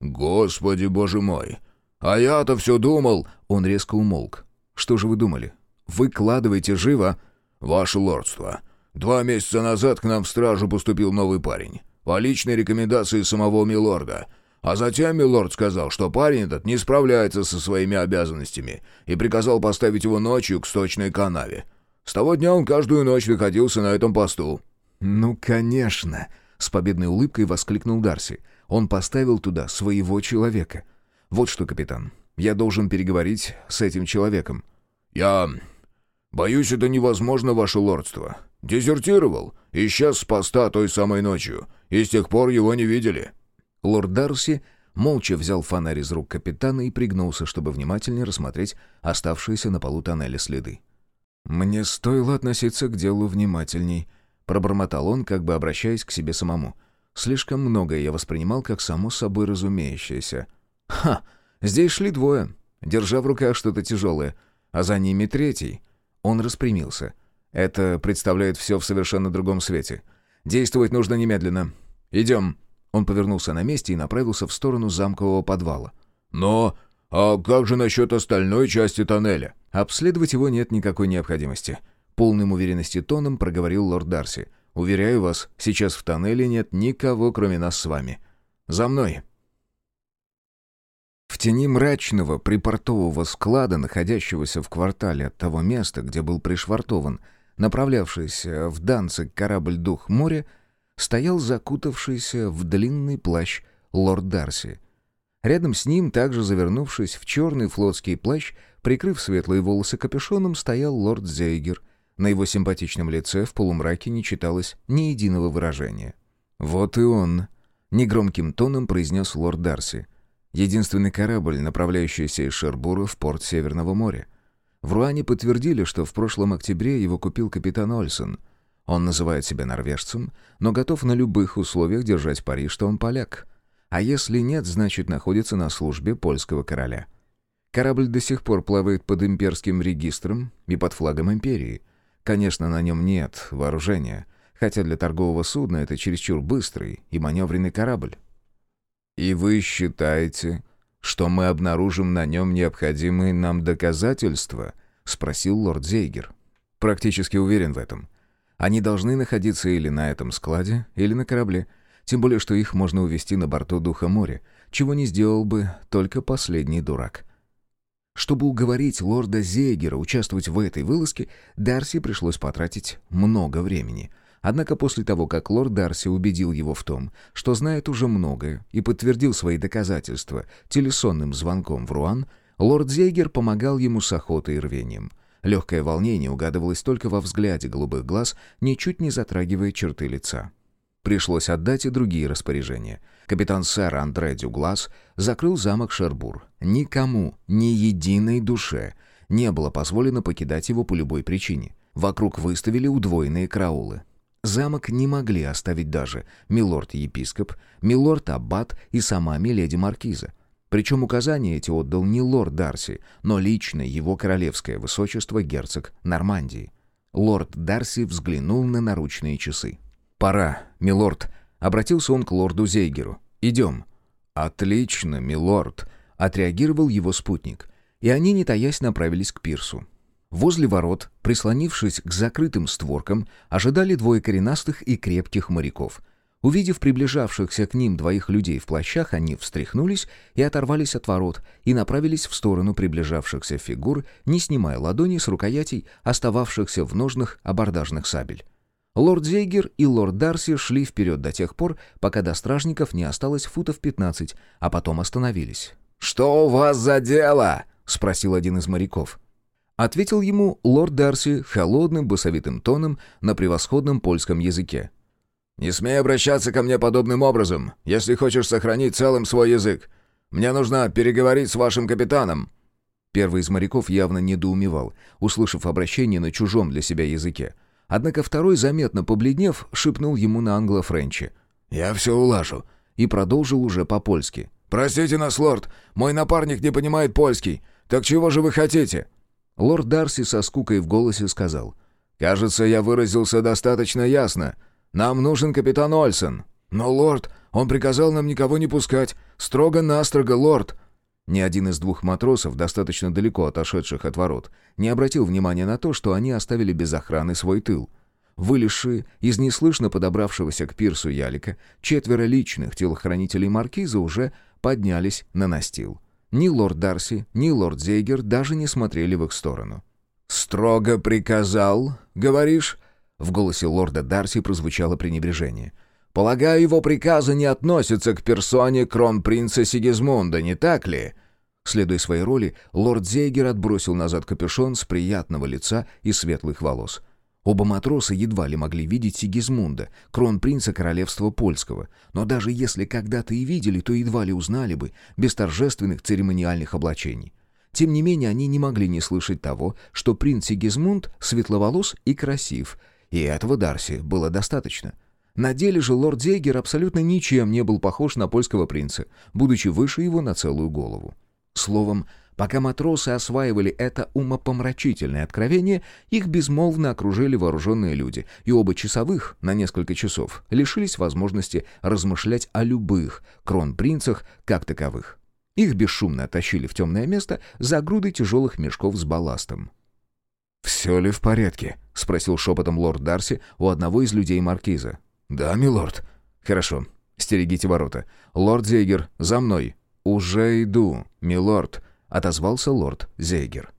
«Господи, боже мой! «А я-то все думал...» Он резко умолк. «Что же вы думали? Выкладывайте живо!» «Ваше лордство, два месяца назад к нам в стражу поступил новый парень. По личной рекомендации самого милорда. А затем милорд сказал, что парень этот не справляется со своими обязанностями и приказал поставить его ночью к сточной канаве. С того дня он каждую ночь находился на этом посту». «Ну, конечно!» — с победной улыбкой воскликнул Дарси. «Он поставил туда своего человека. «Вот что, капитан, я должен переговорить с этим человеком». «Я... боюсь, это невозможно, ваше лордство. Дезертировал, исчез с поста той самой ночью, и с тех пор его не видели». Лорд Дарси молча взял фонарь из рук капитана и пригнулся, чтобы внимательнее рассмотреть оставшиеся на полу тоннеля следы. «Мне стоило относиться к делу внимательней», — пробормотал он, как бы обращаясь к себе самому. «Слишком многое я воспринимал как само собой разумеющееся». Ха! Здесь шли двое, держа в руках что-то тяжелое, а за ними третий. Он распрямился. Это представляет все в совершенно другом свете. Действовать нужно немедленно. Идем. Он повернулся на месте и направился в сторону замкового подвала. «Но... А как же насчет остальной части тоннеля?» «Обследовать его нет никакой необходимости», — полным уверенности тоном проговорил лорд Дарси. «Уверяю вас, сейчас в тоннеле нет никого, кроме нас с вами. За мной!» В тени мрачного припортового склада, находящегося в квартале от того места, где был пришвартован, направлявшийся в Данцик корабль «Дух моря», стоял закутавшийся в длинный плащ лорд Дарси. Рядом с ним, также завернувшись в черный флотский плащ, прикрыв светлые волосы капюшоном, стоял лорд Зейгер. На его симпатичном лице в полумраке не читалось ни единого выражения. «Вот и он», — негромким тоном произнес лорд Дарси — Единственный корабль, направляющийся из Шербура в порт Северного моря. В Руане подтвердили, что в прошлом октябре его купил капитан Ольсон. Он называет себя норвежцем, но готов на любых условиях держать пари, что он поляк. А если нет, значит находится на службе польского короля. Корабль до сих пор плавает под имперским регистром и под флагом империи. Конечно, на нем нет вооружения, хотя для торгового судна это чересчур быстрый и маневренный корабль. «И вы считаете, что мы обнаружим на нем необходимые нам доказательства?» — спросил лорд Зейгер. «Практически уверен в этом. Они должны находиться или на этом складе, или на корабле, тем более, что их можно увезти на борту Духа моря, чего не сделал бы только последний дурак». Чтобы уговорить лорда Зейгера участвовать в этой вылазке, Дарси пришлось потратить много времени — Однако после того, как лорд Дарси убедил его в том, что знает уже многое, и подтвердил свои доказательства телесонным звонком в Руан, лорд Зейгер помогал ему с охотой и рвением. Легкое волнение угадывалось только во взгляде голубых глаз, ничуть не затрагивая черты лица. Пришлось отдать и другие распоряжения. Капитан сэр Андре Дюглас закрыл замок Шербур. Никому, ни единой душе не было позволено покидать его по любой причине. Вокруг выставили удвоенные караулы. Замок не могли оставить даже милорд-епископ, милорд-аббат и сама миледи-маркиза. Причем указания эти отдал не лорд Дарси, но лично его королевское высочество герцог Нормандии. Лорд Дарси взглянул на наручные часы. «Пора, милорд», — обратился он к лорду Зейгеру. «Идем». «Отлично, милорд», — отреагировал его спутник. И они, не таясь, направились к пирсу. Возле ворот, прислонившись к закрытым створкам, ожидали двое коренастых и крепких моряков. Увидев приближавшихся к ним двоих людей в плащах, они встряхнулись и оторвались от ворот и направились в сторону приближавшихся фигур, не снимая ладони с рукоятей, остававшихся в ножнах абордажных сабель. Лорд Зейгер и лорд Дарси шли вперед до тех пор, пока до стражников не осталось футов пятнадцать, а потом остановились. «Что у вас за дело?» — спросил один из моряков. Ответил ему лорд Дарси холодным басовитым тоном на превосходном польском языке. «Не смей обращаться ко мне подобным образом, если хочешь сохранить целым свой язык. Мне нужно переговорить с вашим капитаном». Первый из моряков явно недоумевал, услышав обращение на чужом для себя языке. Однако второй, заметно побледнев, шепнул ему на англо-френче. «Я все улажу», и продолжил уже по-польски. «Простите нас, лорд, мой напарник не понимает польский. Так чего же вы хотите?» Лорд Дарси со скукой в голосе сказал. «Кажется, я выразился достаточно ясно. Нам нужен капитан Ольсен». «Но, лорд, он приказал нам никого не пускать. Строго-настрого, лорд». Ни один из двух матросов, достаточно далеко отошедших от ворот, не обратил внимания на то, что они оставили без охраны свой тыл. Вылезшие из неслышно подобравшегося к пирсу ялика, четверо личных телохранителей маркиза уже поднялись на настил. Ни лорд Дарси, ни лорд Зейгер даже не смотрели в их сторону. «Строго приказал, говоришь?» В голосе лорда Дарси прозвучало пренебрежение. «Полагаю, его приказы не относятся к персоне кронпринца Сигизмунда, не так ли?» Следуя своей роли, лорд Зейгер отбросил назад капюшон с приятного лица и светлых волос. Оба матроса едва ли могли видеть Сигизмунда, кронпринца королевства польского, но даже если когда-то и видели, то едва ли узнали бы, без торжественных церемониальных облачений. Тем не менее, они не могли не слышать того, что принц Сигизмунд светловолос и красив, и этого Дарси было достаточно. На деле же лорд Зейгер абсолютно ничем не был похож на польского принца, будучи выше его на целую голову. Словом, Пока матросы осваивали это умопомрачительное откровение, их безмолвно окружили вооруженные люди, и оба часовых на несколько часов лишились возможности размышлять о любых кронпринцах как таковых. Их бесшумно оттащили в темное место за грудой тяжелых мешков с балластом. «Все ли в порядке?» — спросил шепотом лорд Дарси у одного из людей маркиза. «Да, милорд». «Хорошо. Стерегите ворота. Лорд Зейгер, за мной». «Уже иду, милорд», отозвался лорд Зейгер.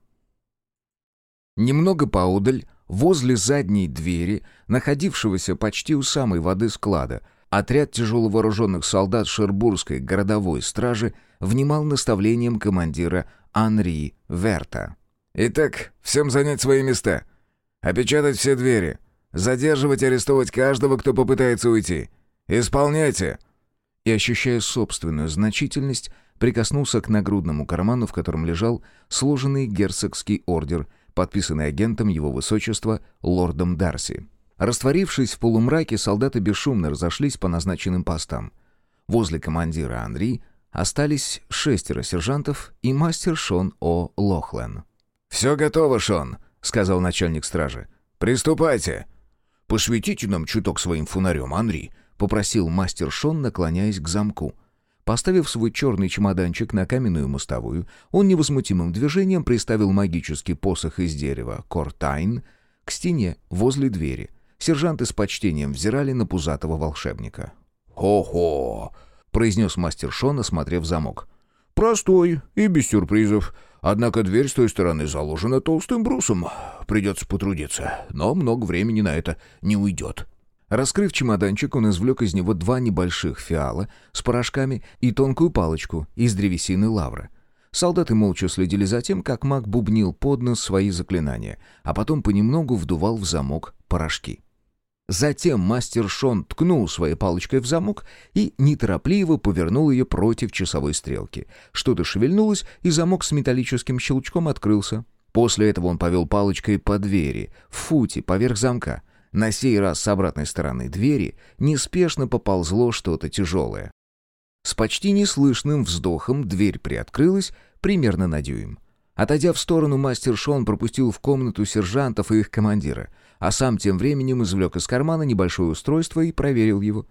Немного поодаль, возле задней двери, находившегося почти у самой воды склада, отряд тяжеловооруженных солдат Шербургской городовой стражи внимал наставлением командира Анри Верта. «Итак, всем занять свои места. Опечатать все двери. Задерживать и арестовать каждого, кто попытается уйти. Исполняйте!» И, ощущая собственную значительность, прикоснулся к нагрудному карману, в котором лежал сложенный герцогский ордер, подписанный агентом его высочества лордом Дарси. Растворившись в полумраке, солдаты бесшумно разошлись по назначенным постам. Возле командира Анри остались шестеро сержантов и мастер Шон О. Лохлен. «Все готово, Шон», — сказал начальник стражи. «Приступайте». «Посветите нам чуток своим фонарем, Анри», — попросил мастер Шон, наклоняясь к замку. Поставив свой черный чемоданчик на каменную мостовую, он невозмутимым движением приставил магический посох из дерева «Кортайн» к стене возле двери. Сержанты с почтением взирали на пузатого волшебника. «Хо-хо!» — произнес мастер Шон, осмотрев замок. «Простой и без сюрпризов. Однако дверь с той стороны заложена толстым брусом. Придется потрудиться, но много времени на это не уйдет». Раскрыв чемоданчик, он извлек из него два небольших фиала с порошками и тонкую палочку из древесины лавра. Солдаты молча следили за тем, как маг бубнил под нос свои заклинания, а потом понемногу вдувал в замок порошки. Затем мастер Шон ткнул своей палочкой в замок и неторопливо повернул ее против часовой стрелки. Что-то шевельнулось, и замок с металлическим щелчком открылся. После этого он повел палочкой по двери, в футе, поверх замка. На сей раз с обратной стороны двери неспешно поползло что-то тяжелое. С почти неслышным вздохом дверь приоткрылась примерно на дюйм. Отойдя в сторону, мастер Шон пропустил в комнату сержантов и их командира, а сам тем временем извлек из кармана небольшое устройство и проверил его.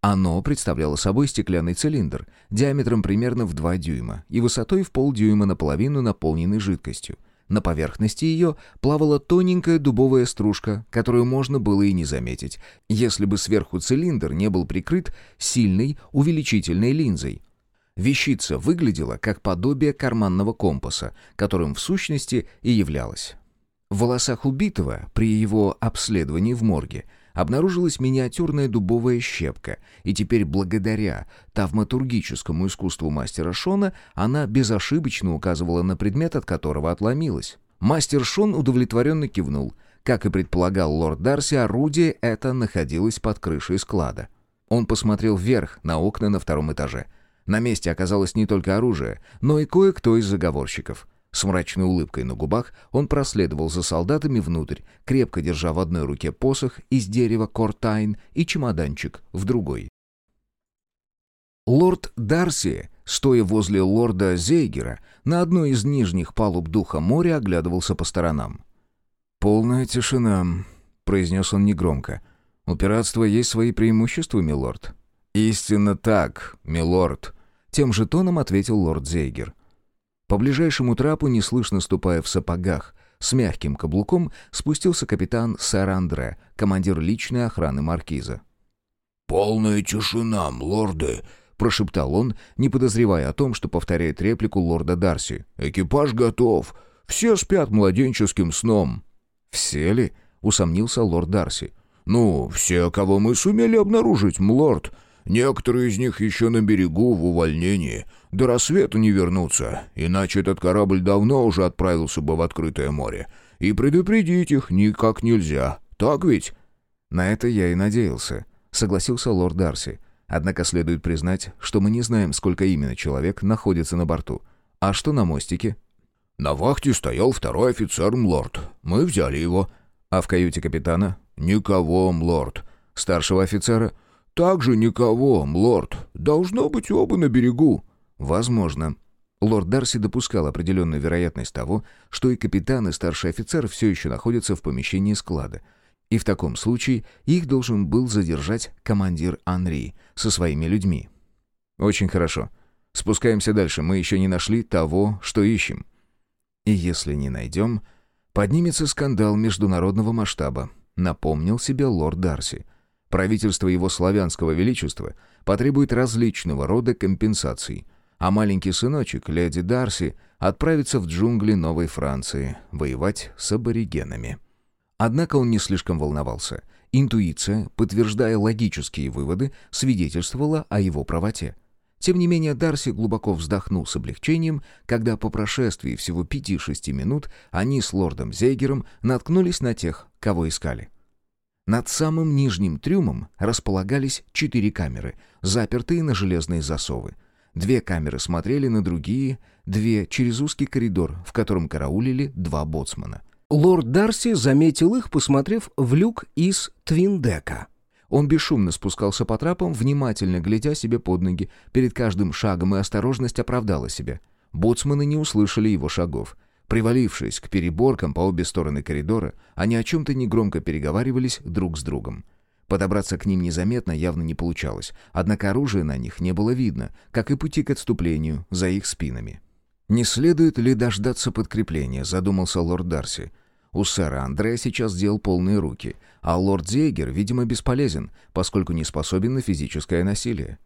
Оно представляло собой стеклянный цилиндр, диаметром примерно в 2 дюйма и высотой в полдюйма наполовину наполненный жидкостью — на поверхности ее плавала тоненькая дубовая стружка, которую можно было и не заметить, если бы сверху цилиндр не был прикрыт сильной увеличительной линзой. Вещица выглядела как подобие карманного компаса, которым в сущности и являлась. В волосах убитого при его обследовании в морге – обнаружилась миниатюрная дубовая щепка, и теперь благодаря тавматургическому искусству мастера Шона она безошибочно указывала на предмет, от которого отломилась. Мастер Шон удовлетворенно кивнул. Как и предполагал лорд Дарси, орудие это находилось под крышей склада. Он посмотрел вверх, на окна на втором этаже. На месте оказалось не только оружие, но и кое-кто из заговорщиков. С мрачной улыбкой на губах он проследовал за солдатами внутрь, крепко держа в одной руке посох из дерева кортайн и чемоданчик в другой. Лорд Дарси, стоя возле лорда Зейгера, на одной из нижних палуб духа моря оглядывался по сторонам. «Полная тишина», — произнес он негромко. «У пиратства есть свои преимущества, милорд». «Истинно так, милорд», — тем же тоном ответил лорд Зейгер. По ближайшему трапу, неслышно ступая в сапогах, с мягким каблуком спустился капитан сэр Андре, командир личной охраны маркиза. «Полная тишина, лорды!» — прошептал он, не подозревая о том, что повторяет реплику лорда Дарси. «Экипаж готов. Все спят младенческим сном». «Все ли?» — усомнился лорд Дарси. «Ну, все, кого мы сумели обнаружить, млорд. Некоторые из них еще на берегу в увольнении. До рассвета не вернутся, иначе этот корабль давно уже отправился бы в открытое море. И предупредить их никак нельзя. Так ведь?» «На это я и надеялся», — согласился лорд Дарси. «Однако следует признать, что мы не знаем, сколько именно человек находится на борту. А что на мостике?» «На вахте стоял второй офицер, млорд. Мы взяли его». «А в каюте капитана?» «Никого, млорд». «Старшего офицера?» «Также никого, млорд. Должно быть оба на берегу». «Возможно». Лорд Дарси допускал определенную вероятность того, что и капитан, и старший офицер все еще находятся в помещении склада. И в таком случае их должен был задержать командир Анри со своими людьми. «Очень хорошо. Спускаемся дальше. Мы еще не нашли того, что ищем». «И если не найдем, поднимется скандал международного масштаба», напомнил себе лорд Дарси. Правительство его славянского величества потребует различного рода компенсаций, а маленький сыночек, леди Дарси, отправится в джунгли Новой Франции воевать с аборигенами. Однако он не слишком волновался. Интуиция, подтверждая логические выводы, свидетельствовала о его правоте. Тем не менее, Дарси глубоко вздохнул с облегчением, когда по прошествии всего пяти-шести минут они с лордом Зейгером наткнулись на тех, кого искали. Над самым нижним трюмом располагались четыре камеры, запертые на железные засовы. Две камеры смотрели на другие, две через узкий коридор, в котором караулили два боцмана. Лорд Дарси заметил их, посмотрев в люк из твиндека. Он бесшумно спускался по трапам, внимательно глядя себе под ноги. Перед каждым шагом и осторожность оправдала себя. Боцманы не услышали его шагов. Привалившись к переборкам по обе стороны коридора, они о чем-то негромко переговаривались друг с другом. Подобраться к ним незаметно явно не получалось, однако оружия на них не было видно, как и пути к отступлению за их спинами. «Не следует ли дождаться подкрепления?» — задумался лорд Дарси. У сэра Андрея сейчас дел полные руки, а лорд Зейгер, видимо, бесполезен, поскольку не способен на физическое насилие.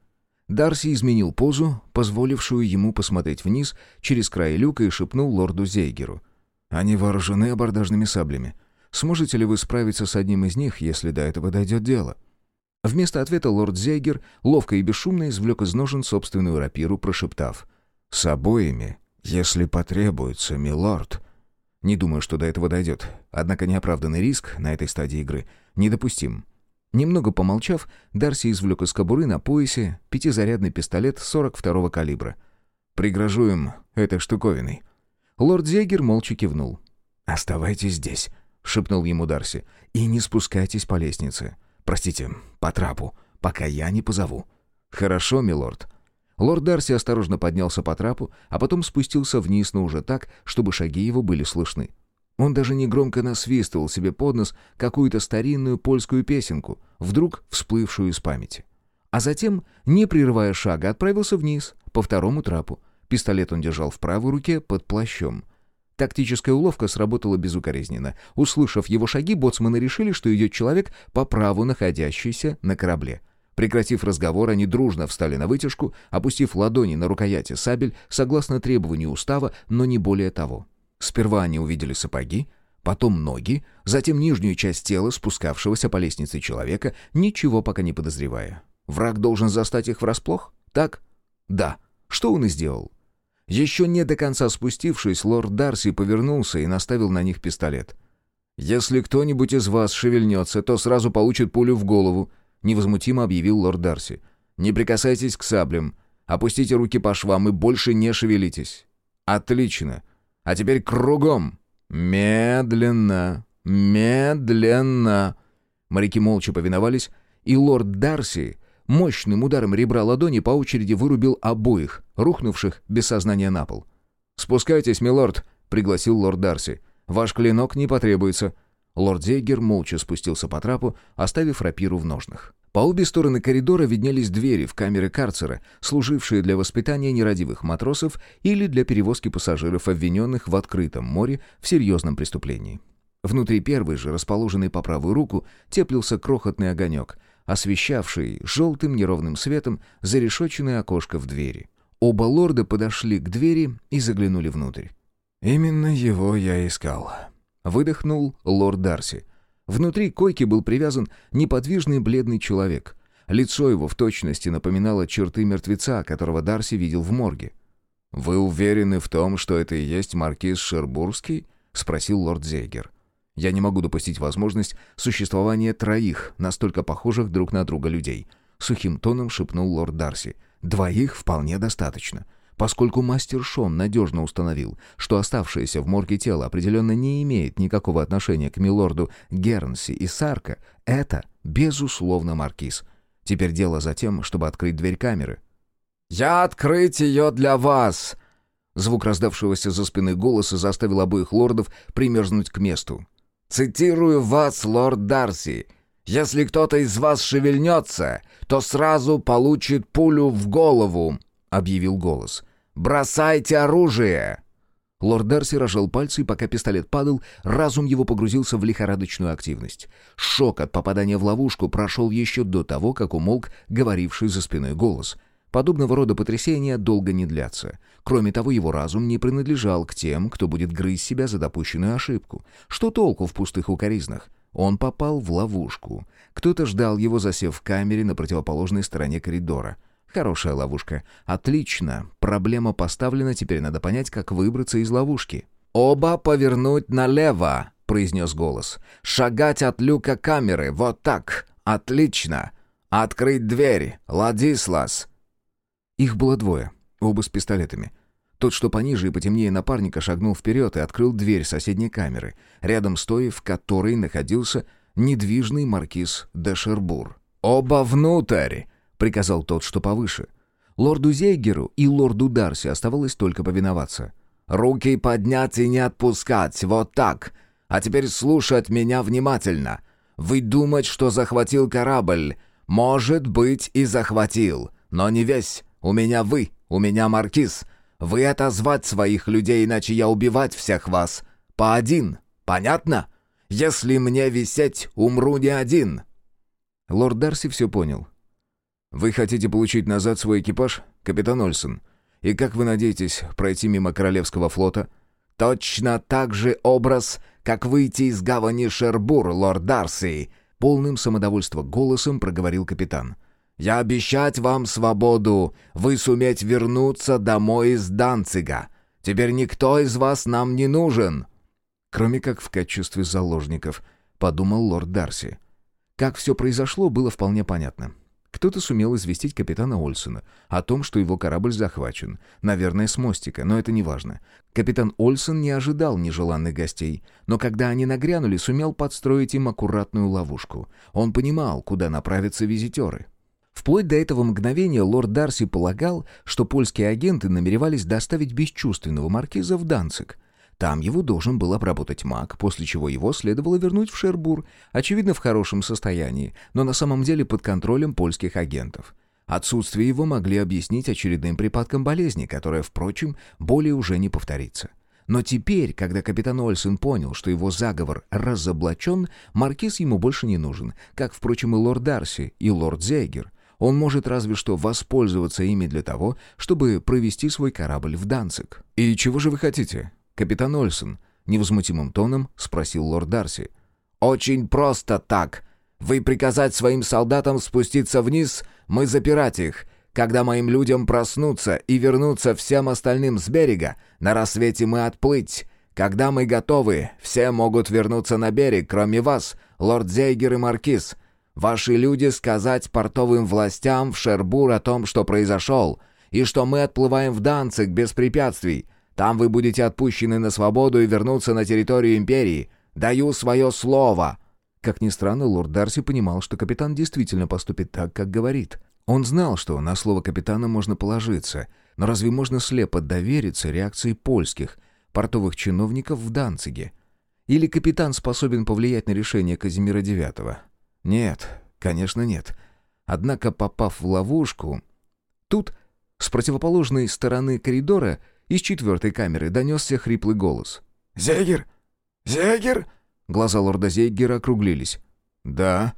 Дарси изменил позу, позволившую ему посмотреть вниз через край люка и шепнул лорду Зейгеру. «Они вооружены абордажными саблями. Сможете ли вы справиться с одним из них, если до этого дойдет дело?» Вместо ответа лорд Зейгер ловко и бесшумно извлек из ножен собственную рапиру, прошептав «С обоими, если потребуется, милорд». Не думаю, что до этого дойдет. Однако неоправданный риск на этой стадии игры недопустим. Немного помолчав, Дарси извлек из кобуры на поясе пятизарядный пистолет 42-го калибра. «Пригрожу им этой штуковиной». Лорд Зегер молча кивнул. «Оставайтесь здесь», — шепнул ему Дарси, — «и не спускайтесь по лестнице. Простите, по трапу, пока я не позову». «Хорошо, милорд». Лорд Дарси осторожно поднялся по трапу, а потом спустился вниз, но уже так, чтобы шаги его были слышны. Он даже негромко насвистывал себе под нос какую-то старинную польскую песенку, вдруг всплывшую из памяти. А затем, не прерывая шага, отправился вниз, по второму трапу. Пистолет он держал в правой руке под плащом. Тактическая уловка сработала безукоризненно. Услышав его шаги, боцманы решили, что идет человек по праву находящийся на корабле. Прекратив разговор, они дружно встали на вытяжку, опустив ладони на рукояти сабель, согласно требованию устава, но не более того. Сперва они увидели сапоги, потом ноги, затем нижнюю часть тела спускавшегося по лестнице человека, ничего пока не подозревая. Враг должен застать их врасплох? Так? Да. Что он и сделал. Еще не до конца спустившись, лорд Дарси повернулся и наставил на них пистолет. «Если кто-нибудь из вас шевельнется, то сразу получит пулю в голову», — невозмутимо объявил лорд Дарси. «Не прикасайтесь к саблям. Опустите руки по швам и больше не шевелитесь». «Отлично. А теперь кругом. Медленно, медленно. Моряки молча повиновались, и лорд Дарси мощным ударом ребра ладони по очереди вырубил обоих, рухнувших без сознания на пол. «Спускайтесь, милорд», — пригласил лорд Дарси. «Ваш клинок не потребуется». Лорд Зейгер молча спустился по трапу, оставив рапиру в ножнах. По обе стороны коридора виднелись двери в камеры карцера, служившие для воспитания нерадивых матросов или для перевозки пассажиров, обвиненных в открытом море в серьезном преступлении. Внутри первой же, расположенной по правую руку, теплился крохотный огонек, освещавший желтым неровным светом зарешоченное окошко в двери. Оба лорда подошли к двери и заглянули внутрь. «Именно его я искал», — выдохнул лорд Дарси — Внутри койки был привязан неподвижный бледный человек. Лицо его в точности напоминало черты мертвеца, которого Дарси видел в морге. «Вы уверены в том, что это и есть маркиз Шербурский?» — спросил лорд Зейгер. «Я не могу допустить возможность существования троих, настолько похожих друг на друга людей», — сухим тоном шепнул лорд Дарси. «Двоих вполне достаточно. Поскольку мастер Шон надежно установил, что оставшееся в морге тело определенно не имеет никакого отношения к милорду Гернси и Сарка, это, безусловно, маркиз. Теперь дело за тем, чтобы открыть дверь камеры. «Я открыть ее для вас!» Звук раздавшегося за спиной голоса заставил обоих лордов примерзнуть к месту. «Цитирую вас, лорд Дарси. Если кто-то из вас шевельнется, то сразу получит пулю в голову», — объявил голос. «Бросайте оружие!» Лорд Дарси рожал пальцы, и пока пистолет падал, разум его погрузился в лихорадочную активность. Шок от попадания в ловушку прошел еще до того, как умолк говоривший за спиной голос. Подобного рода потрясения долго не длятся. Кроме того, его разум не принадлежал к тем, кто будет грызть себя за допущенную ошибку. Что толку в пустых укоризнах? Он попал в ловушку. Кто-то ждал его, засев в камере на противоположной стороне коридора. Хорошая ловушка. Отлично. Проблема поставлена, теперь надо понять, как выбраться из ловушки. «Оба повернуть налево», — произнес голос. «Шагать от люка камеры, вот так. Отлично. Открыть дверь, Ладислас». Их было двое, оба с пистолетами. Тот, что пониже и потемнее напарника, шагнул вперед и открыл дверь соседней камеры, рядом с той, в которой находился недвижный маркиз де Шербур. «Оба внутрь!» — приказал тот, что повыше. Лорду Зейгеру и лорду Дарси оставалось только повиноваться. «Руки поднять и не отпускать, вот так! А теперь слушать меня внимательно! Вы думать, что захватил корабль? Может быть, и захватил, но не весь. У меня вы, у меня маркиз. Вы отозвать своих людей, иначе я убивать всех вас. По один, понятно? Если мне висеть, умру не один». Лорд Дарси все понял. «Вы хотите получить назад свой экипаж, капитан Ольсон? И как вы надеетесь пройти мимо Королевского флота?» «Точно так же образ, как выйти из гавани Шербур, лорд Дарси!» Полным самодовольства голосом проговорил капитан. «Я обещать вам свободу, вы суметь вернуться домой из Данцига. Теперь никто из вас нам не нужен!» «Кроме как в качестве заложников», — подумал лорд Дарси. Как все произошло, было вполне понятно. Кто-то сумел известить капитана Ольсона о том, что его корабль захвачен. Наверное, с мостика, но это не важно. Капитан Ольсон не ожидал нежеланных гостей, но когда они нагрянули, сумел подстроить им аккуратную ловушку. Он понимал, куда направятся визитеры. Вплоть до этого мгновения лорд Дарси полагал, что польские агенты намеревались доставить бесчувственного маркиза в Данцик — там его должен был обработать маг, после чего его следовало вернуть в Шербур, очевидно, в хорошем состоянии, но на самом деле под контролем польских агентов. Отсутствие его могли объяснить очередным припадком болезни, которая, впрочем, более уже не повторится. Но теперь, когда капитан Ольсен понял, что его заговор разоблачен, маркиз ему больше не нужен, как, впрочем, и лорд Дарси, и лорд Зейгер. Он может разве что воспользоваться ими для того, чтобы провести свой корабль в Данцик. «И чего же вы хотите?» «Капитан Ольсон», — невозмутимым тоном спросил лорд Дарси. «Очень просто так. Вы приказать своим солдатам спуститься вниз, мы запирать их. Когда моим людям проснуться и вернуться всем остальным с берега, на рассвете мы отплыть. Когда мы готовы, все могут вернуться на берег, кроме вас, лорд Зейгер и Маркиз. Ваши люди сказать портовым властям в Шербур о том, что произошел, и что мы отплываем в Данцик без препятствий». Там вы будете отпущены на свободу и вернуться на территорию Империи. Даю свое слово!» Как ни странно, лорд Дарси понимал, что капитан действительно поступит так, как говорит. Он знал, что на слово капитана можно положиться, но разве можно слепо довериться реакции польских, портовых чиновников в Данциге? Или капитан способен повлиять на решение Казимира IX? Нет, конечно нет. Однако, попав в ловушку... Тут, с противоположной стороны коридора, из четвертой камеры донесся хриплый голос. «Зегер! Зегер!» Глаза лорда Зейгера округлились. «Да».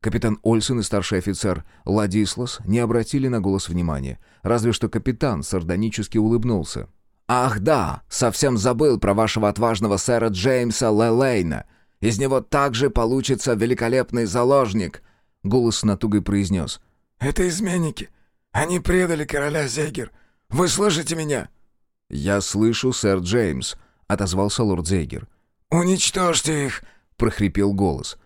Капитан Ольсен и старший офицер Ладислас не обратили на голос внимания, разве что капитан сардонически улыбнулся. «Ах да, совсем забыл про вашего отважного сэра Джеймса Лелейна. Из него также получится великолепный заложник», — голос с натугой произнес. «Это изменники. Они предали короля Зейгер. Вы слышите меня?» «Я слышу, сэр Джеймс», — отозвался лорд Зейгер. «Уничтожьте их!» — прохрипел голос.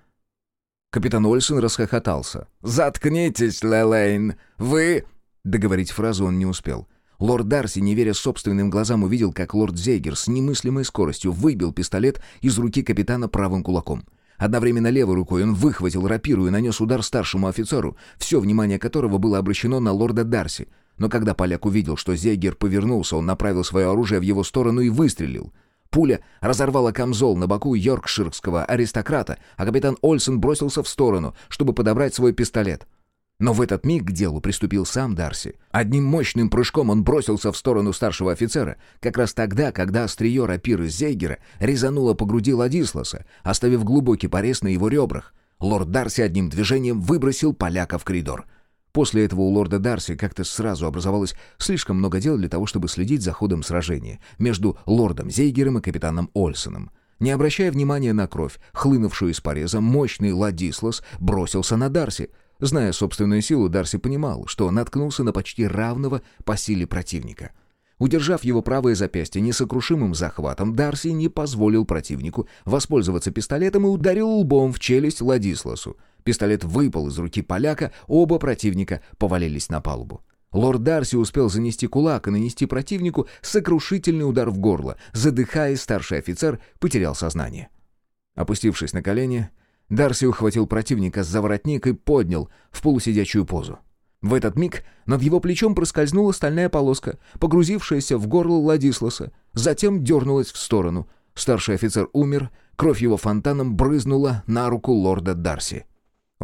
Капитан Ольсон расхохотался. «Заткнитесь, Лелейн! Вы...» Договорить фразу он не успел. Лорд Дарси, не веря собственным глазам, увидел, как лорд Зейгер с немыслимой скоростью выбил пистолет из руки капитана правым кулаком. Одновременно левой рукой он выхватил рапиру и нанес удар старшему офицеру, все внимание которого было обращено на лорда Дарси — но когда поляк увидел, что Зейгер повернулся, он направил свое оружие в его сторону и выстрелил. Пуля разорвала камзол на боку йоркширского аристократа, а капитан Ольсен бросился в сторону, чтобы подобрать свой пистолет. Но в этот миг к делу приступил сам Дарси. Одним мощным прыжком он бросился в сторону старшего офицера, как раз тогда, когда острие рапиры Зейгера резануло по груди Ладисласа, оставив глубокий порез на его ребрах. Лорд Дарси одним движением выбросил поляка в коридор. После этого у лорда Дарси как-то сразу образовалось слишком много дел для того, чтобы следить за ходом сражения между лордом Зейгером и капитаном Ольсоном. Не обращая внимания на кровь, хлынувшую из пореза, мощный Ладислас бросился на Дарси. Зная собственную силу, Дарси понимал, что наткнулся на почти равного по силе противника — Удержав его правое запястье несокрушимым захватом, Дарси не позволил противнику воспользоваться пистолетом и ударил лбом в челюсть Ладисласу. Пистолет выпал из руки поляка, оба противника повалились на палубу. Лорд Дарси успел занести кулак и нанести противнику сокрушительный удар в горло. Задыхаясь, старший офицер потерял сознание. Опустившись на колени, Дарси ухватил противника за воротник и поднял в полусидячую позу. В этот миг над его плечом проскользнула стальная полоска, погрузившаяся в горло Ладисласа, затем дернулась в сторону. Старший офицер умер, кровь его фонтаном брызнула на руку лорда Дарси.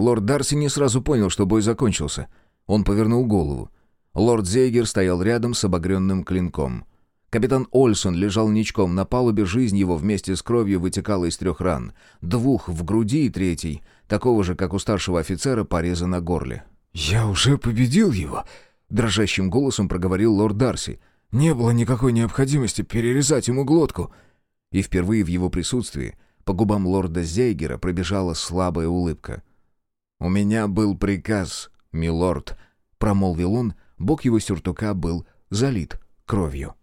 Лорд Дарси не сразу понял, что бой закончился. Он повернул голову. Лорд Зейгер стоял рядом с обогренным клинком. Капитан Ольсон лежал ничком на палубе, жизнь его вместе с кровью вытекала из трех ран. Двух в груди и третий, такого же, как у старшего офицера, пореза на горле. «Я уже победил его», — дрожащим голосом проговорил лорд Дарси. «Не было никакой необходимости перерезать ему глотку». И впервые в его присутствии по губам лорда Зейгера пробежала слабая улыбка. «У меня был приказ, милорд», — промолвил он, бок его сюртука был залит кровью.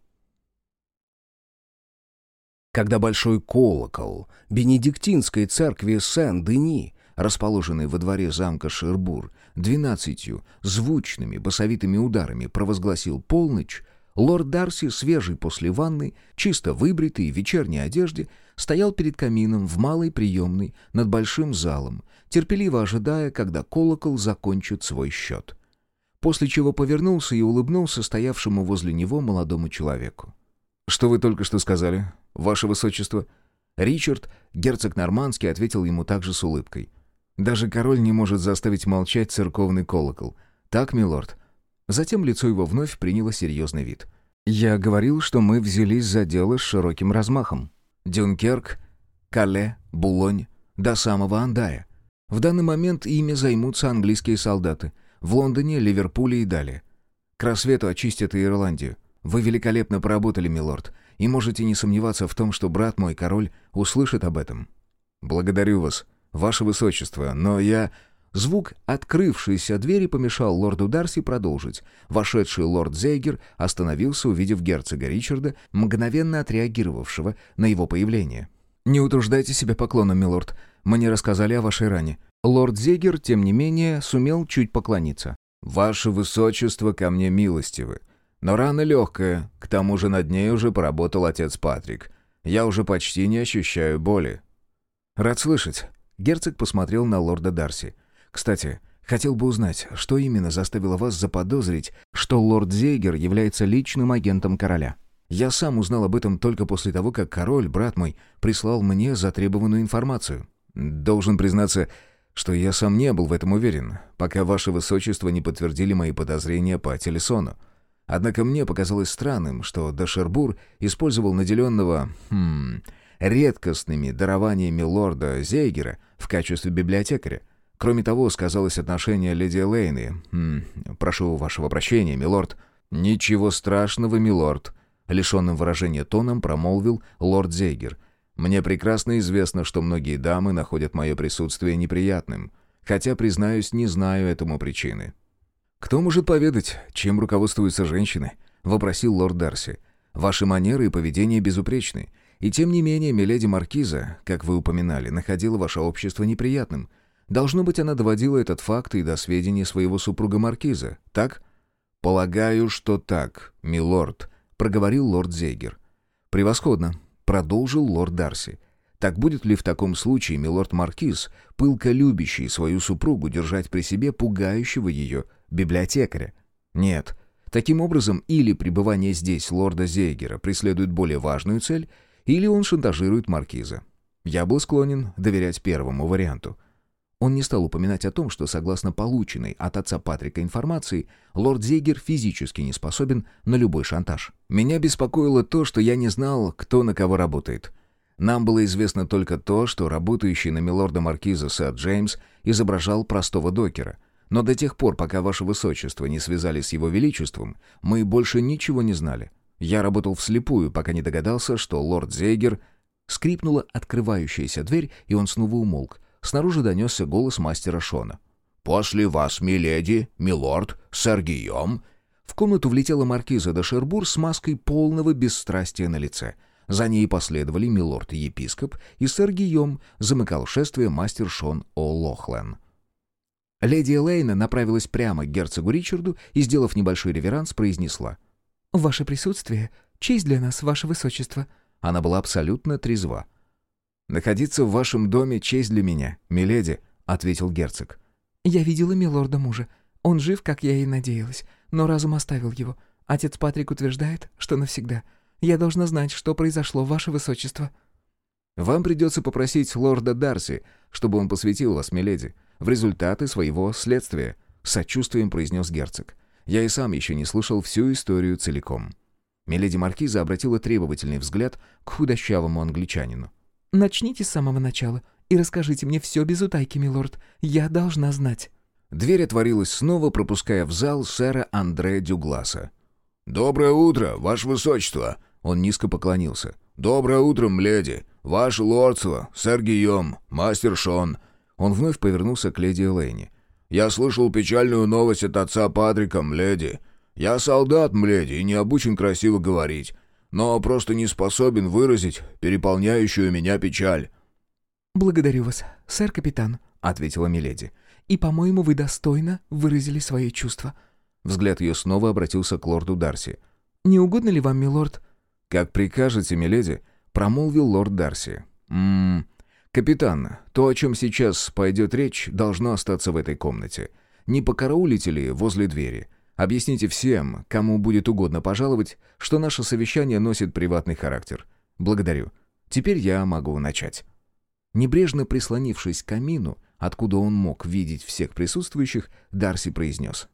Когда большой колокол Бенедиктинской церкви Сен-Дени, расположенный во дворе замка Шербур, двенадцатью звучными басовитыми ударами провозгласил полночь, лорд Дарси, свежий после ванны, чисто выбритый в вечерней одежде, стоял перед камином в малой приемной над большим залом, терпеливо ожидая, когда колокол закончит свой счет. После чего повернулся и улыбнулся стоявшему возле него молодому человеку. «Что вы только что сказали, ваше высочество?» Ричард, герцог Нормандский, ответил ему также с улыбкой. «Даже король не может заставить молчать церковный колокол. Так, милорд?» Затем лицо его вновь приняло серьезный вид. «Я говорил, что мы взялись за дело с широким размахом. Дюнкерк, Кале, Булонь, до самого Андая. В данный момент ими займутся английские солдаты. В Лондоне, Ливерпуле и далее. К рассвету очистят и Ирландию. Вы великолепно поработали, милорд, и можете не сомневаться в том, что брат мой, король, услышит об этом. Благодарю вас, ваше высочество, но я... Звук открывшейся двери помешал лорду Дарси продолжить. Вошедший лорд Зейгер остановился, увидев герцога Ричарда, мгновенно отреагировавшего на его появление. «Не утруждайте себя поклоном, милорд. Мне рассказали о вашей ране». Лорд Зейгер, тем не менее, сумел чуть поклониться. «Ваше высочество ко мне милостивы. Но рана легкая, к тому же над ней уже поработал отец Патрик. Я уже почти не ощущаю боли». «Рад слышать». Герцог посмотрел на лорда Дарси. «Кстати, хотел бы узнать, что именно заставило вас заподозрить, что лорд Зейгер является личным агентом короля?» Я сам узнал об этом только после того, как король, брат мой, прислал мне затребованную информацию. Должен признаться, что я сам не был в этом уверен, пока ваше высочество не подтвердили мои подозрения по телесону. Однако мне показалось странным, что Дашербур использовал наделенного... Хм, редкостными дарованиями лорда Зейгера в качестве библиотекаря. Кроме того, сказалось отношение леди Лейны. Хм, «Прошу вашего прощения, милорд». «Ничего страшного, милорд», — лишенным выражения тоном промолвил лорд Зейгер. «Мне прекрасно известно, что многие дамы находят мое присутствие неприятным, хотя, признаюсь, не знаю этому причины. «Кто может поведать, чем руководствуются женщины?» — вопросил лорд Дарси. «Ваши манеры и поведение безупречны. И тем не менее, миледи Маркиза, как вы упоминали, находила ваше общество неприятным. Должно быть, она доводила этот факт и до сведения своего супруга Маркиза, так?» «Полагаю, что так, милорд», — проговорил лорд Зейгер. «Превосходно», — продолжил лорд Дарси. Так будет ли в таком случае милорд Маркиз, пылко любящий свою супругу, держать при себе пугающего ее библиотекаря? Нет. Таким образом, или пребывание здесь лорда Зейгера преследует более важную цель, или он шантажирует Маркиза. Я был склонен доверять первому варианту. Он не стал упоминать о том, что, согласно полученной от отца Патрика информации, лорд Зейгер физически не способен на любой шантаж. Меня беспокоило то, что я не знал, кто на кого работает — нам было известно только то, что работающий на милорда Маркиза сэр Джеймс изображал простого докера. Но до тех пор, пока ваше высочество не связали с его величеством, мы больше ничего не знали. Я работал вслепую, пока не догадался, что лорд Зейгер... Скрипнула открывающаяся дверь, и он снова умолк. Снаружи донесся голос мастера Шона. «После вас, миледи, милорд, сэр Гийом...» В комнату влетела маркиза де Шербур с маской полного бесстрастия на лице — за ней последовали милорд-епископ и сэр Гийом, замыкал шествие мастер Шон О'Лохлен. Леди Элейна направилась прямо к герцогу Ричарду и, сделав небольшой реверанс, произнесла. «Ваше присутствие — честь для нас, ваше высочество». Она была абсолютно трезва. «Находиться в вашем доме — честь для меня, миледи», — ответил герцог. «Я видела милорда мужа. Он жив, как я и надеялась, но разум оставил его. Отец Патрик утверждает, что навсегда. Я должна знать, что произошло, ваше высочество». «Вам придется попросить лорда Дарси, чтобы он посвятил вас, миледи, в результаты своего следствия», — сочувствием произнес герцог. «Я и сам еще не слышал всю историю целиком». Миледи Маркиза обратила требовательный взгляд к худощавому англичанину. «Начните с самого начала и расскажите мне все без утайки, милорд. Я должна знать». Дверь отворилась снова, пропуская в зал сэра Андре Дюгласа. «Доброе утро, ваше высочество!» Он низко поклонился. «Доброе утро, мледи! Ваше лордство, сэр Гийом, мастер Шон!» Он вновь повернулся к леди Элейне. «Я слышал печальную новость от отца Патрика, мледи. Я солдат, мледи, и не обучен красиво говорить, но просто не способен выразить переполняющую меня печаль». «Благодарю вас, сэр-капитан», — ответила миледи. «И, по-моему, вы достойно выразили свои чувства». Взгляд ее снова обратился к лорду Дарси. «Не угодно ли вам, милорд?» «Как прикажете, миледи», — промолвил лорд Дарси. «Ммм... Капитан, то, о чем сейчас пойдет речь, должно остаться в этой комнате. Не покараулите ли возле двери? Объясните всем, кому будет угодно пожаловать, что наше совещание носит приватный характер. Благодарю. Теперь я могу начать». Небрежно прислонившись к камину, откуда он мог видеть всех присутствующих, Дарси произнес.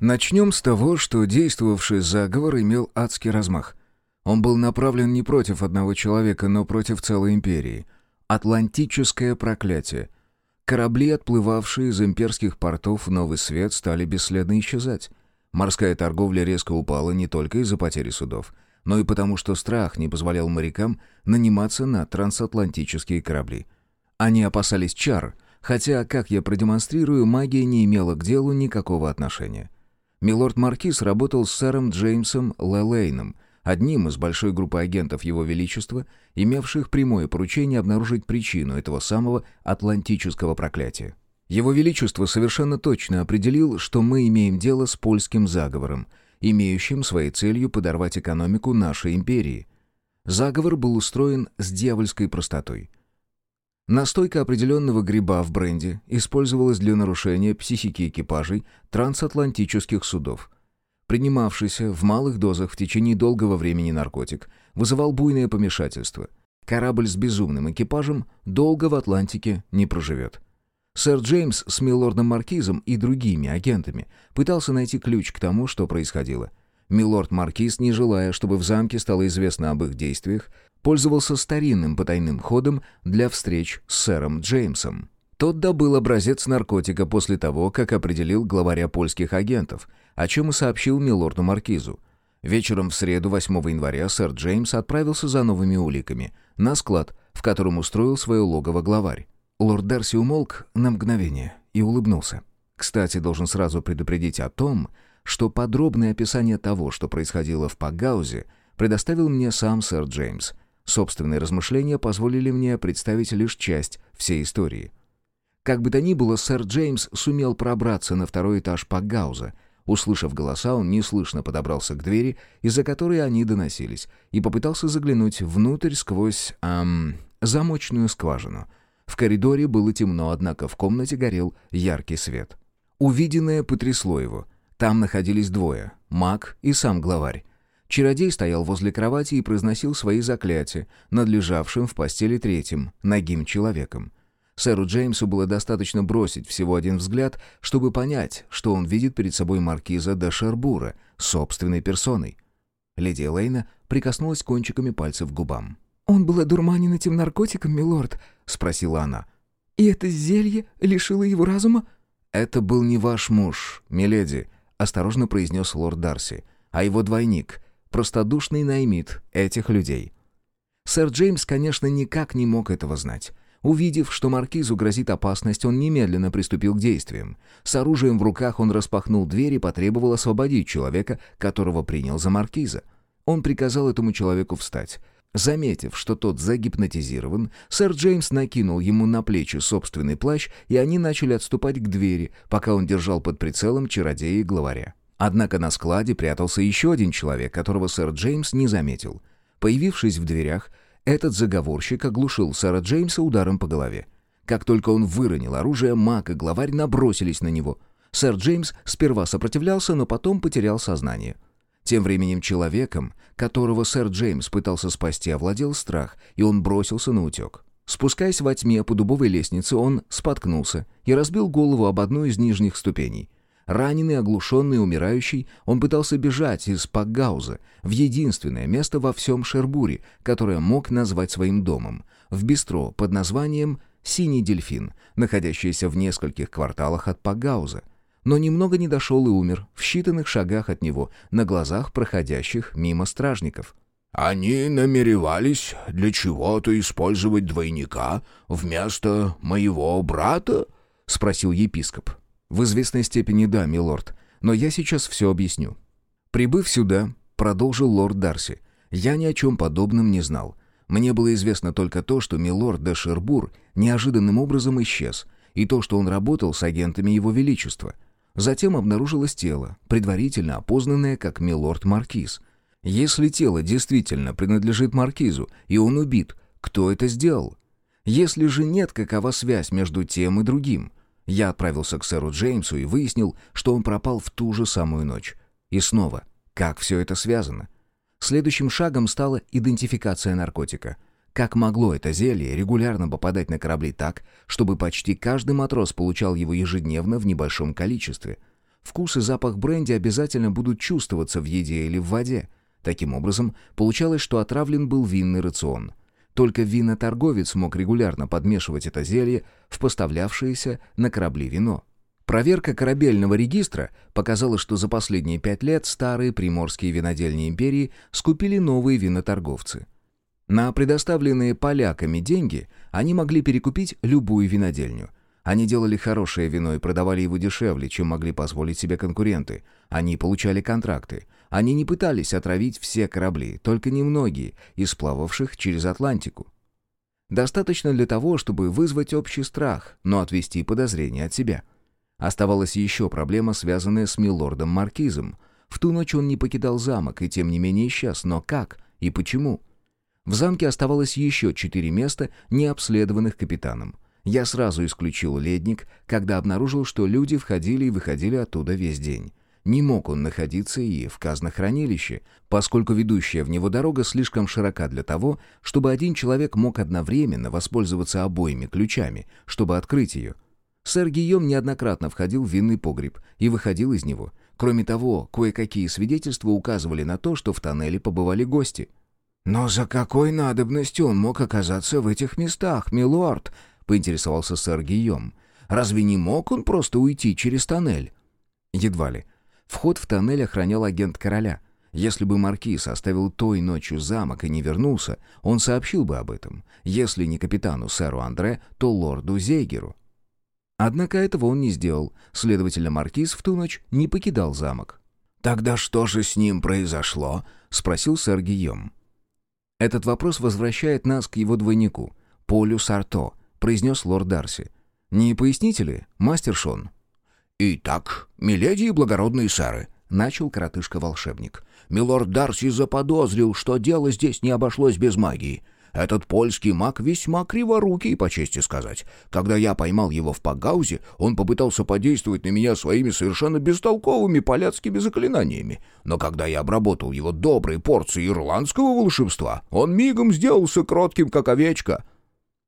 «Начнем с того, что действовавший заговор имел адский размах. Он был направлен не против одного человека, но против целой империи. Атлантическое проклятие. Корабли, отплывавшие из имперских портов в Новый Свет, стали бесследно исчезать. Морская торговля резко упала не только из-за потери судов, но и потому, что страх не позволял морякам наниматься на трансатлантические корабли. Они опасались чар, хотя, как я продемонстрирую, магия не имела к делу никакого отношения. Милорд Маркиз работал с сэром Джеймсом Лелейном, одним из большой группы агентов Его Величества, имевших прямое поручение обнаружить причину этого самого атлантического проклятия. Его Величество совершенно точно определил, что мы имеем дело с польским заговором, имеющим своей целью подорвать экономику нашей империи. Заговор был устроен с дьявольской простотой. Настойка определенного гриба в бренде использовалась для нарушения психики экипажей трансатлантических судов. Принимавшийся в малых дозах в течение долгого времени наркотик вызывал буйное помешательство. Корабль с безумным экипажем долго в Атлантике не проживет. Сэр Джеймс с милордом Маркизом и другими агентами пытался найти ключ к тому, что происходило. Милорд Маркиз, не желая, чтобы в замке стало известно об их действиях, пользовался старинным потайным ходом для встреч с сэром Джеймсом. Тот добыл образец наркотика после того, как определил главаря польских агентов, о чем и сообщил милорду Маркизу. Вечером в среду 8 января сэр Джеймс отправился за новыми уликами на склад, в котором устроил свое логово главарь. Лорд Дарси умолк на мгновение и улыбнулся. Кстати, должен сразу предупредить о том, что подробное описание того, что происходило в Пагаузе, предоставил мне сам сэр Джеймс — Собственные размышления позволили мне представить лишь часть всей истории. Как бы то ни было, сэр Джеймс сумел пробраться на второй этаж Пакгауза. Услышав голоса, он неслышно подобрался к двери, из-за которой они доносились, и попытался заглянуть внутрь сквозь, эм, замочную скважину. В коридоре было темно, однако в комнате горел яркий свет. Увиденное потрясло его. Там находились двое — маг и сам главарь. Чародей стоял возле кровати и произносил свои заклятия над лежавшим в постели третьим, ногим человеком. Сэру Джеймсу было достаточно бросить всего один взгляд, чтобы понять, что он видит перед собой маркиза де Шербура, собственной персоной. Леди Элейна прикоснулась кончиками пальцев к губам. «Он был одурманен этим наркотиком, милорд?» — спросила она. «И это зелье лишило его разума?» «Это был не ваш муж, миледи», — осторожно произнес лорд Дарси, «а его двойник, простодушный наймит этих людей. Сэр Джеймс, конечно, никак не мог этого знать. Увидев, что маркизу грозит опасность, он немедленно приступил к действиям. С оружием в руках он распахнул дверь и потребовал освободить человека, которого принял за маркиза. Он приказал этому человеку встать. Заметив, что тот загипнотизирован, сэр Джеймс накинул ему на плечи собственный плащ, и они начали отступать к двери, пока он держал под прицелом чародея и главаря. Однако на складе прятался еще один человек, которого сэр Джеймс не заметил. Появившись в дверях, этот заговорщик оглушил сэра Джеймса ударом по голове. Как только он выронил оружие, маг и главарь набросились на него. Сэр Джеймс сперва сопротивлялся, но потом потерял сознание. Тем временем человеком, которого сэр Джеймс пытался спасти, овладел страх, и он бросился на утек. Спускаясь во тьме по дубовой лестнице, он споткнулся и разбил голову об одну из нижних ступеней. Раненый, оглушенный, умирающий, он пытался бежать из Пакгауза в единственное место во всем Шербуре, которое мог назвать своим домом, в бистро под названием «Синий дельфин», находящееся в нескольких кварталах от Пакгауза — но немного не дошел и умер, в считанных шагах от него, на глазах проходящих мимо стражников. «Они намеревались для чего-то использовать двойника вместо моего брата?» — спросил епископ. «В известной степени да, милорд, но я сейчас все объясню». Прибыв сюда, продолжил лорд Дарси, я ни о чем подобном не знал. Мне было известно только то, что милорд де Шербур неожиданным образом исчез, и то, что он работал с агентами его величества — Затем обнаружилось тело, предварительно опознанное как милорд-маркиз. Если тело действительно принадлежит маркизу, и он убит, кто это сделал? Если же нет, какова связь между тем и другим? Я отправился к сэру Джеймсу и выяснил, что он пропал в ту же самую ночь. И снова, как все это связано? Следующим шагом стала идентификация наркотика. Как могло это зелье регулярно попадать на корабли так, чтобы почти каждый матрос получал его ежедневно в небольшом количестве? Вкус и запах бренди обязательно будут чувствоваться в еде или в воде. Таким образом, получалось, что отравлен был винный рацион. Только виноторговец мог регулярно подмешивать это зелье в поставлявшееся на корабли вино. Проверка корабельного регистра показала, что за последние пять лет старые приморские винодельни империи скупили новые виноторговцы – на предоставленные поляками деньги они могли перекупить любую винодельню. Они делали хорошее вино и продавали его дешевле, чем могли позволить себе конкуренты. Они получали контракты. Они не пытались отравить все корабли, только немногие, из плававших через Атлантику. Достаточно для того, чтобы вызвать общий страх, но отвести подозрения от себя. Оставалась еще проблема, связанная с милордом Маркизом. В ту ночь он не покидал замок и тем не менее исчез, но как и почему? В замке оставалось еще четыре места, не обследованных капитаном. Я сразу исключил ледник, когда обнаружил, что люди входили и выходили оттуда весь день. Не мог он находиться и в казнохранилище, поскольку ведущая в него дорога слишком широка для того, чтобы один человек мог одновременно воспользоваться обоими ключами, чтобы открыть ее. Сэр Гийом неоднократно входил в винный погреб и выходил из него. Кроме того, кое-какие свидетельства указывали на то, что в тоннеле побывали гости — «Но за какой надобностью он мог оказаться в этих местах, милорд?» — поинтересовался сэр Гийом. «Разве не мог он просто уйти через тоннель?» «Едва ли. Вход в тоннель охранял агент короля. Если бы маркиз оставил той ночью замок и не вернулся, он сообщил бы об этом. Если не капитану сэру Андре, то лорду Зейгеру». Однако этого он не сделал, следовательно, маркиз в ту ночь не покидал замок. «Тогда что же с ним произошло?» — спросил сэр Гийом. «Этот вопрос возвращает нас к его двойнику, Полю Сарто», — произнес лорд Дарси. «Не поясните ли, мастер Шон?» «Итак, миледи и благородные сэры», — начал коротышка-волшебник. «Милорд Дарси заподозрил, что дело здесь не обошлось без магии. Этот польский маг весьма криворукий, по чести сказать. Когда я поймал его в Пагаузе, он попытался подействовать на меня своими совершенно бестолковыми поляцкими заклинаниями. Но когда я обработал его доброй порцией ирландского волшебства, он мигом сделался кротким, как овечка».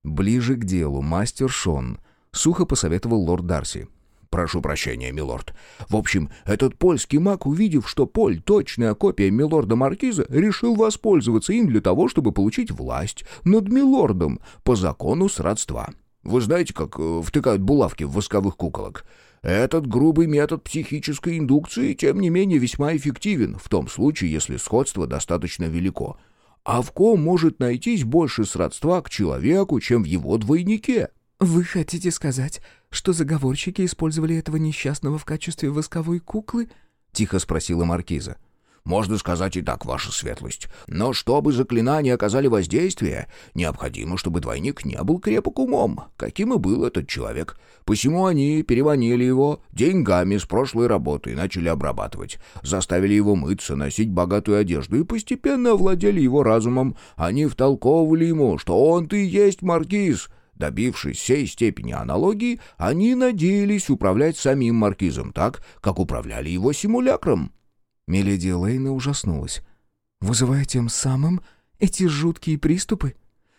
«Ближе к делу, мастер Шон», — сухо посоветовал лорд Дарси. «Прошу прощения, милорд. В общем, этот польский маг, увидев, что Поль — точная копия милорда Маркиза, решил воспользоваться им для того, чтобы получить власть над милордом по закону сродства. Вы знаете, как э, втыкают булавки в восковых куколок? Этот грубый метод психической индукции, тем не менее, весьма эффективен, в том случае, если сходство достаточно велико. А в ком может найтись больше сродства к человеку, чем в его двойнике?» «Вы хотите сказать, что заговорщики использовали этого несчастного в качестве восковой куклы?» — тихо спросила маркиза. можно сказать и так, ваша светлость. Но чтобы заклинания оказали воздействие, необходимо, чтобы двойник не был крепок умом, каким и был этот человек. Посему они переманили его деньгами с прошлой работы и начали обрабатывать. Заставили его мыться, носить богатую одежду и постепенно овладели его разумом. Они втолковывали ему, что он ты есть маркиз, Добившись всей степени аналогии, они надеялись управлять самим маркизом так, как управляли его симулякром. Миледи Лейна ужаснулась. «Вызывая тем самым эти жуткие приступы?»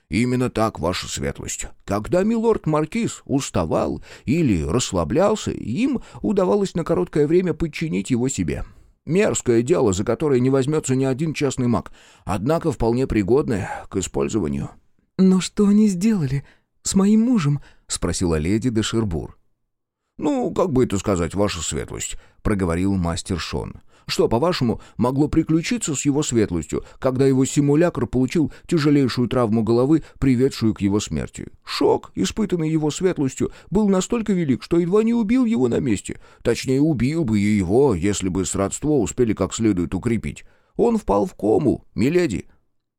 «Именно так, ваша светлость. Когда милорд-маркиз уставал или расслаблялся, им удавалось на короткое время подчинить его себе. Мерзкое дело, за которое не возьмется ни один частный маг, однако вполне пригодное к использованию». «Но что они сделали с моим мужем?» — спросила леди де Шербур. «Ну, как бы это сказать, ваша светлость», — проговорил мастер Шон. Что, по-вашему, могло приключиться с его светлостью, когда его симулякр получил тяжелейшую травму головы, приведшую к его смерти? Шок, испытанный его светлостью, был настолько велик, что едва не убил его на месте. Точнее, убил бы и его, если бы сродство успели как следует укрепить. Он впал в кому, миледи.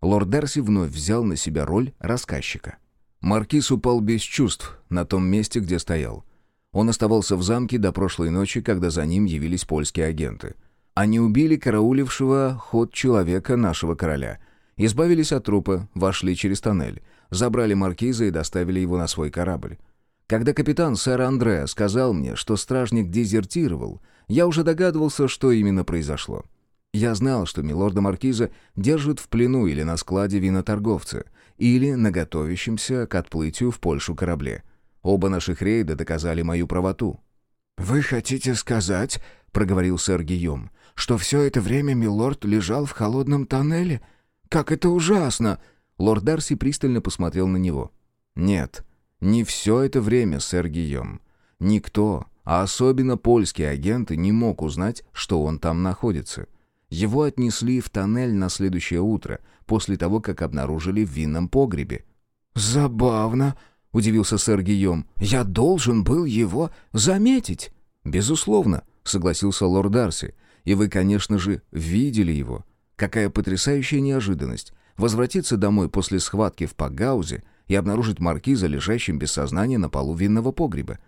Лорд Дарси вновь взял на себя роль рассказчика. Маркиз упал без чувств на том месте, где стоял. Он оставался в замке до прошлой ночи, когда за ним явились польские агенты — они убили караулившего ход человека нашего короля. Избавились от трупа, вошли через тоннель, забрали маркиза и доставили его на свой корабль. Когда капитан сэр Андре сказал мне, что стражник дезертировал, я уже догадывался, что именно произошло. Я знал, что милорда Маркиза держат в плену или на складе виноторговца, или на готовящемся к отплытию в Польшу корабле. Оба наших рейда доказали мою правоту. «Вы хотите сказать, — проговорил сэр Гийом, что все это время милорд лежал в холодном тоннеле? Как это ужасно!» Лорд Дарси пристально посмотрел на него. «Нет, не все это время, сэр Гийом. Никто, а особенно польские агенты, не мог узнать, что он там находится. Его отнесли в тоннель на следующее утро, после того, как обнаружили в винном погребе». «Забавно», — удивился сэр Гийом. «Я должен был его заметить». «Безусловно», — согласился лорд Дарси. И вы, конечно же, видели его. Какая потрясающая неожиданность. Возвратиться домой после схватки в Пагаузе и обнаружить маркиза, лежащим без сознания на полу винного погреба.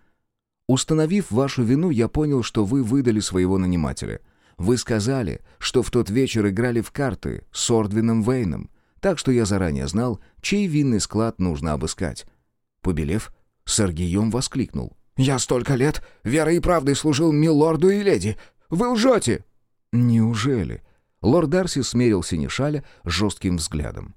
Установив вашу вину, я понял, что вы выдали своего нанимателя. Вы сказали, что в тот вечер играли в карты с Ордвином Вейном, так что я заранее знал, чей винный склад нужно обыскать. Побелев, сэр Гийом воскликнул. «Я столько лет верой и правдой служил милорду и леди. Вы лжете!» «Неужели?» Лорд Дарси смерил Синишаля жестким взглядом.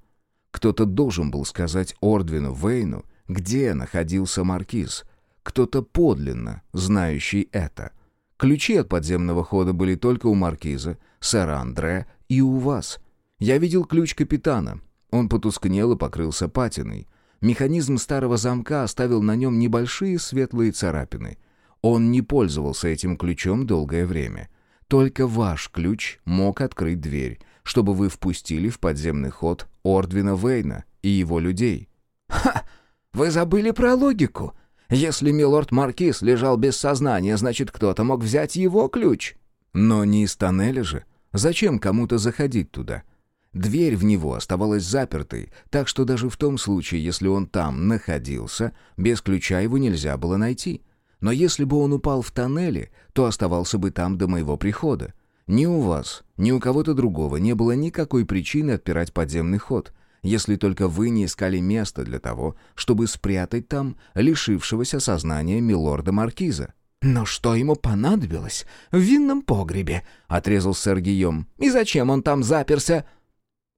Кто-то должен был сказать Ордвину Вейну, где находился маркиз. Кто-то подлинно знающий это. Ключи от подземного хода были только у маркиза, сэра Андре и у вас. Я видел ключ капитана. Он потускнел и покрылся патиной. Механизм старого замка оставил на нем небольшие светлые царапины. Он не пользовался этим ключом долгое время. Только ваш ключ мог открыть дверь, чтобы вы впустили в подземный ход Ордвина Вейна и его людей. «Ха! Вы забыли про логику. Если милорд Маркиз лежал без сознания, значит, кто-то мог взять его ключ». Но не из тоннеля же. Зачем кому-то заходить туда? Дверь в него оставалась запертой, так что даже в том случае, если он там находился, без ключа его нельзя было найти. Но если бы он упал в тоннеле, то оставался бы там до моего прихода. Ни у вас, ни у кого-то другого не было никакой причины отпирать подземный ход, если только вы не искали место для того, чтобы спрятать там лишившегося сознания милорда-маркиза. «Но что ему понадобилось в винном погребе?» — отрезал сэр Гийом. «И зачем он там заперся?»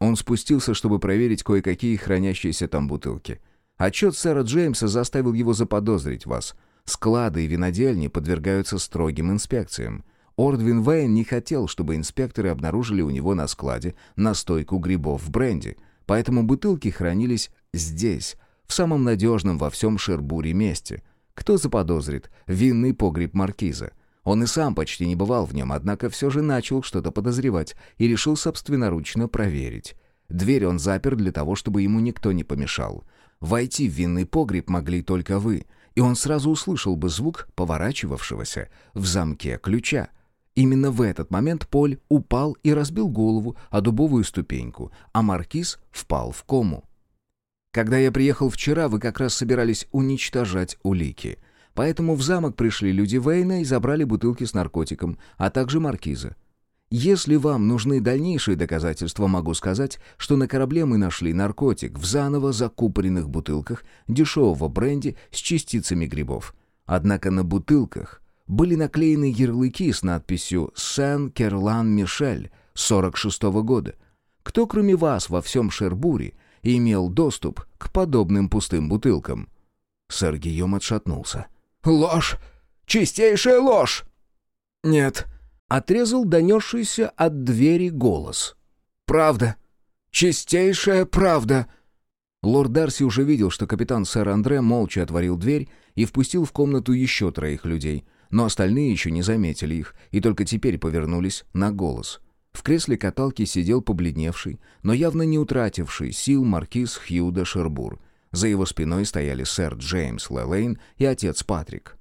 Он спустился, чтобы проверить кое-какие хранящиеся там бутылки. Отчет сэра Джеймса заставил его заподозрить вас — Склады и винодельни подвергаются строгим инспекциям. Ордвин Вейн не хотел, чтобы инспекторы обнаружили у него на складе настойку грибов в бренде, поэтому бутылки хранились здесь, в самом надежном во всем Шербуре месте. Кто заподозрит? Винный погреб маркиза. Он и сам почти не бывал в нем, однако все же начал что-то подозревать и решил собственноручно проверить. Дверь он запер для того, чтобы ему никто не помешал. Войти в винный погреб могли только вы — и он сразу услышал бы звук поворачивавшегося в замке ключа. Именно в этот момент Поль упал и разбил голову о дубовую ступеньку, а Маркиз впал в кому. Когда я приехал вчера, вы как раз собирались уничтожать улики. Поэтому в замок пришли люди Вейна и забрали бутылки с наркотиком, а также Маркиза. Если вам нужны дальнейшие доказательства, могу сказать, что на корабле мы нашли наркотик в заново закупоренных бутылках дешевого бренди с частицами грибов. Однако на бутылках были наклеены ярлыки с надписью «Сен-Керлан-Мишель» 46 -го года. Кто, кроме вас, во всем Шербуре имел доступ к подобным пустым бутылкам?» Сэр Гийом отшатнулся. «Ложь! Чистейшая ложь!» «Нет», отрезал донесшийся от двери голос. «Правда. Чистейшая правда». Лорд Дарси уже видел, что капитан сэр Андре молча отворил дверь и впустил в комнату еще троих людей, но остальные еще не заметили их и только теперь повернулись на голос. В кресле каталки сидел побледневший, но явно не утративший сил маркиз Хьюда Шербур. За его спиной стояли сэр Джеймс Лелейн и отец Патрик.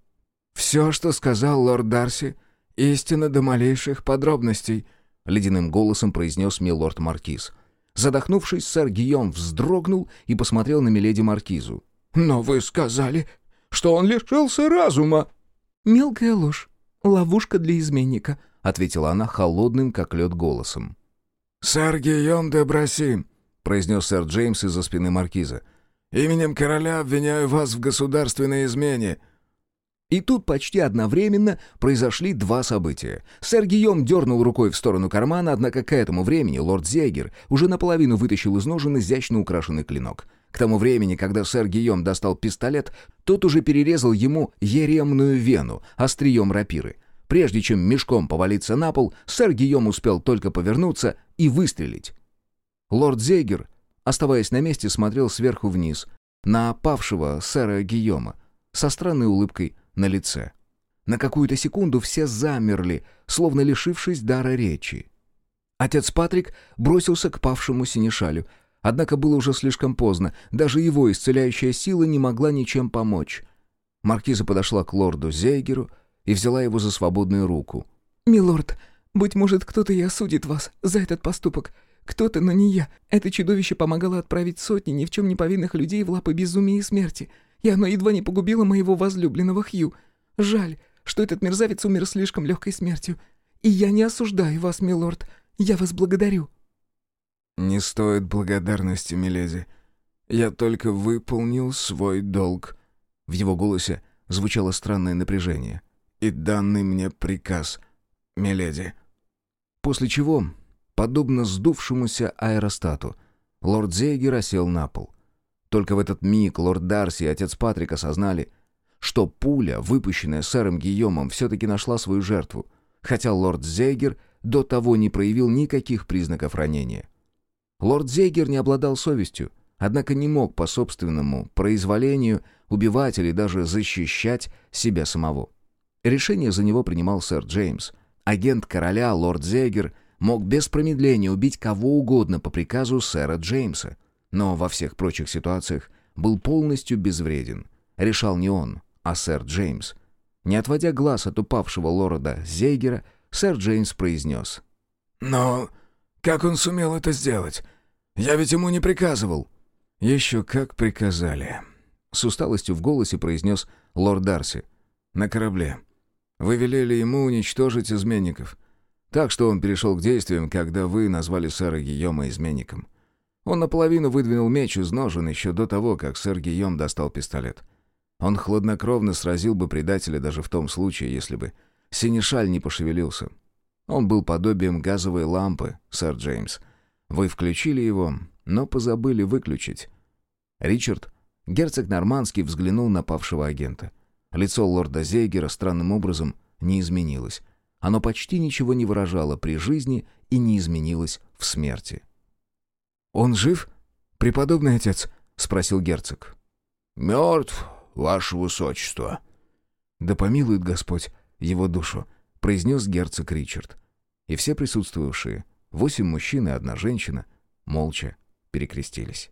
«Все, что сказал лорд Дарси, истина до малейших подробностей», — ледяным голосом произнес милорд Маркиз. Задохнувшись, сэр Гийом вздрогнул и посмотрел на миледи Маркизу. «Но вы сказали, что он лишился разума!» «Мелкая ложь. Ловушка для изменника», — ответила она холодным, как лед, голосом. «Сэр Гийом де Браси», — произнес сэр Джеймс из-за спины Маркиза. «Именем короля обвиняю вас в государственной измене». И тут почти одновременно произошли два события. Сэр Гийом дернул рукой в сторону кармана, однако к этому времени лорд Зейгер уже наполовину вытащил из ножен изящно украшенный клинок. К тому времени, когда сэр Гийом достал пистолет, тот уже перерезал ему еремную вену острием рапиры. Прежде чем мешком повалиться на пол, сэр Гийом успел только повернуться и выстрелить. Лорд Зейгер, оставаясь на месте, смотрел сверху вниз на опавшего сэра Гийома со странной улыбкой на лице. На какую-то секунду все замерли, словно лишившись дара речи. Отец Патрик бросился к павшему синешалю, однако было уже слишком поздно, даже его исцеляющая сила не могла ничем помочь. Маркиза подошла к лорду Зейгеру и взяла его за свободную руку. «Милорд, быть может, кто-то и осудит вас за этот поступок. Кто-то, но не я. Это чудовище помогало отправить сотни ни в чем не повинных людей в лапы безумия и смерти и оно едва не погубило моего возлюбленного Хью. Жаль, что этот мерзавец умер слишком легкой смертью. И я не осуждаю вас, милорд. Я вас благодарю». «Не стоит благодарности, миледи. Я только выполнил свой долг». В его голосе звучало странное напряжение. «И данный мне приказ, миледи». После чего, подобно сдувшемуся аэростату, лорд Зейгер осел на пол. Только в этот миг лорд Дарси и отец Патрик осознали, что пуля, выпущенная сэром Гийомом, все-таки нашла свою жертву, хотя лорд Зейгер до того не проявил никаких признаков ранения. Лорд Зейгер не обладал совестью, однако не мог по собственному произволению убивать или даже защищать себя самого. Решение за него принимал сэр Джеймс. Агент короля, лорд Зейгер, мог без промедления убить кого угодно по приказу сэра Джеймса — но во всех прочих ситуациях был полностью безвреден. Решал не он, а сэр Джеймс. Не отводя глаз от упавшего лорда Зейгера, сэр Джеймс произнес. «Но как он сумел это сделать? Я ведь ему не приказывал». «Еще как приказали», — с усталостью в голосе произнес лорд Дарси. «На корабле. Вы велели ему уничтожить изменников. Так что он перешел к действиям, когда вы назвали сэра Гийома изменником. Он наполовину выдвинул меч из ножен еще до того, как сэр Гийом достал пистолет. Он хладнокровно сразил бы предателя даже в том случае, если бы Синишаль не пошевелился. Он был подобием газовой лампы, сэр Джеймс. Вы включили его, но позабыли выключить. Ричард, герцог Нормандский, взглянул на павшего агента. Лицо лорда Зейгера странным образом не изменилось. Оно почти ничего не выражало при жизни и не изменилось в смерти. «Он жив, преподобный отец?» — спросил герцог. «Мертв, ваше высочество». «Да помилует Господь его душу», — произнес герцог Ричард. И все присутствовавшие, восемь мужчин и одна женщина, молча перекрестились.